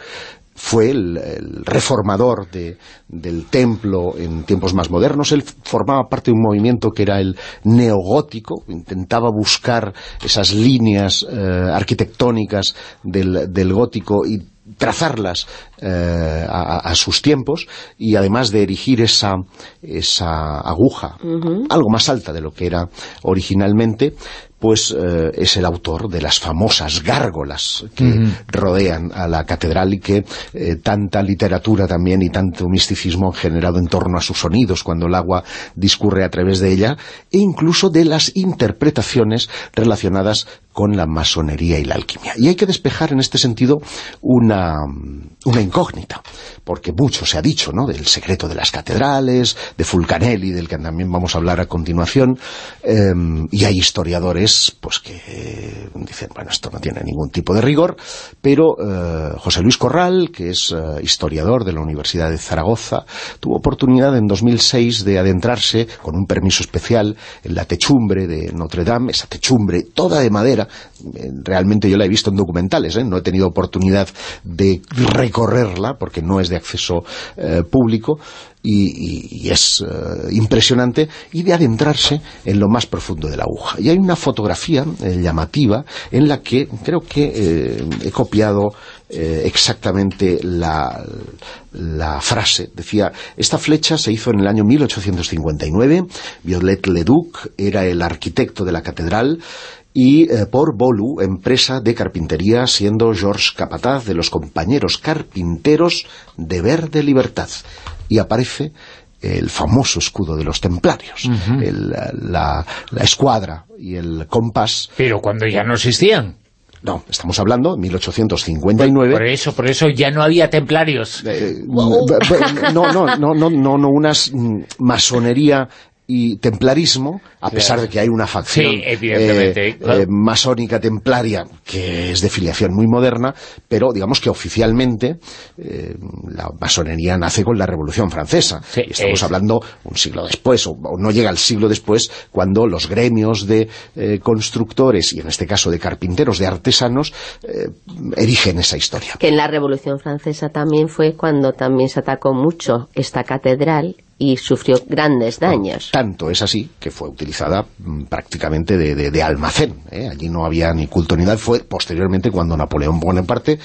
fue el, el reformador de, del templo en tiempos más modernos. Él formaba parte de un movimiento que era el neogótico, intentaba buscar esas líneas eh, arquitectónicas del, del gótico y trazarlas eh, a, a, sus tiempos y además de erigir esa, esa aguja uh -huh. algo más alta de lo que era originalmente pues eh, es el autor de las famosas gárgolas que rodean a la catedral y que eh, tanta literatura también y tanto misticismo han generado en torno a sus sonidos cuando el agua discurre a través de ella e incluso de las interpretaciones relacionadas con la masonería y la alquimia. Y hay que despejar en este sentido una, una incógnita, porque mucho se ha dicho, ¿no?, del secreto de las catedrales, de Fulcanelli, del que también vamos a hablar a continuación, eh, y hay historiadores pues que eh, dicen, bueno, esto no tiene ningún tipo de rigor, pero eh, José Luis Corral, que es eh, historiador de la Universidad de Zaragoza, tuvo oportunidad en 2006 de adentrarse, con un permiso especial, en la techumbre de Notre Dame, esa techumbre toda de madera, realmente yo la he visto en documentales, ¿eh? no he tenido oportunidad de recorrerla porque no es de acceso eh, público y, es eh, impresionante y de adentrarse en lo más profundo de la aguja. Y hay una fotografía eh, llamativa en la que creo que eh, he copiado exactamente la, la frase. Decía, esta flecha se hizo en el año 1859, Violet Leduc era el arquitecto de la catedral y eh, por Bolu, empresa de carpintería, siendo George Capataz de los compañeros carpinteros de Verde Libertad. Y aparece el famoso escudo de los templarios, uh -huh. el, la, la, escuadra y el compás. Pero cuando ya no existían. No, estamos hablando de 1859. Por eso, por eso ya no había templarios. Eh, no, no, no, no, no, no, unas masonería y templarismo, a pesar de que hay una facción sí, eh, claro. eh, masónica templaria que es de filiación muy moderna, pero digamos que oficialmente eh, la masonería nace con la Revolución Francesa. Sí, y estamos es. hablando un siglo después, o, o, no llega al siglo después, cuando los gremios de eh, constructores, y en este caso de carpinteros, de artesanos, eh, erigen esa historia. Que en la Revolución Francesa también fue cuando también se atacó mucho esta catedral y sufrió grandes daños. Tanto es así que fue utilizada mm, prácticamente de, de, de almacén. ¿eh? Allí no había ni culto ni nada. Fue posteriormente cuando Napoleón Bonaparte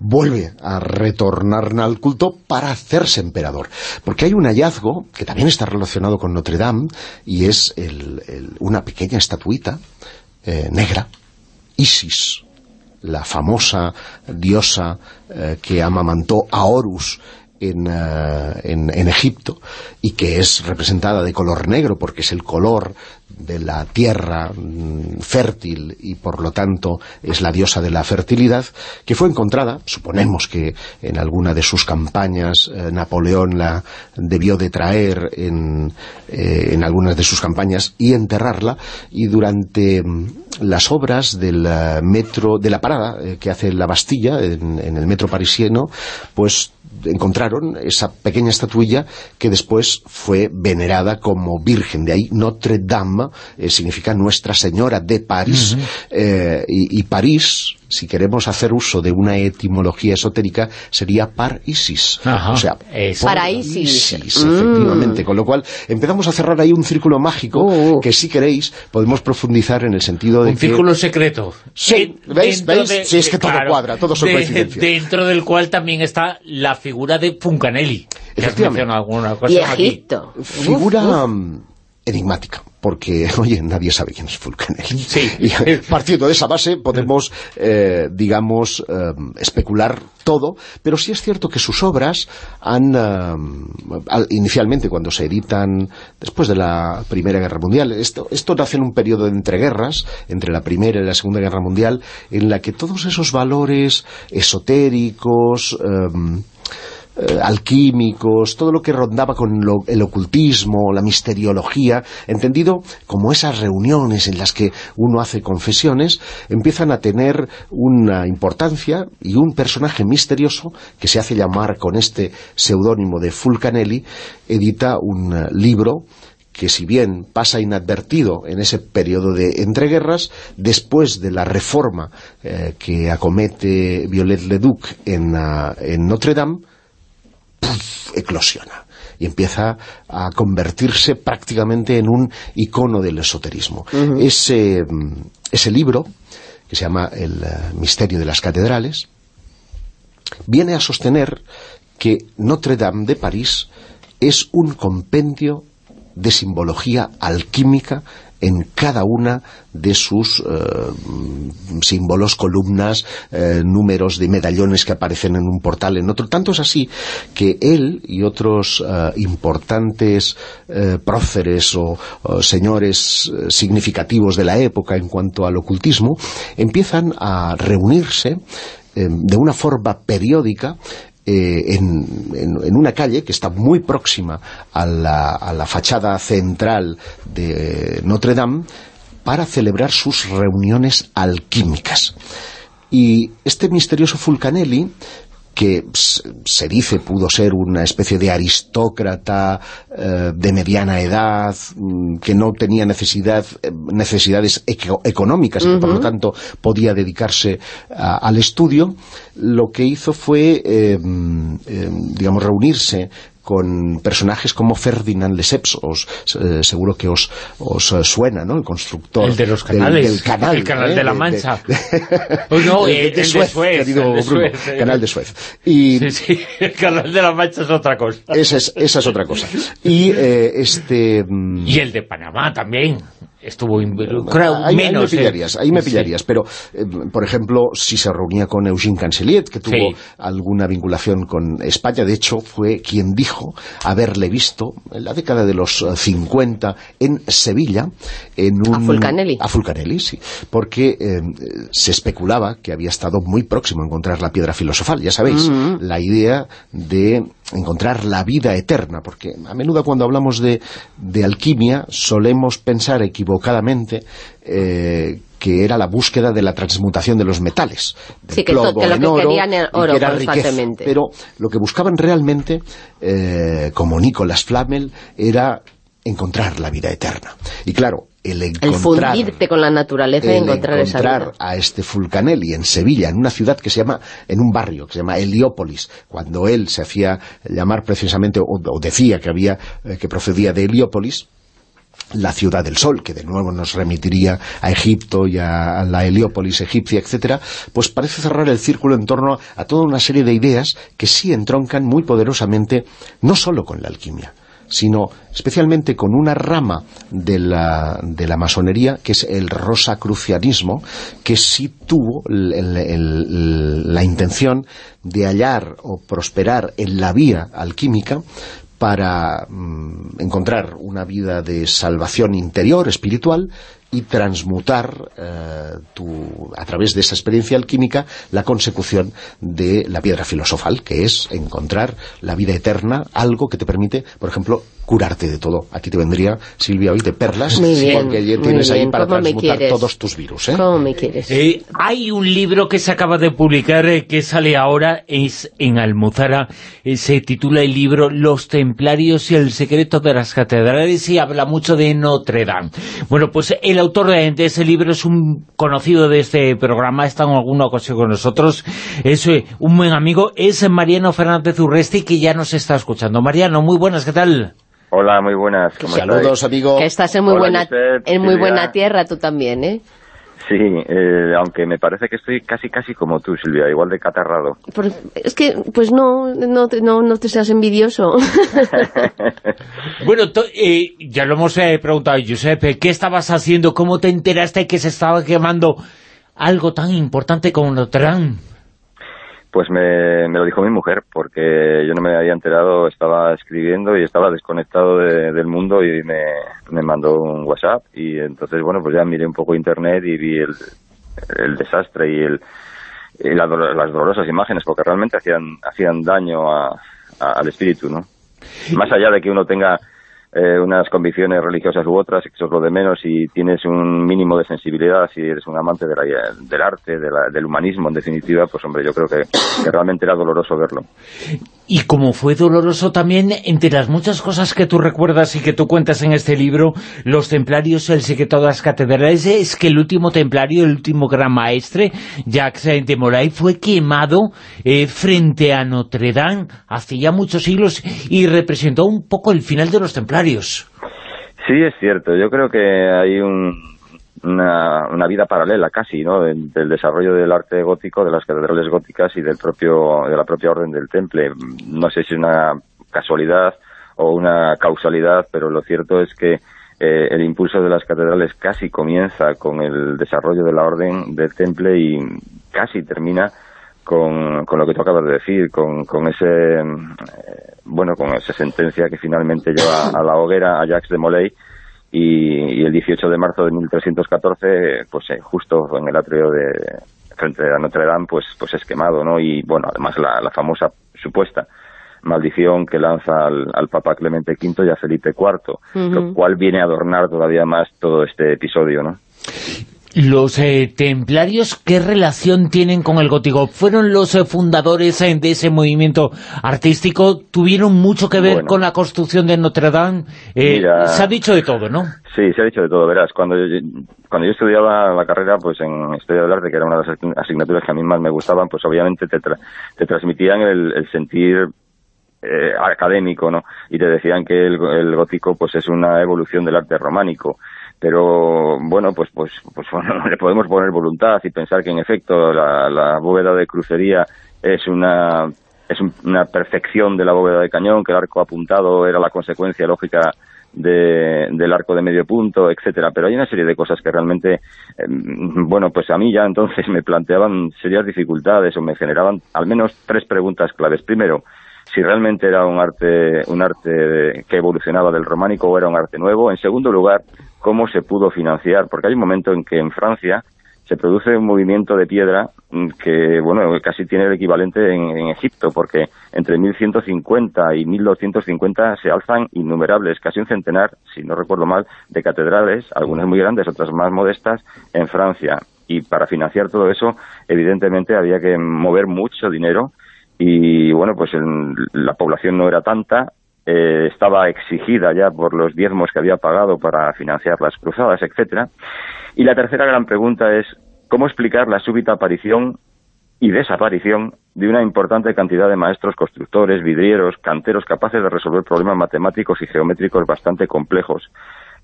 vuelve a retornar al culto para hacerse emperador. Porque hay un hallazgo que también está relacionado con Notre Dame y es el, el, una pequeña estatuita eh, negra, Isis, la famosa diosa eh, que amamantó a Horus en, uh, en, en, Egipto y que es representada de color negro porque es el color de la tierra mm, fértil y por lo tanto es la diosa de la fertilidad que fue encontrada, suponemos que en alguna de sus campañas eh, Napoleón la debió de traer en, eh, en, algunas de sus campañas y enterrarla y durante mm, las obras del uh, metro, de la parada eh, que hace la Bastilla en, en el metro parisieno pues encontraron esa pequeña estatuilla que después fue venerada como virgen. De ahí Notre Dame eh, significa Nuestra Señora de París. Uh -huh. eh, y, y, París, si queremos hacer uso de una etimología esotérica, sería par Isis. Ajá, o sea, para Isis. Isis mm. efectivamente. Con lo cual, empezamos a cerrar ahí un círculo mágico uh. que si queréis podemos profundizar en el sentido de un que... círculo secreto. Sí, ¿veis? ¿veis? De, sí, es que todo claro, cuadra, todo son de, coincidencias. Dentro del cual también está la figura de Puncanelli. Efectivamente. Alguna cosa y Egipto. Aquí. Figura... Uf, uf enigmática, porque, oye, nadie sabe quién es Fulcanelli. Sí. Y partiendo de esa base podemos, eh, digamos, eh, especular todo, pero sí es cierto que sus obras han, eh, inicialmente cuando se editan después de la Primera Guerra Mundial, esto, esto nace en un periodo de entreguerras, entre la Primera y la Segunda Guerra Mundial, en la que todos esos valores esotéricos eh, alquímicos, todo lo que rondaba con lo- el ocultismo, la misteriología, entendido como esas reuniones en las que uno hace confesiones, empiezan a tener una importancia y un personaje misterioso que se hace llamar con este seudónimo de Fulcanelli, edita un libro que si bien pasa inadvertido en ese periodo de entreguerras, después de la reforma eh, que acomete Violet Leduc en, ah, en Notre Dame, eclosiona y empieza a convertirse prácticamente en un icono del esoterismo. ese, mm, ese libro, que se llama El eh, misterio de las catedrales, viene a sostener que Notre Dame de París es un compendio de simbología alquímica en cada una de sus eh, símbolos, columnas, eh, números de medallones que aparecen en un portal, en otro. Tanto es así que él y otros eh, importantes próceres o, señores significativos de la época en cuanto al ocultismo empiezan a reunirse de una forma periódica eh, en, en- en una calle que está muy próxima a la, a la fachada central de Notre Dame para celebrar sus reuniones alquímicas. Y este misterioso Fulcanelli, que s- se dice pudo ser una especie de aristócrata eh, de mediana edad, mm, que no tenía necesidad, eh, necesidades eco- económicas y que por lo tanto podía dedicarse a- al estudio, lo que hizo fue, eh, mm, eh, digamos, reunirse con personajes como Ferdinand Lesseps, os, eh, seguro que os, os eh, suena, ¿no? El constructor El de los del- canales, del canal, el canal ¿eh? de la Mancha. Oh, no, El de Suez, canal de Suez. Y Sí, sí, el canal de la Mancha es otra cosa. esa es, esa es otra cosa. Y eh, este... mm, Y el de Panamá también estuvo involucrado ahí, ahí me menos. eh. pillarías, ahí me Sí. pillarías, pero eh, por ejemplo, si se reunía con Eugene Canceliet, que tuvo Sí. alguna vinculación con España, de hecho fue quien dijo haberle visto en la década de los eh, 50 en Sevilla, en un... A Fulcanelli. A Fulcanelli, sí, porque eh, se especulaba que había estado muy próximo a encontrar la piedra filosofal, ya sabéis, Mm. la idea de encontrar la vida eterna, porque a menudo cuando hablamos de, de alquimia solemos pensar equivocadamente eh, que era la búsqueda de la transmutación de los metales. del Sí, que lo en que oro, querían era y oro que riqueza. constantemente. Pero lo que buscaban realmente, eh, como Nicolas Flamel, era encontrar la vida eterna. Y claro, el El encontrar fundirte con la naturaleza y el encontrar, esa encontrar vida. a este Fulcanelli en Sevilla, en una ciudad que se llama, en un barrio que se llama Heliópolis, cuando él se hacía llamar precisamente, o, o decía que había, eh, que procedía de Heliópolis, la ciudad del sol, que de nuevo nos remitiría a Egipto y a, a la Heliópolis egipcia, etcétera, pues parece cerrar el círculo en torno a toda una serie de ideas que sí entroncan muy poderosamente, no solo con la alquimia, sino especialmente con una rama de la, de la masonería, que es el rosacrucianismo, que sí tuvo la intención de hallar o prosperar en la vía alquímica para mm, encontrar una vida de salvación interior, espiritual, y transmutar eh, tu- a través de esa experiencia alquímica la consecución de la piedra filosofal, que es encontrar la vida eterna, algo que te permite, por ejemplo, curarte de todo. Aquí te vendría, Silvia, hoy de perlas, bien, porque tienes ahí para ¿Cómo me transmutar todos tus virus. ¿eh? ¿Cómo me quieres? Eh, hay un libro que se acaba de publicar eh, que sale ahora, es en Almuzara, eh, se titula el libro Los Templarios y el secreto de las catedrales y habla mucho de Notre Dame. Bueno, pues el autor de, de ese libro es un conocido de este programa, está en alguna ocasión con nosotros, es eh, un buen amigo, es Mariano Fernández Urresti que ya nos está escuchando. Mariano, muy buenas, ¿qué tal? Hola, muy buenas. ¿cómo Saludos, estáis? amigo. Que estás en muy Hola, buena Josep, en muy buena tierra tú también, ¿eh? Sí, eh, aunque me parece que estoy casi casi como tú, Silvia, igual de catarrado. Por- es que, pues no, no, te- no, no te seas envidioso. Bueno, to- eh, ya lo hemos eh, preguntado, Giuseppe, ¿qué estabas haciendo? ¿Cómo te enteraste que se estaba quemando algo tan importante como Notre Dame? Pues me, me lo dijo mi mujer, porque yo no me había enterado, estaba escribiendo y estaba desconectado de- del mundo y me, me mandó un WhatsApp y entonces, bueno, pues ya miré un poco internet y vi el, desastre y, el, y las dolorosas imágenes, porque realmente hacían, hacían daño a, al espíritu, ¿no? Más allá de que uno tenga eh, unas convicciones religiosas u otras, eso es lo de menos, si tienes un mínimo de sensibilidad, si eres un amante de del arte, del humanismo, en definitiva, pues hombre, yo creo que, realmente era doloroso verlo. Y como fue doloroso también, entre las muchas cosas que tú recuerdas y que tú cuentas en este libro, los templarios, el secreto de las catedrales, es que el último templario, el último gran maestre, Jacques de Molay, fue quemado eh, frente a Notre Dame hace ya muchos siglos y representó un poco el final de los templarios Sí, es cierto. Yo creo que hay una, una, vida paralela casi, ¿no? Del, desarrollo del arte gótico, de las catedrales góticas y del propio de la propia orden del temple. No sé si es una casualidad o una causalidad, pero lo cierto es que eh, el impulso de las catedrales casi comienza con el desarrollo de la orden del temple y casi termina con, con lo que tú acabas de decir, con, con ese eh, bueno con esa sentencia que finalmente lleva a la hoguera a Jacques de Molay y, el 18 de marzo de 1314 pues eh, justo en el atrio de frente a Notre Dame pues pues es quemado no y bueno además la, famosa supuesta maldición que lanza al, Papa Clemente V y a Felipe IV, lo cual viene a adornar todavía más todo este episodio, ¿no? Los eh, templarios, ¿qué relación tienen con el gótico? ¿Fueron los eh, fundadores eh, de ese movimiento artístico? ¿Tuvieron mucho que ver con la construcción de Notre Dame? se ha dicho de todo, ¿no? Sí, se ha dicho de todo. Verás, cuando yo, cuando yo estudiaba la carrera pues en Historia del Arte, que era una de las asignaturas que a mí más me gustaban, pues obviamente te, te transmitían el, sentir académico, ¿no? Y te decían que el, el, gótico pues es una evolución del arte románico pero bueno, pues pues pues le podemos poner voluntad y pensar que en efecto la, bóveda de crucería es una es una perfección de la bóveda de cañón, que el arco apuntado era la consecuencia lógica del arco de medio punto, etcétera, pero hay una serie de cosas que realmente, em, bueno, pues a mí ya entonces me planteaban serias dificultades o me generaban al menos tres preguntas claves. Primero, si realmente era un arte, un arte que evolucionaba del románico o era un arte nuevo. En segundo lugar, cómo se pudo financiar, porque hay un momento en que en Francia se produce un movimiento de piedra que, bueno, casi tiene el equivalente en, Egipto, porque entre 1150 y 1250 se alzan innumerables, casi un centenar, si no recuerdo mal, de catedrales, algunas muy grandes, otras más modestas, en Francia. Y para financiar todo eso, evidentemente había que mover mucho dinero y, bueno, pues la población no era tanta, eh, estaba exigida ya por los diezmos que había pagado para financiar las cruzadas, etcétera. Y la tercera gran pregunta es cómo explicar la súbita aparición y desaparición de una importante cantidad de maestros constructores, vidrieros, canteros capaces de resolver problemas matemáticos y geométricos bastante complejos,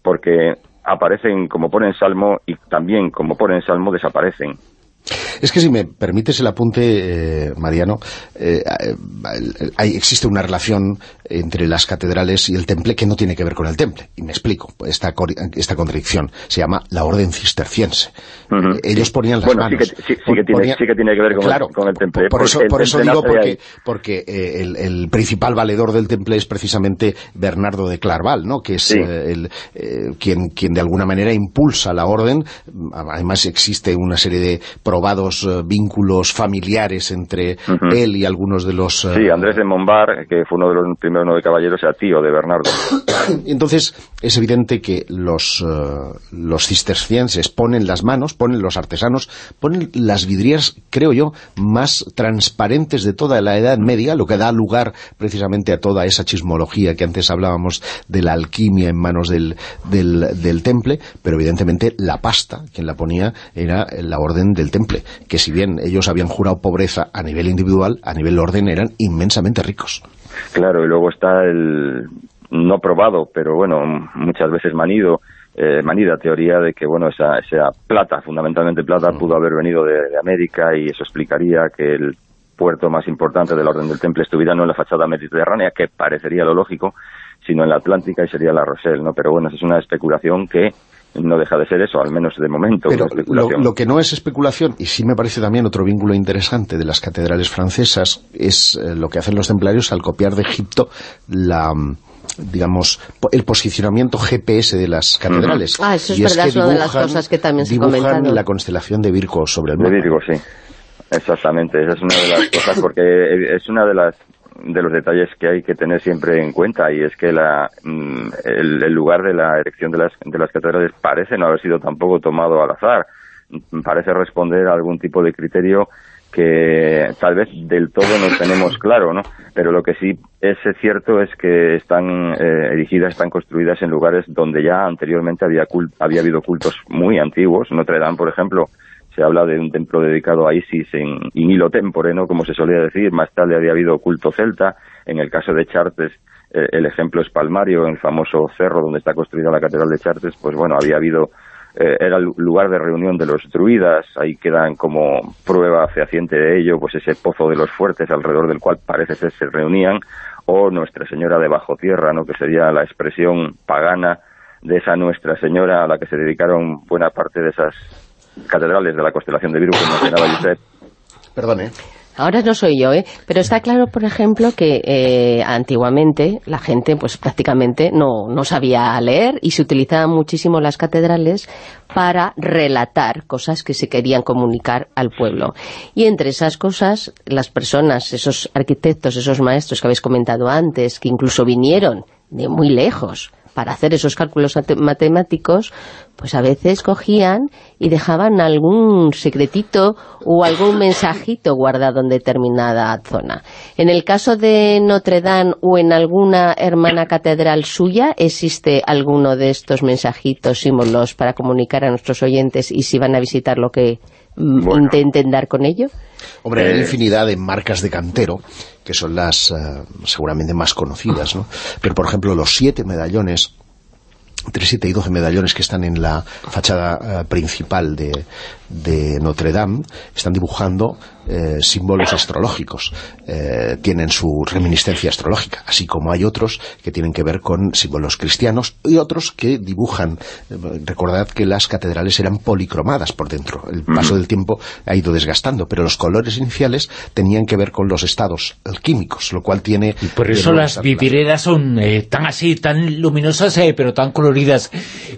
porque aparecen como ponen Salmo y también como ponen Salmo desaparecen. Es que si me permites el apunte, eh, Mariano, eh, hay, existe una relación entre las catedrales y el temple que no tiene que ver con el temple. Y me explico, esta, esta contradicción se llama la orden cisterciense. Ellos ponían las manos. Sí que, sí, que tiene, que tiene, que ver con, el, temple. Por, eso, por eso digo, porque, porque eh, el, principal valedor del temple es precisamente Bernardo de Clarval, ¿no? que es el, quien, quien de alguna manera impulsa la orden. Además existe una serie de probados eh, vínculos familiares entre él y algunos de los... Eh, sí, Andrés de Monbar, que fue uno de los primeros nueve caballeros, era tío de Bernardo. Entonces, es evidente que los, eh, los cistercienses ponen las manos, ponen los artesanos, ponen las vidrieras, creo yo, más transparentes de toda la Edad Media, lo que da lugar precisamente a toda esa chismología que antes hablábamos de la alquimia en manos del, del, del temple, pero evidentemente la pasta, quien la ponía, era la orden del temple que si bien ellos habían jurado pobreza a nivel individual, a nivel orden eran inmensamente ricos. Claro, y luego está el no probado, pero bueno, muchas veces manido, eh, manida teoría de que bueno esa, esa plata, fundamentalmente plata, pudo haber venido de, América y eso explicaría que el puerto más importante de la Orden del Temple estuviera no en la fachada mediterránea, que parecería lo lógico, sino en la Atlántica y sería la Rochelle, ¿no? Pero bueno, es una especulación que no deja de ser eso, al menos de momento. Pero lo, que no es especulación, y sí me parece también otro vínculo interesante de las catedrales francesas, es eh, lo que hacen los templarios al copiar de Egipto la digamos, el posicionamiento GPS de las catedrales. Ah, eso es verdad, es una de las cosas que también se dibujan la constelación de Virgo sobre el mapa. De Virgo, sí. Exactamente, esa es una de las cosas, porque es una de las de los detalles que hay que tener siempre en cuenta y es que la, mm, el, el lugar de la erección de las, de las catedrales parece no haber sido tampoco tomado al azar. Mm, Parece responder a algún tipo de criterio que tal vez del todo no tenemos claro, ¿no? Pero lo que sí es cierto es que están eh, erigidas, están construidas en lugares donde ya anteriormente había, había habido cultos muy antiguos. Notre Dame, por ejemplo, se habla de un templo dedicado a Isis en hilo tempore, ¿no? Como se solía decir. Más tarde había habido culto celta. En el caso de Chartres, eh, el ejemplo es Palmario, el famoso cerro donde está construida la catedral de Chartres, pues bueno, había habido eh, era el lugar de reunión de los druidas, ahí quedan como prueba fehaciente de ello, pues ese pozo de los fuertes alrededor del cual parece ser se reunían, o Nuestra Señora de Bajo Tierra, ¿no? que sería la expresión pagana de esa Nuestra Señora a la que se dedicaron buena parte de esas catedrales de la constelación de Virgo que mencionaba Josep. Perdone. Ahora no soy yo, ¿eh? Pero está claro, por ejemplo, que eh, antiguamente la gente pues prácticamente no, no sabía leer y se utilizaban muchísimo las catedrales para relatar cosas que se querían comunicar al pueblo. Y entre esas cosas, las personas, esos arquitectos, esos maestros que habéis comentado antes, que incluso vinieron de muy lejos para hacer esos cálculos mate- matemáticos, pues a veces cogían y dejaban algún secretito o algún mensajito guardado en determinada zona. En el caso de Notre Dame o en alguna hermana catedral suya, ¿existe alguno de estos mensajitos, símbolos para comunicar a nuestros oyentes y si van a visitar lo que mm, intenten dar con ello? Hombre, Eh, hay infinidad de marcas de cantero, que son las eh, seguramente más conocidas, ¿no? Pero, por ejemplo, los siete medallones, entre siete y doce medallones que están en la fachada eh, principal de, de Notre Dame, están dibujando eh, símbolos astrológicos. Eh, tienen su reminiscencia astrológica, así como hay otros que tienen que ver con símbolos cristianos y otros que dibujan. eh, recordad que las catedrales eran policromadas por dentro. El paso del tiempo ha ido desgastando, pero los colores iniciales tenían que ver con los estados alquímicos, lo cual tiene... Por eso las vidrieras son eh, tan así, tan luminosas, eh, pero tan coloridas.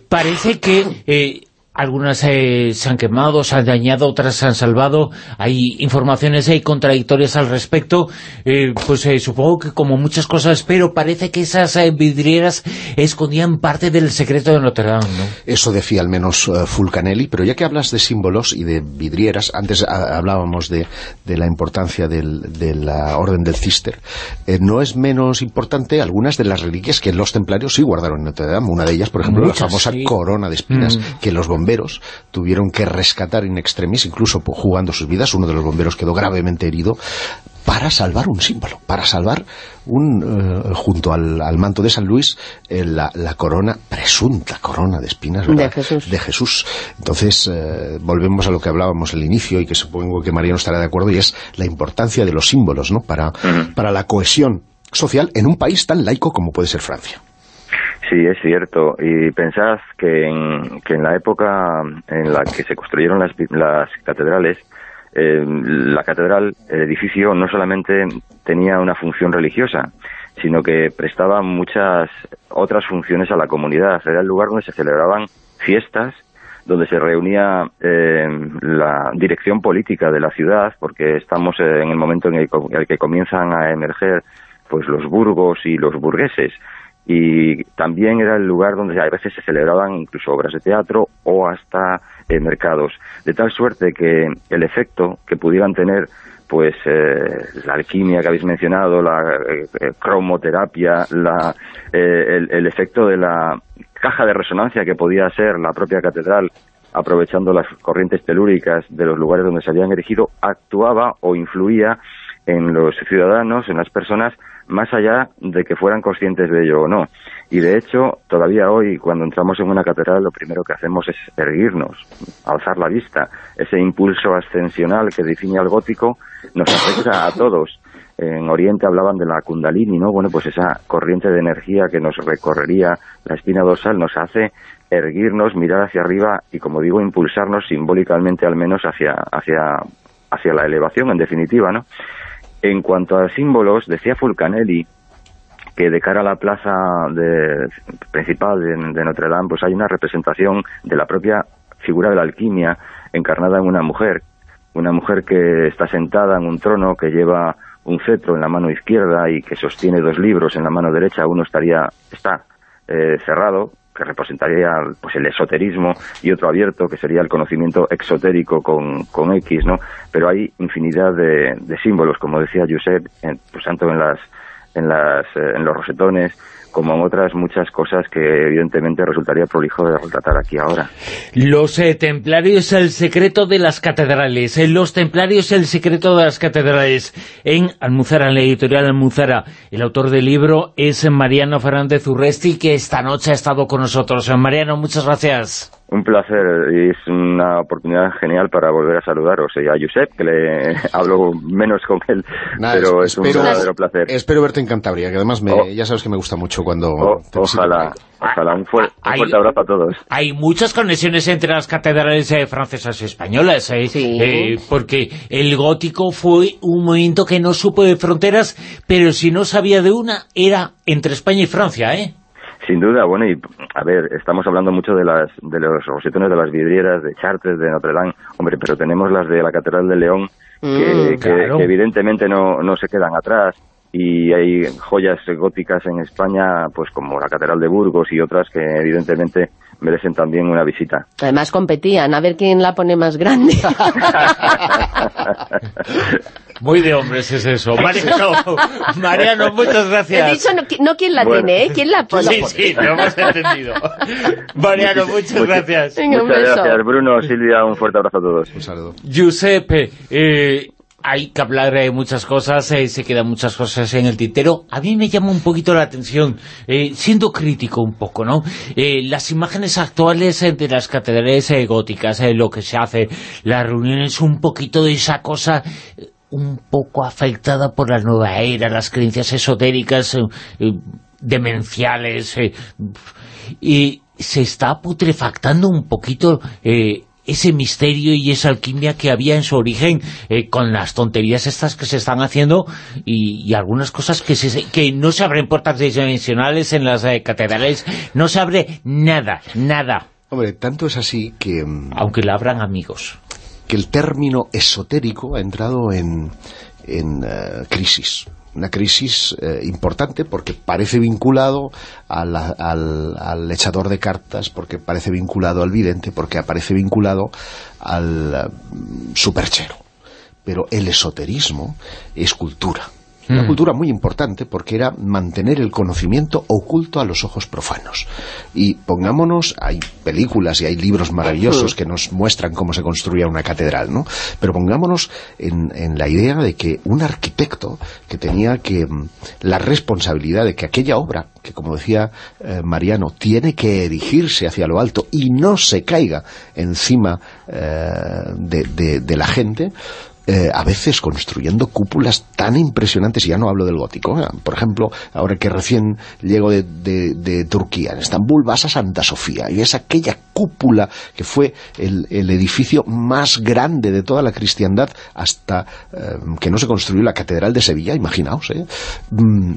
Parece que eh, algunas eh, se han quemado, se han dañado, otras se han salvado. Hay informaciones eh, contradictorias al respecto. Eh, pues eh, supongo que como muchas cosas, pero parece que esas eh, vidrieras escondían parte del secreto de Notre Dame, ¿no? Eso decía al menos Fulcanelli, pero ya que hablas de símbolos y de vidrieras, antes ah, hablábamos de, de la importancia del- de la Orden del Cister, no es menos importante algunas de las reliquias que los templarios sí guardaron en Notre Dame. Una de ellas, por ejemplo, Muchas, la famosa sí. corona de espinas, Mm. que los bomberos tuvieron que rescatar in extremis, incluso jugando sus vidas. Uno de los bomberos quedó gravemente herido para salvar un símbolo, para salvar un eh, junto al, al manto de San Luis eh, la, la corona, presunta corona de espinas. De Jesús. de Jesús. Entonces, eh, volvemos a lo que hablábamos al inicio y que supongo que Mariano estará de acuerdo y es la importancia de los símbolos ¿no? para, para la cohesión social en un país tan laico como puede ser Francia. Sí, es cierto. Y pensad que en, que en la época en la que se construyeron las, las catedrales, eh, la catedral, el edificio, no solamente tenía una función religiosa, sino que prestaba muchas otras funciones a la comunidad. Era el lugar donde se celebraban fiestas, donde se reunía eh, la dirección política de la ciudad, porque estamos en el momento en el, en el que comienzan a emerger pues los burgos y los burgueses y también era el lugar donde a veces se celebraban incluso obras de teatro o hasta eh, mercados, de tal suerte que el efecto que pudieran tener pues eh, la alquimia que habéis mencionado, la eh, eh, cromoterapia, la, el efecto de la caja de resonancia que podía ser la propia catedral aprovechando las corrientes telúricas de los lugares donde se habían erigido, actuaba o influía en los ciudadanos, en las personas, más allá de que fueran conscientes de ello o no. Y de hecho, todavía hoy, cuando entramos en una catedral, lo primero que hacemos es erguirnos, alzar la vista. Ese impulso ascensional que define al gótico nos afecta a todos. En Oriente hablaban de la kundalini, ¿no? Bueno, pues esa corriente de energía que nos recorrería la espina dorsal nos hace erguirnos, mirar hacia arriba y, como digo, impulsarnos simbólicamente al menos hacia, hacia, hacia la elevación, en definitiva, ¿no? En cuanto a símbolos, decía Fulcanelli que de cara a la plaza de- principal de, Notre Dame, pues hay una representación de la propia figura de la alquimia encarnada en una mujer, una mujer que está sentada en un trono, que lleva un cetro en la mano izquierda y que sostiene dos libros en la mano derecha, uno estaría está eh, cerrado, que representaría pues el esoterismo, y otro abierto, que sería el conocimiento exotérico con, con X, ¿no? Pero hay infinidad de, de símbolos, como decía Josep, en, pues tanto en las en las eh, en los rosetones como en otras muchas cosas que evidentemente resultaría prolijo de retratar aquí ahora. Los eh, templarios, el secreto de las catedrales. Eh, los templarios, el secreto de las catedrales. En Almuzara, en la editorial Almuzara. El autor del libro es Mariano Fernández Urresti, que esta noche ha estado con nosotros. Mariano, muchas gracias. Un placer y es una oportunidad genial para volver a saludaros y a Josep, que le hablo menos con él, Nada, pero es- es un verdadero placer. Espero verte en Cantabria, que además me, Oh. ya sabes que me gusta mucho cuando... O- te visito ojalá, ojalá. Un, fuer- un Ay. fuerte abrazo a todos. Hay muchas conexiones entre las catedrales eh, francesas y españolas, eh, eh, porque el gótico fue un movimiento que no supo de fronteras, pero si no sabía de una, era entre España y Francia, ¿eh? Sin duda, bueno, y a ver, estamos hablando mucho de las de los rosetones de las vidrieras, de Chartres, de Notre Dame, hombre, pero tenemos las de la Catedral de León, que, Mm, que- evidentemente no, no se quedan atrás, y hay joyas góticas en España, pues como la Catedral de Burgos y otras que evidentemente merecen también una visita. Además competían, a ver quién la pone más grande. Muy de hombres es eso. Mariano, Mariano muchas gracias. He dicho no, no quién la Bueno. tiene, ¿eh? ¿Quién la pone? Sí, sí, lo hemos entendido. Mariano, muchas gracias. Venga, Muchas beso. gracias, Bruno, Silvia, un fuerte abrazo a todos. Un saludo. Giuseppe, eh, hay que hablar de muchas cosas, eh, se quedan muchas cosas en el tintero. A mí me llama un poquito la atención, eh, siendo crítico un poco, ¿no? Eh, las imágenes actuales eh, de las catedrales eh, góticas, eh, lo que se hace, las reuniones, un poquito de esa cosa eh, un poco afectada por la nueva era, las creencias esotéricas, eh, eh, demenciales, eh, y se está putrefactando un poquito eh, ese misterio y esa alquimia que había en su origen con las tonterías estas que se están haciendo y, y algunas cosas que, se, que no se abren puertas dimensionales en las catedrales, no se abre nada, nada. Hombre, tanto es así que... mm, Aunque la abran amigos. Que el término esotérico ha entrado en, en eh, crisis. Una crisis eh, importante porque parece vinculado al, al echador de cartas, porque parece vinculado al vidente, porque aparece vinculado al eh, superchero. Pero el esoterismo es cultura. Una Mm. cultura muy importante porque era mantener el conocimiento oculto a los ojos profanos. Y pongámonos, hay películas y hay libros maravillosos que nos muestran cómo se construía una catedral, ¿no? Pero pongámonos en, en la idea de que un arquitecto que tenía que mm, la responsabilidad de que aquella obra, que como decía eh, Mariano, tiene que erigirse hacia lo alto y no se caiga encima eh, de, de- de la gente, eh, a veces construyendo cúpulas tan impresionantes, y ya no hablo del gótico, ¿eh? por ejemplo, ahora que recién llego de, Turquía, en Estambul vas a Santa Sofía, y es aquella cúpula que fue el, edificio más grande de toda la cristiandad hasta eh, que no se construyó la Catedral de Sevilla, imaginaos, ¿eh? Mm,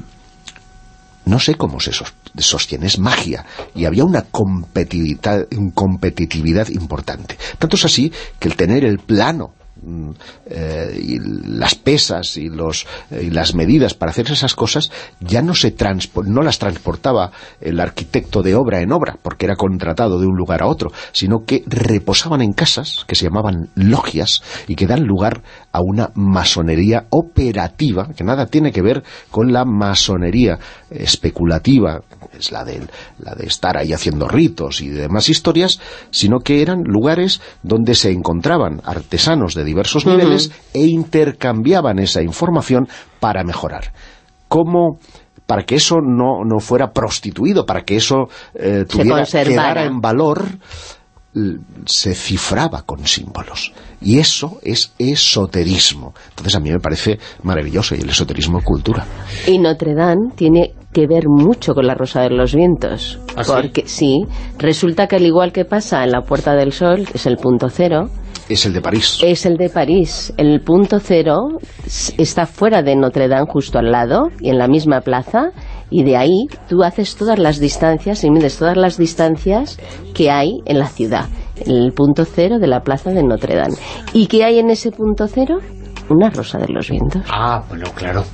no sé cómo se sos- sostiene, es magia. Y había una competitividad, competitividad importante. Tanto es así que el tener el plano eh, y las pesas y, los, eh, y las medidas para hacer esas cosas ya no se no las transportaba el arquitecto de obra en obra porque era contratado de un lugar a otro sino que reposaban en casas que se llamaban logias y que dan lugar a una masonería operativa que nada tiene que ver con la masonería especulativa es la de, la de estar ahí haciendo ritos y demás historias, sino que eran lugares donde se encontraban artesanos de diversos niveles e intercambiaban esa información para mejorar. ¿Cómo...? para que eso no, no fuera prostituido, para que eso eh, Se tuviera, conservara. quedara en valor, se cifraba con símbolos. Y eso es esoterismo. Entonces a mí me parece maravilloso, y el esoterismo es cultura. Y Notre Dame tiene que ver mucho con la Rosa de los Vientos. ¿Ah, porque sí, resulta que al igual que pasa en la Puerta del Sol, que es el punto cero, Es el de París. es el de París. El punto cero está fuera de Notre Dame, justo al lado, y en la misma plaza, y de ahí tú haces todas las distancias y mides todas las distancias que hay en la ciudad. El punto cero de la plaza de Notre Dame. ¿Y qué hay en ese punto cero? una rosa de los vientos. Ah, bueno, claro.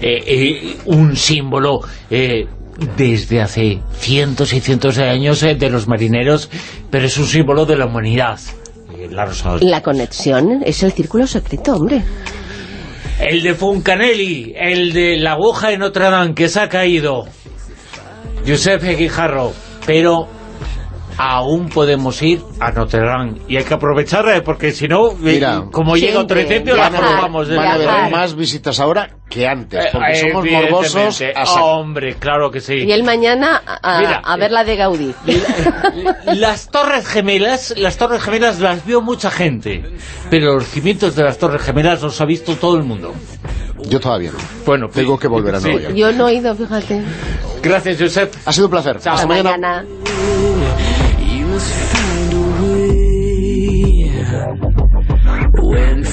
Eh, eh, un símbolo eh, desde hace cientos y cientos de años eh, de los marineros, pero es un símbolo de la humanidad. Eh, la rosa La conexión es el círculo secreto, hombre. El de Funcanelli, el de la aguja de Notre Dame que se ha caído. Giuseppe Guijarro, pero aún podemos ir a Notre Dame y hay que aprovechar eh, porque si no, eh, Mira, como llega otro incendio, la de van a haber más visitas ahora que antes, porque Eh, somos evidentemente. morbosos. Hombre, claro que sí. Y él mañana a, Mira, a ver la de Gaudí. Las Torres Gemelas, las Torres Gemelas las vio mucha gente, pero los cimientos de las Torres Gemelas los ha visto todo el mundo. Yo todavía no. Bueno, Tengo que volver a sí. Nueva York. Yo no he ido, fíjate. Gracias, Josep. Ha sido un placer. Hasta Hasta mañana. mañana. Must find a way when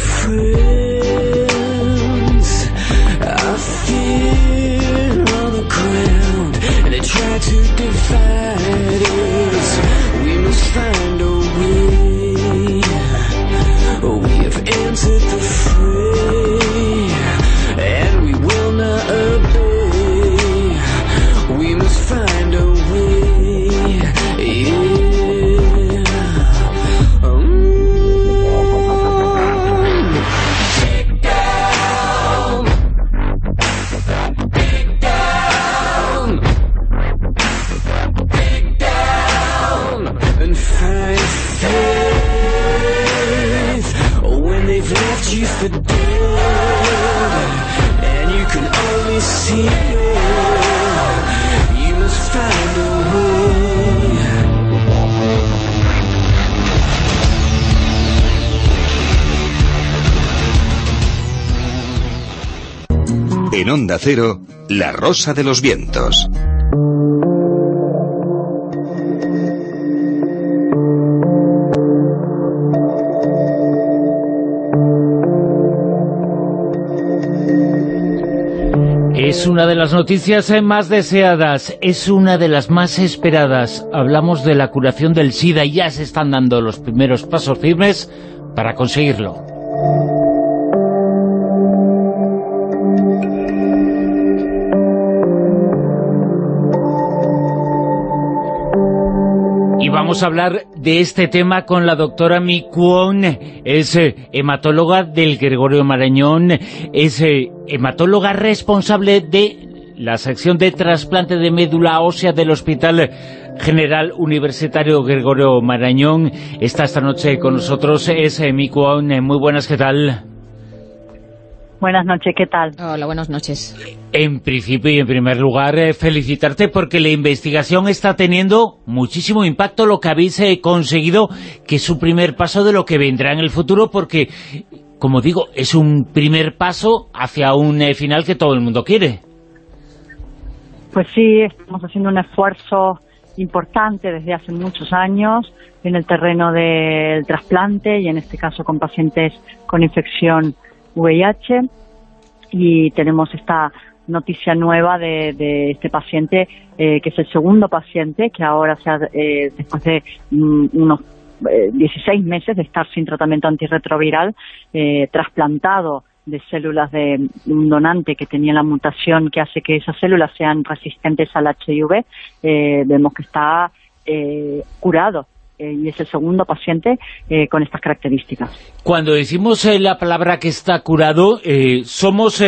Cero, La Rosa de los Vientos. Es una de las noticias eh, más deseadas, es una de las más esperadas. Hablamos de la curación del SIDA y ya se están dando los primeros pasos firmes para conseguirlo. Vamos a hablar de este tema con la doctora Mi Kwon, es eh, hematóloga del Gregorio Marañón, es eh, hematóloga responsable de la sección de trasplante de médula ósea del Hospital General Universitario Gregorio Marañón. Está esta noche con nosotros, es eh, Mi Muy buenas, ¿qué tal? Buenas noches, ¿qué tal? Hola, buenas noches. En principio y en primer lugar, eh, felicitarte porque la investigación está teniendo muchísimo impacto lo que habéis eh, conseguido, que es un primer paso de lo que vendrá en el futuro, porque, como digo, es un primer paso hacia un eh, final que todo el mundo quiere. Pues sí, estamos haciendo un esfuerzo importante desde hace muchos años en el terreno del trasplante y en este caso con pacientes con infección VIH y tenemos esta noticia nueva de, de este paciente eh, que es el segundo paciente que ahora se ha, eh, después de mm, unos eh, 16 meses de estar sin tratamiento antirretroviral eh, trasplantado de células de un donante que tenía la mutación que hace que esas células sean resistentes al HIV, eh, vemos que está eh, curado eh, y es el segundo paciente eh, con estas características. Cuando decimos eh, la palabra que está curado, eh, somos,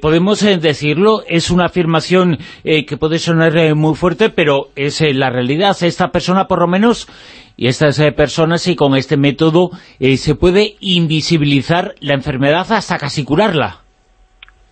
podemos decirlo, es una afirmación eh, que puede sonar muy fuerte, pero es la realidad. Esta persona, por lo menos, y estas personas, y con este método, eh, se puede invisibilizar la enfermedad hasta casi curarla.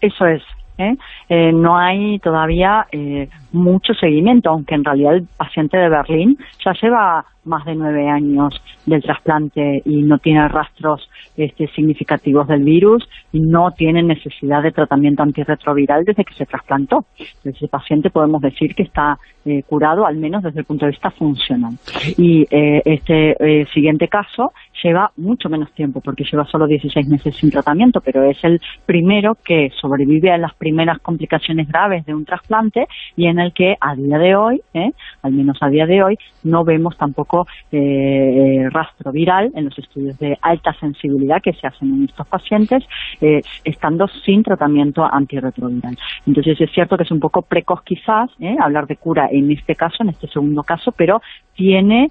Eso es. ¿Eh? Eh, no hay todavía eh, mucho seguimiento, aunque en realidad el paciente de Berlín ya lleva más de nueve años del trasplante y no tiene rastros este, significativos del virus y no tiene necesidad de tratamiento antirretroviral desde que se trasplantó. Entonces, ese paciente podemos decir que está eh, curado, al menos desde el punto de vista funcional. Y eh, este eh, siguiente caso lleva mucho menos tiempo, porque lleva solo 16 meses sin tratamiento, pero es el primero que sobrevive a las primeras complicaciones graves de un trasplante y en el que a día de hoy, ¿eh? al menos a día de hoy, no vemos tampoco mucho eh, rastro viral en los estudios de alta sensibilidad que se hacen en estos pacientes, eh, estando sin tratamiento antirretroviral. Entonces es cierto que es un poco precoz quizás ¿eh? hablar de cura en este caso, en este segundo caso, pero tiene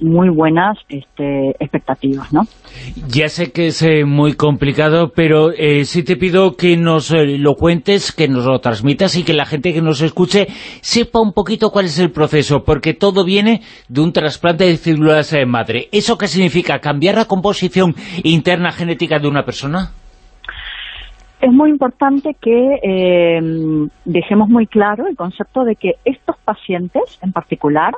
muy buenas este, expectativas, ¿no? Ya sé que es muy complicado, pero sí te pido que nos lo cuentes, que nos lo transmitas y que la gente que nos escuche sepa un poquito cuál es el proceso, porque todo viene de un trasplante de células de madre. ¿Eso qué significa? ¿Cambiar la composición interna genética de una persona? Es muy importante que eh, dejemos muy claro el concepto de que estos pacientes en particular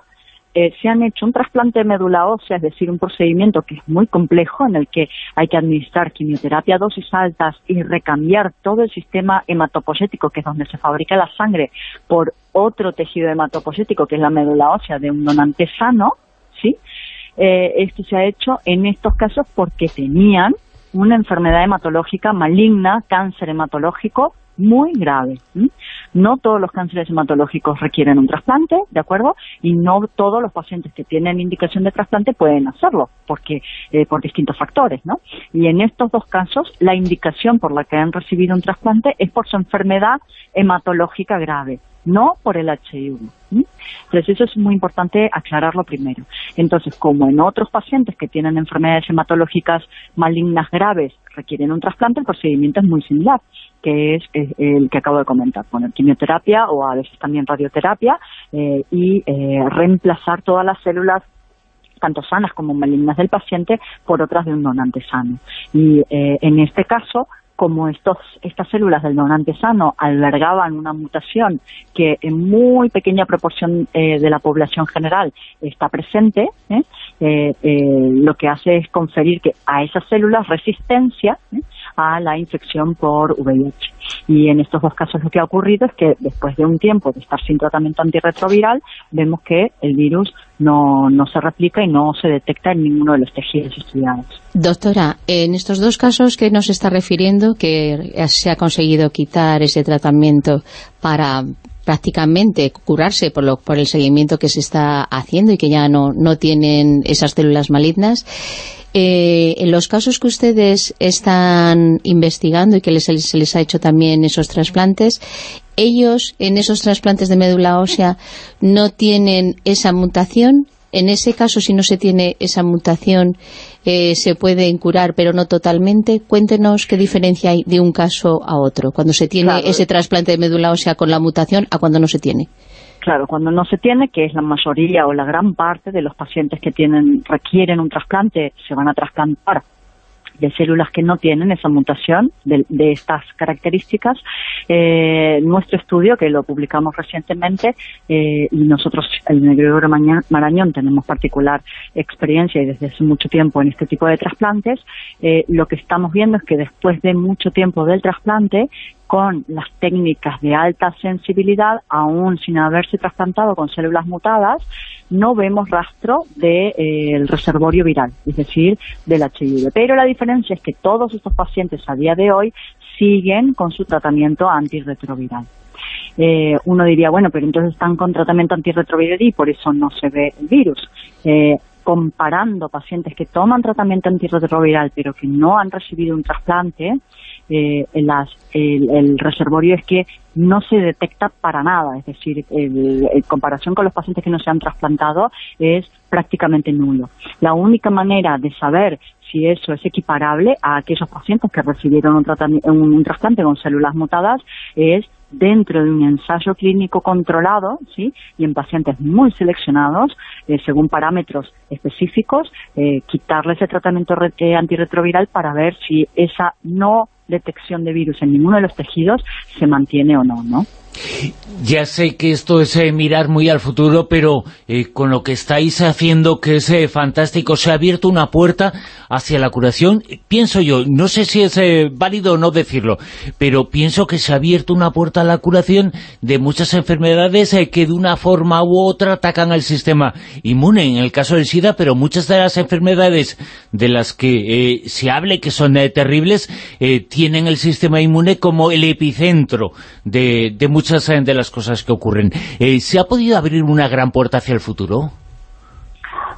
eh, se han hecho un trasplante de médula ósea, es decir, un procedimiento que es muy complejo, en el que hay que administrar quimioterapia a dosis altas y recambiar todo el sistema hematopoyético, que es donde se fabrica la sangre, por otro tejido hematopoyético, que es la médula ósea de un donante sano, ¿sí? Eh, esto se ha hecho en estos casos porque tenían una enfermedad hematológica maligna, cáncer hematológico muy grave. No todos los cánceres hematológicos requieren un trasplante, ¿de acuerdo? Y no todos los pacientes que tienen indicación de trasplante pueden hacerlo, porque eh, por distintos factores, ¿no? Y en estos dos casos, la indicación por la que han recibido un trasplante es por su enfermedad hematológica grave no por el HIV. Entonces eso es muy importante aclararlo primero. Entonces, como en otros pacientes que tienen enfermedades hematológicas malignas graves requieren un trasplante, el procedimiento es muy similar, que es el que acabo de comentar, poner quimioterapia o a veces también radioterapia eh, y eh, reemplazar todas las células tanto sanas como malignas del paciente por otras de un donante sano. Y eh, en este caso, como estos, estas células del donante sano albergaban una mutación que en muy pequeña proporción eh, de la población general está presente, ¿eh? Eh, lo que hace es conferir que a esas células resistencia a la infección por VIH. Y en estos dos casos lo que ha ocurrido es que después de un tiempo de estar sin tratamiento antirretroviral, vemos que el virus no, no se replica y no se detecta en ninguno de los tejidos estudiados. Doctora, en estos dos casos que nos está refiriendo, que se ha conseguido quitar ese tratamiento para prácticamente curarse por, lo, por el seguimiento que se está haciendo y que ya no, no tienen esas células malignas, eh, en los casos que ustedes están investigando y que se les ha hecho también esos trasplantes, ellos en esos trasplantes de médula ósea no tienen esa mutación. En ese caso, si no se tiene esa mutación, eh, se pueden curar, pero no totalmente. Cuéntenos qué diferencia hay de un caso a otro, cuando se tiene ese trasplante de médula ósea con la mutación a cuando no se tiene. Claro, cuando no se tiene, que es la mayoría o la gran parte de los pacientes que tienen requieren un trasplante, se van a trasplantar de células que no tienen esa mutación de, estas características. Eh, nuestro estudio, que lo publicamos recientemente, eh, y nosotros, el Gregorio Marañón, tenemos particular experiencia y desde hace mucho tiempo en este tipo de trasplantes, eh, lo que estamos viendo es que después de mucho tiempo del trasplante, con las técnicas de alta sensibilidad, aún sin haberse trasplantado con células mutadas, no vemos rastro del de, eh, reservorio viral, es decir, del HIV. Pero la diferencia es que todos estos pacientes a día de hoy siguen con su tratamiento antirretroviral. Eh, uno diría, bueno, pero entonces están con tratamiento antirretroviral y por eso no se ve el virus. Eh, comparando pacientes que toman tratamiento antirretroviral pero que no han recibido un trasplante, eh, el, reservorio es que no se detecta para nada, es decir, en comparación con los pacientes que no se han trasplantado es prácticamente nulo. La única manera de saber si eso es equiparable a aquellos pacientes que recibieron un trasplante con células mutadas es dentro de un ensayo clínico controlado ¿sí? y en pacientes muy seleccionados, eh, según parámetros específicos, eh, quitarle ese tratamiento eh, antirretroviral para ver si esa no detección de virus en ninguno de los tejidos se mantiene o no, ¿no? Ya sé que esto es eh, mirar muy al futuro, pero eh, con lo que estáis haciendo, que es eh, fantástico, se ha abierto una puerta hacia la curación. Pienso yo, no sé si es válido o no decirlo, pero pienso que se ha abierto una puerta a la curación de muchas enfermedades que de una forma u otra atacan al sistema inmune, en el caso del SIDA, pero muchas de las enfermedades de las que se hable que son terribles, tienen el sistema inmune como el epicentro de, de muchas de las cosas que ocurren. Eh, ¿Se ha podido abrir una gran puerta hacia el futuro?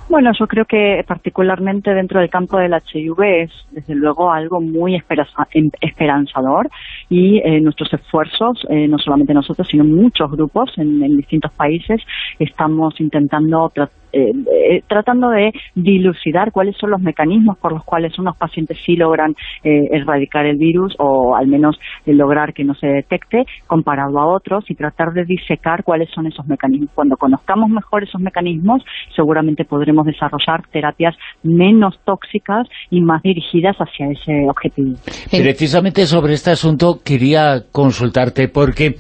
Bueno, yo creo que particularmente dentro del campo del HIV es desde luego algo muy em, esperanzador y eh, nuestros esfuerzos, eh, no solamente nosotros, sino muchos grupos en distintos países, estamos intentando eh, eh, tratando de dilucidar cuáles son los mecanismos por los cuales unos pacientes sí logran eh, erradicar el virus o al menos lograr que no se detecte comparado a otros y tratar de disecar cuáles son esos mecanismos. Cuando conozcamos mejor esos mecanismos, seguramente podremos desarrollar terapias menos tóxicas y más dirigidas hacia ese objetivo. Precisamente sobre este asunto quería consultarte porque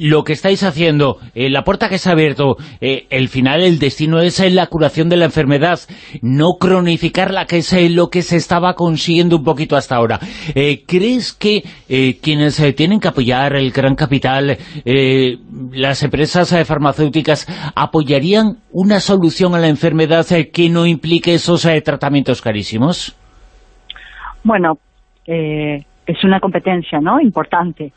lo que estáis haciendo, la puerta que se ha abierto, el final, el destino es la curación de la enfermedad, no cronificarla, que es eh, lo que se estaba consiguiendo un poquito hasta ahora. Eh, ¿Crees que eh, quienes tienen que apoyar el gran capital, las empresas farmacéuticas, apoyarían una solución a la enfermedad que no implique esos tratamientos carísimos? Bueno, es una competencia ¿no? importante,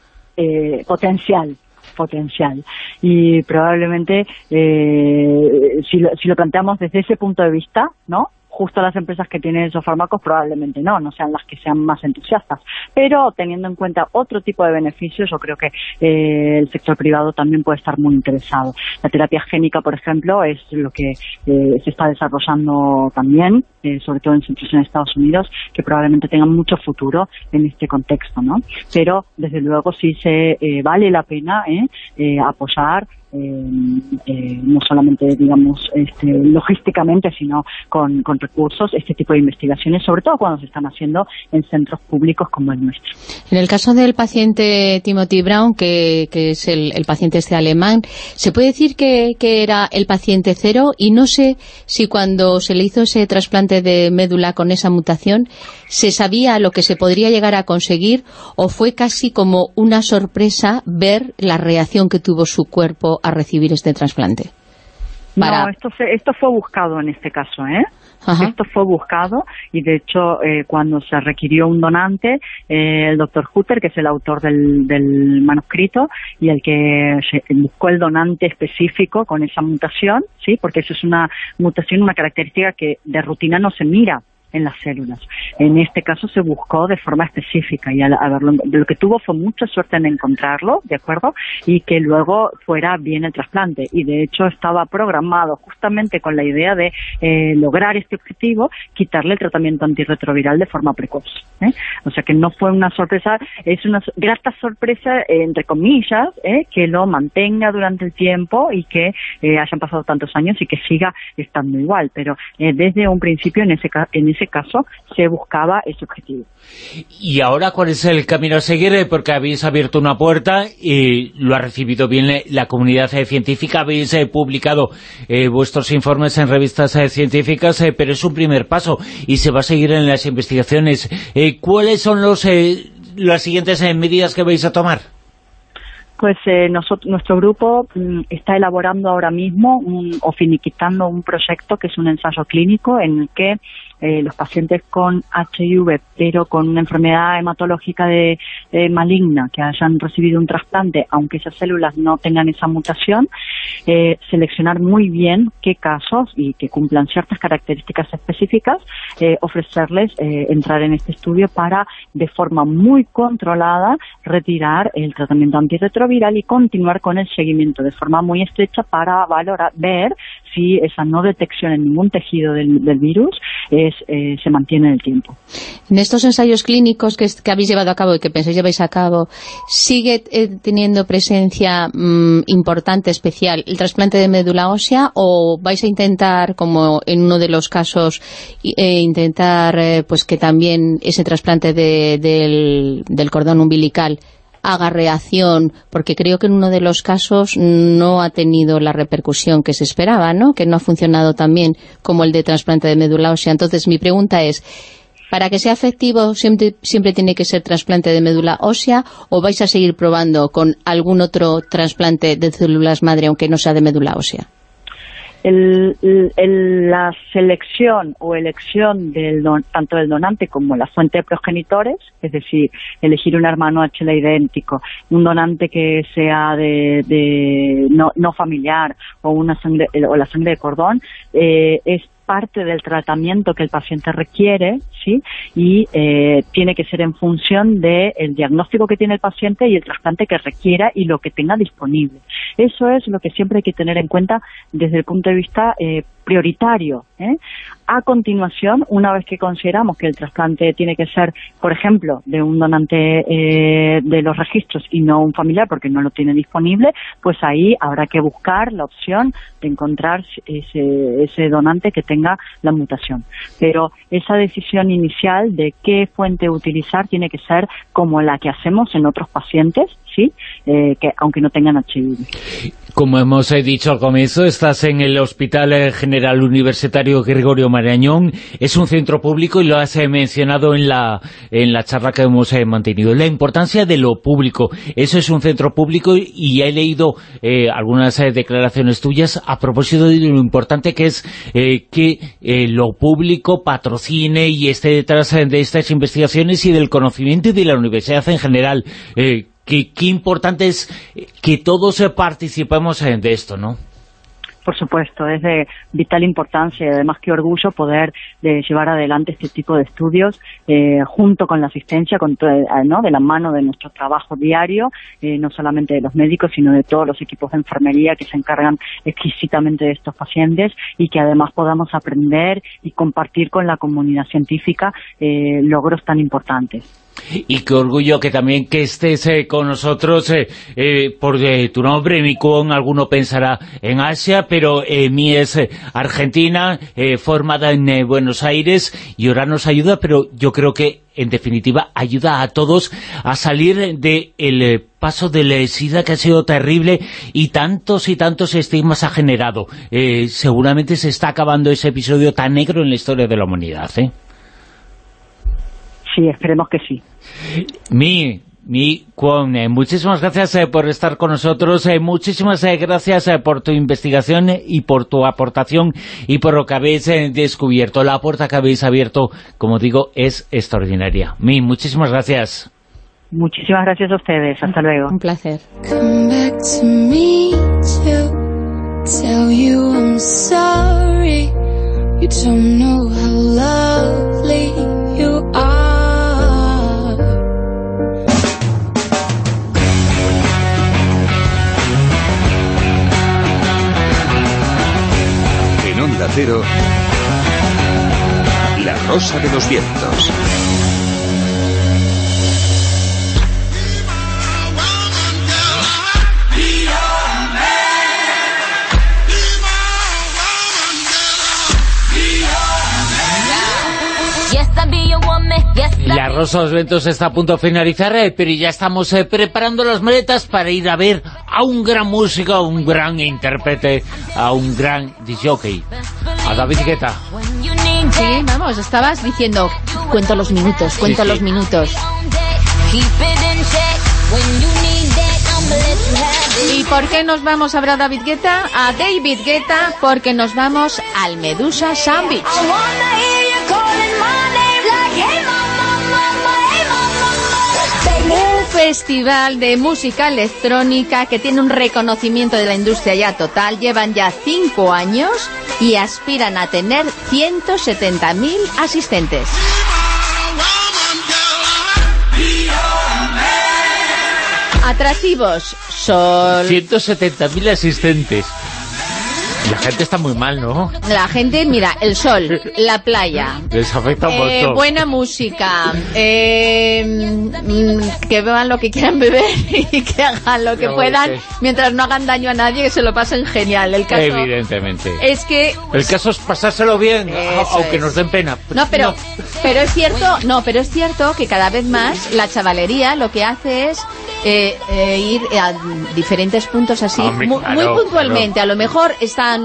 potencial potencial. Y probablemente, eh, si, lo, si lo planteamos desde ese punto de vista, ¿no? Justo las empresas que tienen esos fármacos probablemente no, no sean las que sean más entusiastas. Pero teniendo en cuenta otro tipo de beneficios, yo creo que eh, el sector privado también puede estar muy interesado. La terapia génica, por ejemplo, es lo que eh, se está desarrollando también, eh, sobre todo en centros en Estados Unidos, que probablemente tengan mucho futuro en este contexto, ¿no? Pero, desde luego, sí se vale la pena apoyar eh, no solamente, digamos, este, logísticamente, sino con, recursos, este tipo de investigaciones, sobre todo cuando se están haciendo en centros públicos como el nuestro. En el caso del paciente Timothy Brown, que, es el, paciente este alemán, ¿se puede decir que, que era el paciente cero? Y no sé si cuando se le hizo ese trasplante de médula con esa mutación, se sabía lo que se podría llegar a conseguir o fue casi como una sorpresa ver la reacción que tuvo su cuerpo a recibir este trasplante? No, esto, esto fue buscado en este caso, ¿eh? Esto fue buscado y de hecho eh, cuando se requirió un donante, eh, el doctor Hutter, que es el autor del, del manuscrito y el que buscó el donante específico con esa mutación, sí, porque eso es una mutación, una característica que de rutina no se mira en las células. En este caso se buscó de forma específica y a, verlo, lo que tuvo fue mucha suerte en encontrarlo, ¿de acuerdo? Y que luego fuera bien el trasplante. Y de hecho estaba programado justamente con la idea de eh, lograr este objetivo, quitarle el tratamiento antirretroviral de forma precoz. ¿eh? O sea que no fue una sorpresa, es una grata sorpresa, entre comillas, ¿eh? que lo mantenga durante el tiempo y que hayan pasado tantos años y que siga estando igual. Pero desde un principio en ese, en ese ese caso se buscaba ese objetivo. ¿Y ahora cuál es el camino a seguir? Eh, porque habéis abierto una puerta y lo ha recibido bien la comunidad eh, científica, habéis eh, publicado vuestros informes en revistas científicas, pero es un primer paso y se va a seguir en las investigaciones. ¿Cuáles son los las siguientes medidas que vais a tomar? Pues nuestro grupo mm, está elaborando ahora mismo o finiquitando un proyecto que es un ensayo clínico en el que eh, los pacientes con HIV, pero con una enfermedad hematológica de, maligna, que hayan recibido un trasplante, aunque esas células no tengan esa mutación, eh, seleccionar muy bien qué casos y que cumplan ciertas características específicas, eh, ofrecerles entrar en este estudio para, de forma muy controlada, retirar el tratamiento antirretroviral y continuar con el seguimiento de forma muy estrecha para valorar, ver si esa no detección en ningún tejido del, virus es, eh, se mantiene en el tiempo. En estos ensayos clínicos que, habéis llevado a cabo y que pensáis lleváis a cabo, ¿sigue eh, teniendo presencia mm, importante, especial, el trasplante de médula ósea o vais a intentar, como en uno de los casos, eh, intentar pues que también ese trasplante del, del cordón umbilical haga reacción, porque creo que en uno de los casos no ha tenido la repercusión que se esperaba, ¿no? Que no ha funcionado tan bien como el de trasplante de médula ósea. Entonces, mi pregunta es, ¿para que sea efectivo siempre, siempre tiene que ser trasplante de médula ósea o vais a seguir probando con algún otro trasplante de células madre, aunque no sea de médula ósea? El, la selección o elección del tanto del donante como la fuente de progenitores, es decir, elegir un hermano HLA idéntico, un donante que sea de, no, no familiar o una sangre o la sangre de cordón, eh, es parte del tratamiento que el paciente requiere, ¿sí? Y eh, tiene que ser en función del diagnóstico que tiene el paciente y el trasplante que requiera y lo que tenga disponible. Eso es lo que siempre hay que tener en cuenta desde el punto de vista eh, prioritario. ¿eh? A continuación, una vez que consideramos que el trasplante tiene que ser, por ejemplo, de un donante eh, de los registros y no un familiar porque no lo tiene disponible, pues ahí habrá que buscar la opción de encontrar ese, ese donante que tenga la mutación. Pero esa decisión inicial de qué fuente utilizar tiene que ser como la que hacemos en otros pacientes, Eh, que aunque no tengan HIV. Como hemos eh, dicho al comienzo, estás en el Hospital eh, General Universitario Gregorio Marañón. Es un centro público y lo has eh, mencionado en la, en la charla que hemos mantenido. La importancia de lo público. Eso es un centro público y he leído algunas declaraciones tuyas a propósito de lo importante que es que lo público patrocine y esté detrás de estas investigaciones y del conocimiento y de la universidad en general qué importante es que todos participemos de esto, ¿no? Por supuesto, es de vital importancia y además qué orgullo poder de llevar adelante este tipo de estudios eh, junto con la asistencia, con eh, ¿no? de la mano de nuestro trabajo diario, eh, no solamente de los médicos, sino de todos los equipos de enfermería que se encargan exquisitamente de estos pacientes y que además podamos aprender y compartir con la comunidad científica logros tan importantes. Y qué orgullo que también que estés eh, con nosotros, eh, eh, por tu nombre, mi con alguno pensará en Asia, pero mi es argentina, formada en Buenos Aires, y ahora nos ayuda, pero yo creo que, en definitiva, ayuda a todos a salir del paso de la SIDA que ha sido terrible y tantos y tantos estigmas ha generado. seguramente se está acabando ese episodio tan negro en la historia de la humanidad, ¿eh? Sí, esperemos que sí. Mi, mi Kwon, eh, muchísimas gracias eh, por estar con nosotros, eh, muchísimas gracias por tu investigación y por tu aportación y por lo que habéis descubierto. La puerta que habéis abierto, como digo, es extraordinaria. Mi, muchísimas gracias. Muchísimas gracias a ustedes. Hasta luego. Un placer. La Rosa de los Vientos. La Rosa de los Vientos está a punto de finalizar, eh, pero ya estamos eh, preparando las maletas para ir a ver a un gran músico, a un gran intérprete, a un gran disjockey, a David Guetta. Sí, vamos, estabas diciendo, cuento los minutos, cuento los minutos. ¿Y por qué nos vamos a ver a David Guetta? A David Guetta, porque nos vamos al Medusa Sandwich. Festival de música electrónica que tiene un reconocimiento de la industria ya total. Llevan ya cinco años y aspiran a tener 170.000 asistentes. Atractivos, sol... 170.000 asistentes. La gente está muy mal, ¿no? La gente, mira, el sol, la playa. Les afecta un eh, Buena música. Eh, mm, que beban lo que quieran beber y que hagan lo que puedan mientras no hagan daño a nadie, que se lo pasen genial. El caso Evidentemente. Es que... El caso es pasárselo bien, aunque nos den pena. No, pero, pero es cierto, no, pero es cierto que cada vez más la chavalería lo que hace es eh, ir a diferentes puntos así, muy, puntualmente. A lo mejor están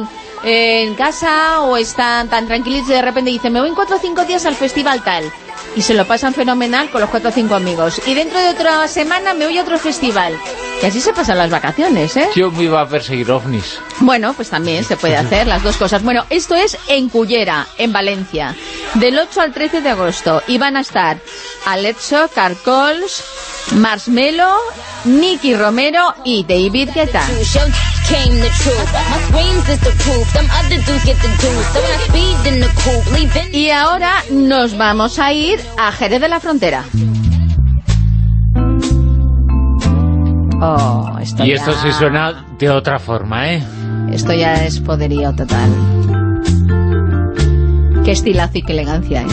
en casa o están tan tranquilos y de repente dicen, me voy en cuatro o cinco días al festival tal. Y se lo pasan fenomenal con los cuatro o cinco amigos. Y dentro de otra semana me voy a otro festival. Y así se pasan las vacaciones, ¿eh? Yo me iba a perseguir ovnis. Bueno, pues también se puede hacer las dos cosas. Bueno, esto es en Cullera, en Valencia. Del 8 al 13 de agosto. Y van a estar Alexo, Carcols, Marshmello, Nicky Romero y David Guetta. Came the truth. My screams is the proof. Them other dudes get the juice. So when I speed in the coupe, leaving. Y ahora nos vamos a ir a Jerez de la Frontera. Oh, esto Y ya- esto sí suena de otra forma, ¿eh? Esto ya es poderío total. Qué estilazo y qué elegancia, ¿eh?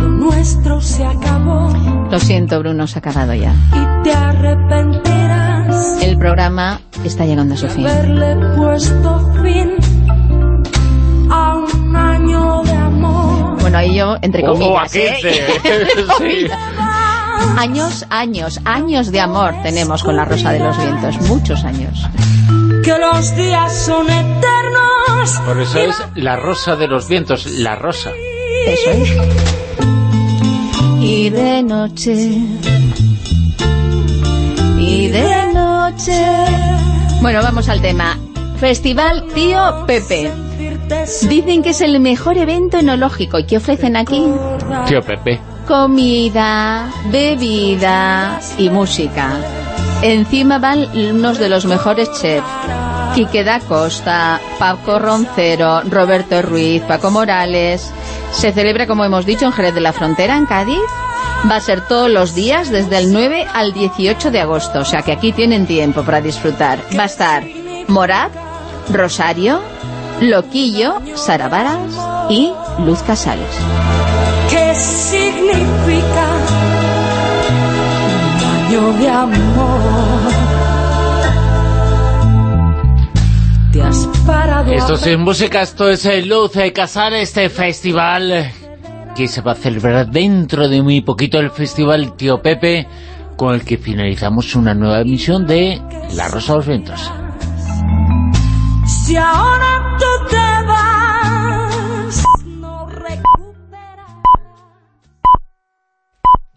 Lo nuestro se acabó Lo siento, Bruno, se ha acabado ya. y te arrepentirás El programa está llegando a su fin. haberle puesto fin a un año de amor. Bueno, ahí yo, entre Oh, comillas, a ¿eh? 15. Entre Sí. Años, años, años de amor tenemos con la Rosa de los Vientos. Muchos años. Que los días son eternos. Por eso es la rosa de los vientos, la rosa. Eso es. Y de noche. Y de noche. Bueno, vamos al tema. Festival Tío Pepe. Dicen que es el mejor evento enológico. ¿Y qué ofrecen aquí? Tío Pepe. Comida, bebida y música. Encima van unos de los mejores chefs. Quique da Costa, Paco Roncero, Roberto Ruiz, Paco Morales. Se celebra, como hemos dicho, en Jerez de la Frontera, en Cádiz. Va a ser todos los días, desde el 9 al 18 de agosto. O sea que aquí tienen tiempo para disfrutar. Va a estar Morat, Rosario, Loquillo, Sara Varas y Luz Casales. ¿Qué significa amor? Esto es música, esto es eh, Luz eh, Casal, este festival eh, que se va a celebrar dentro de muy poquito el Festival Tío Pepe, con el que finalizamos una nueva emisión de La Rosa de los Vientos. Si ahora tú te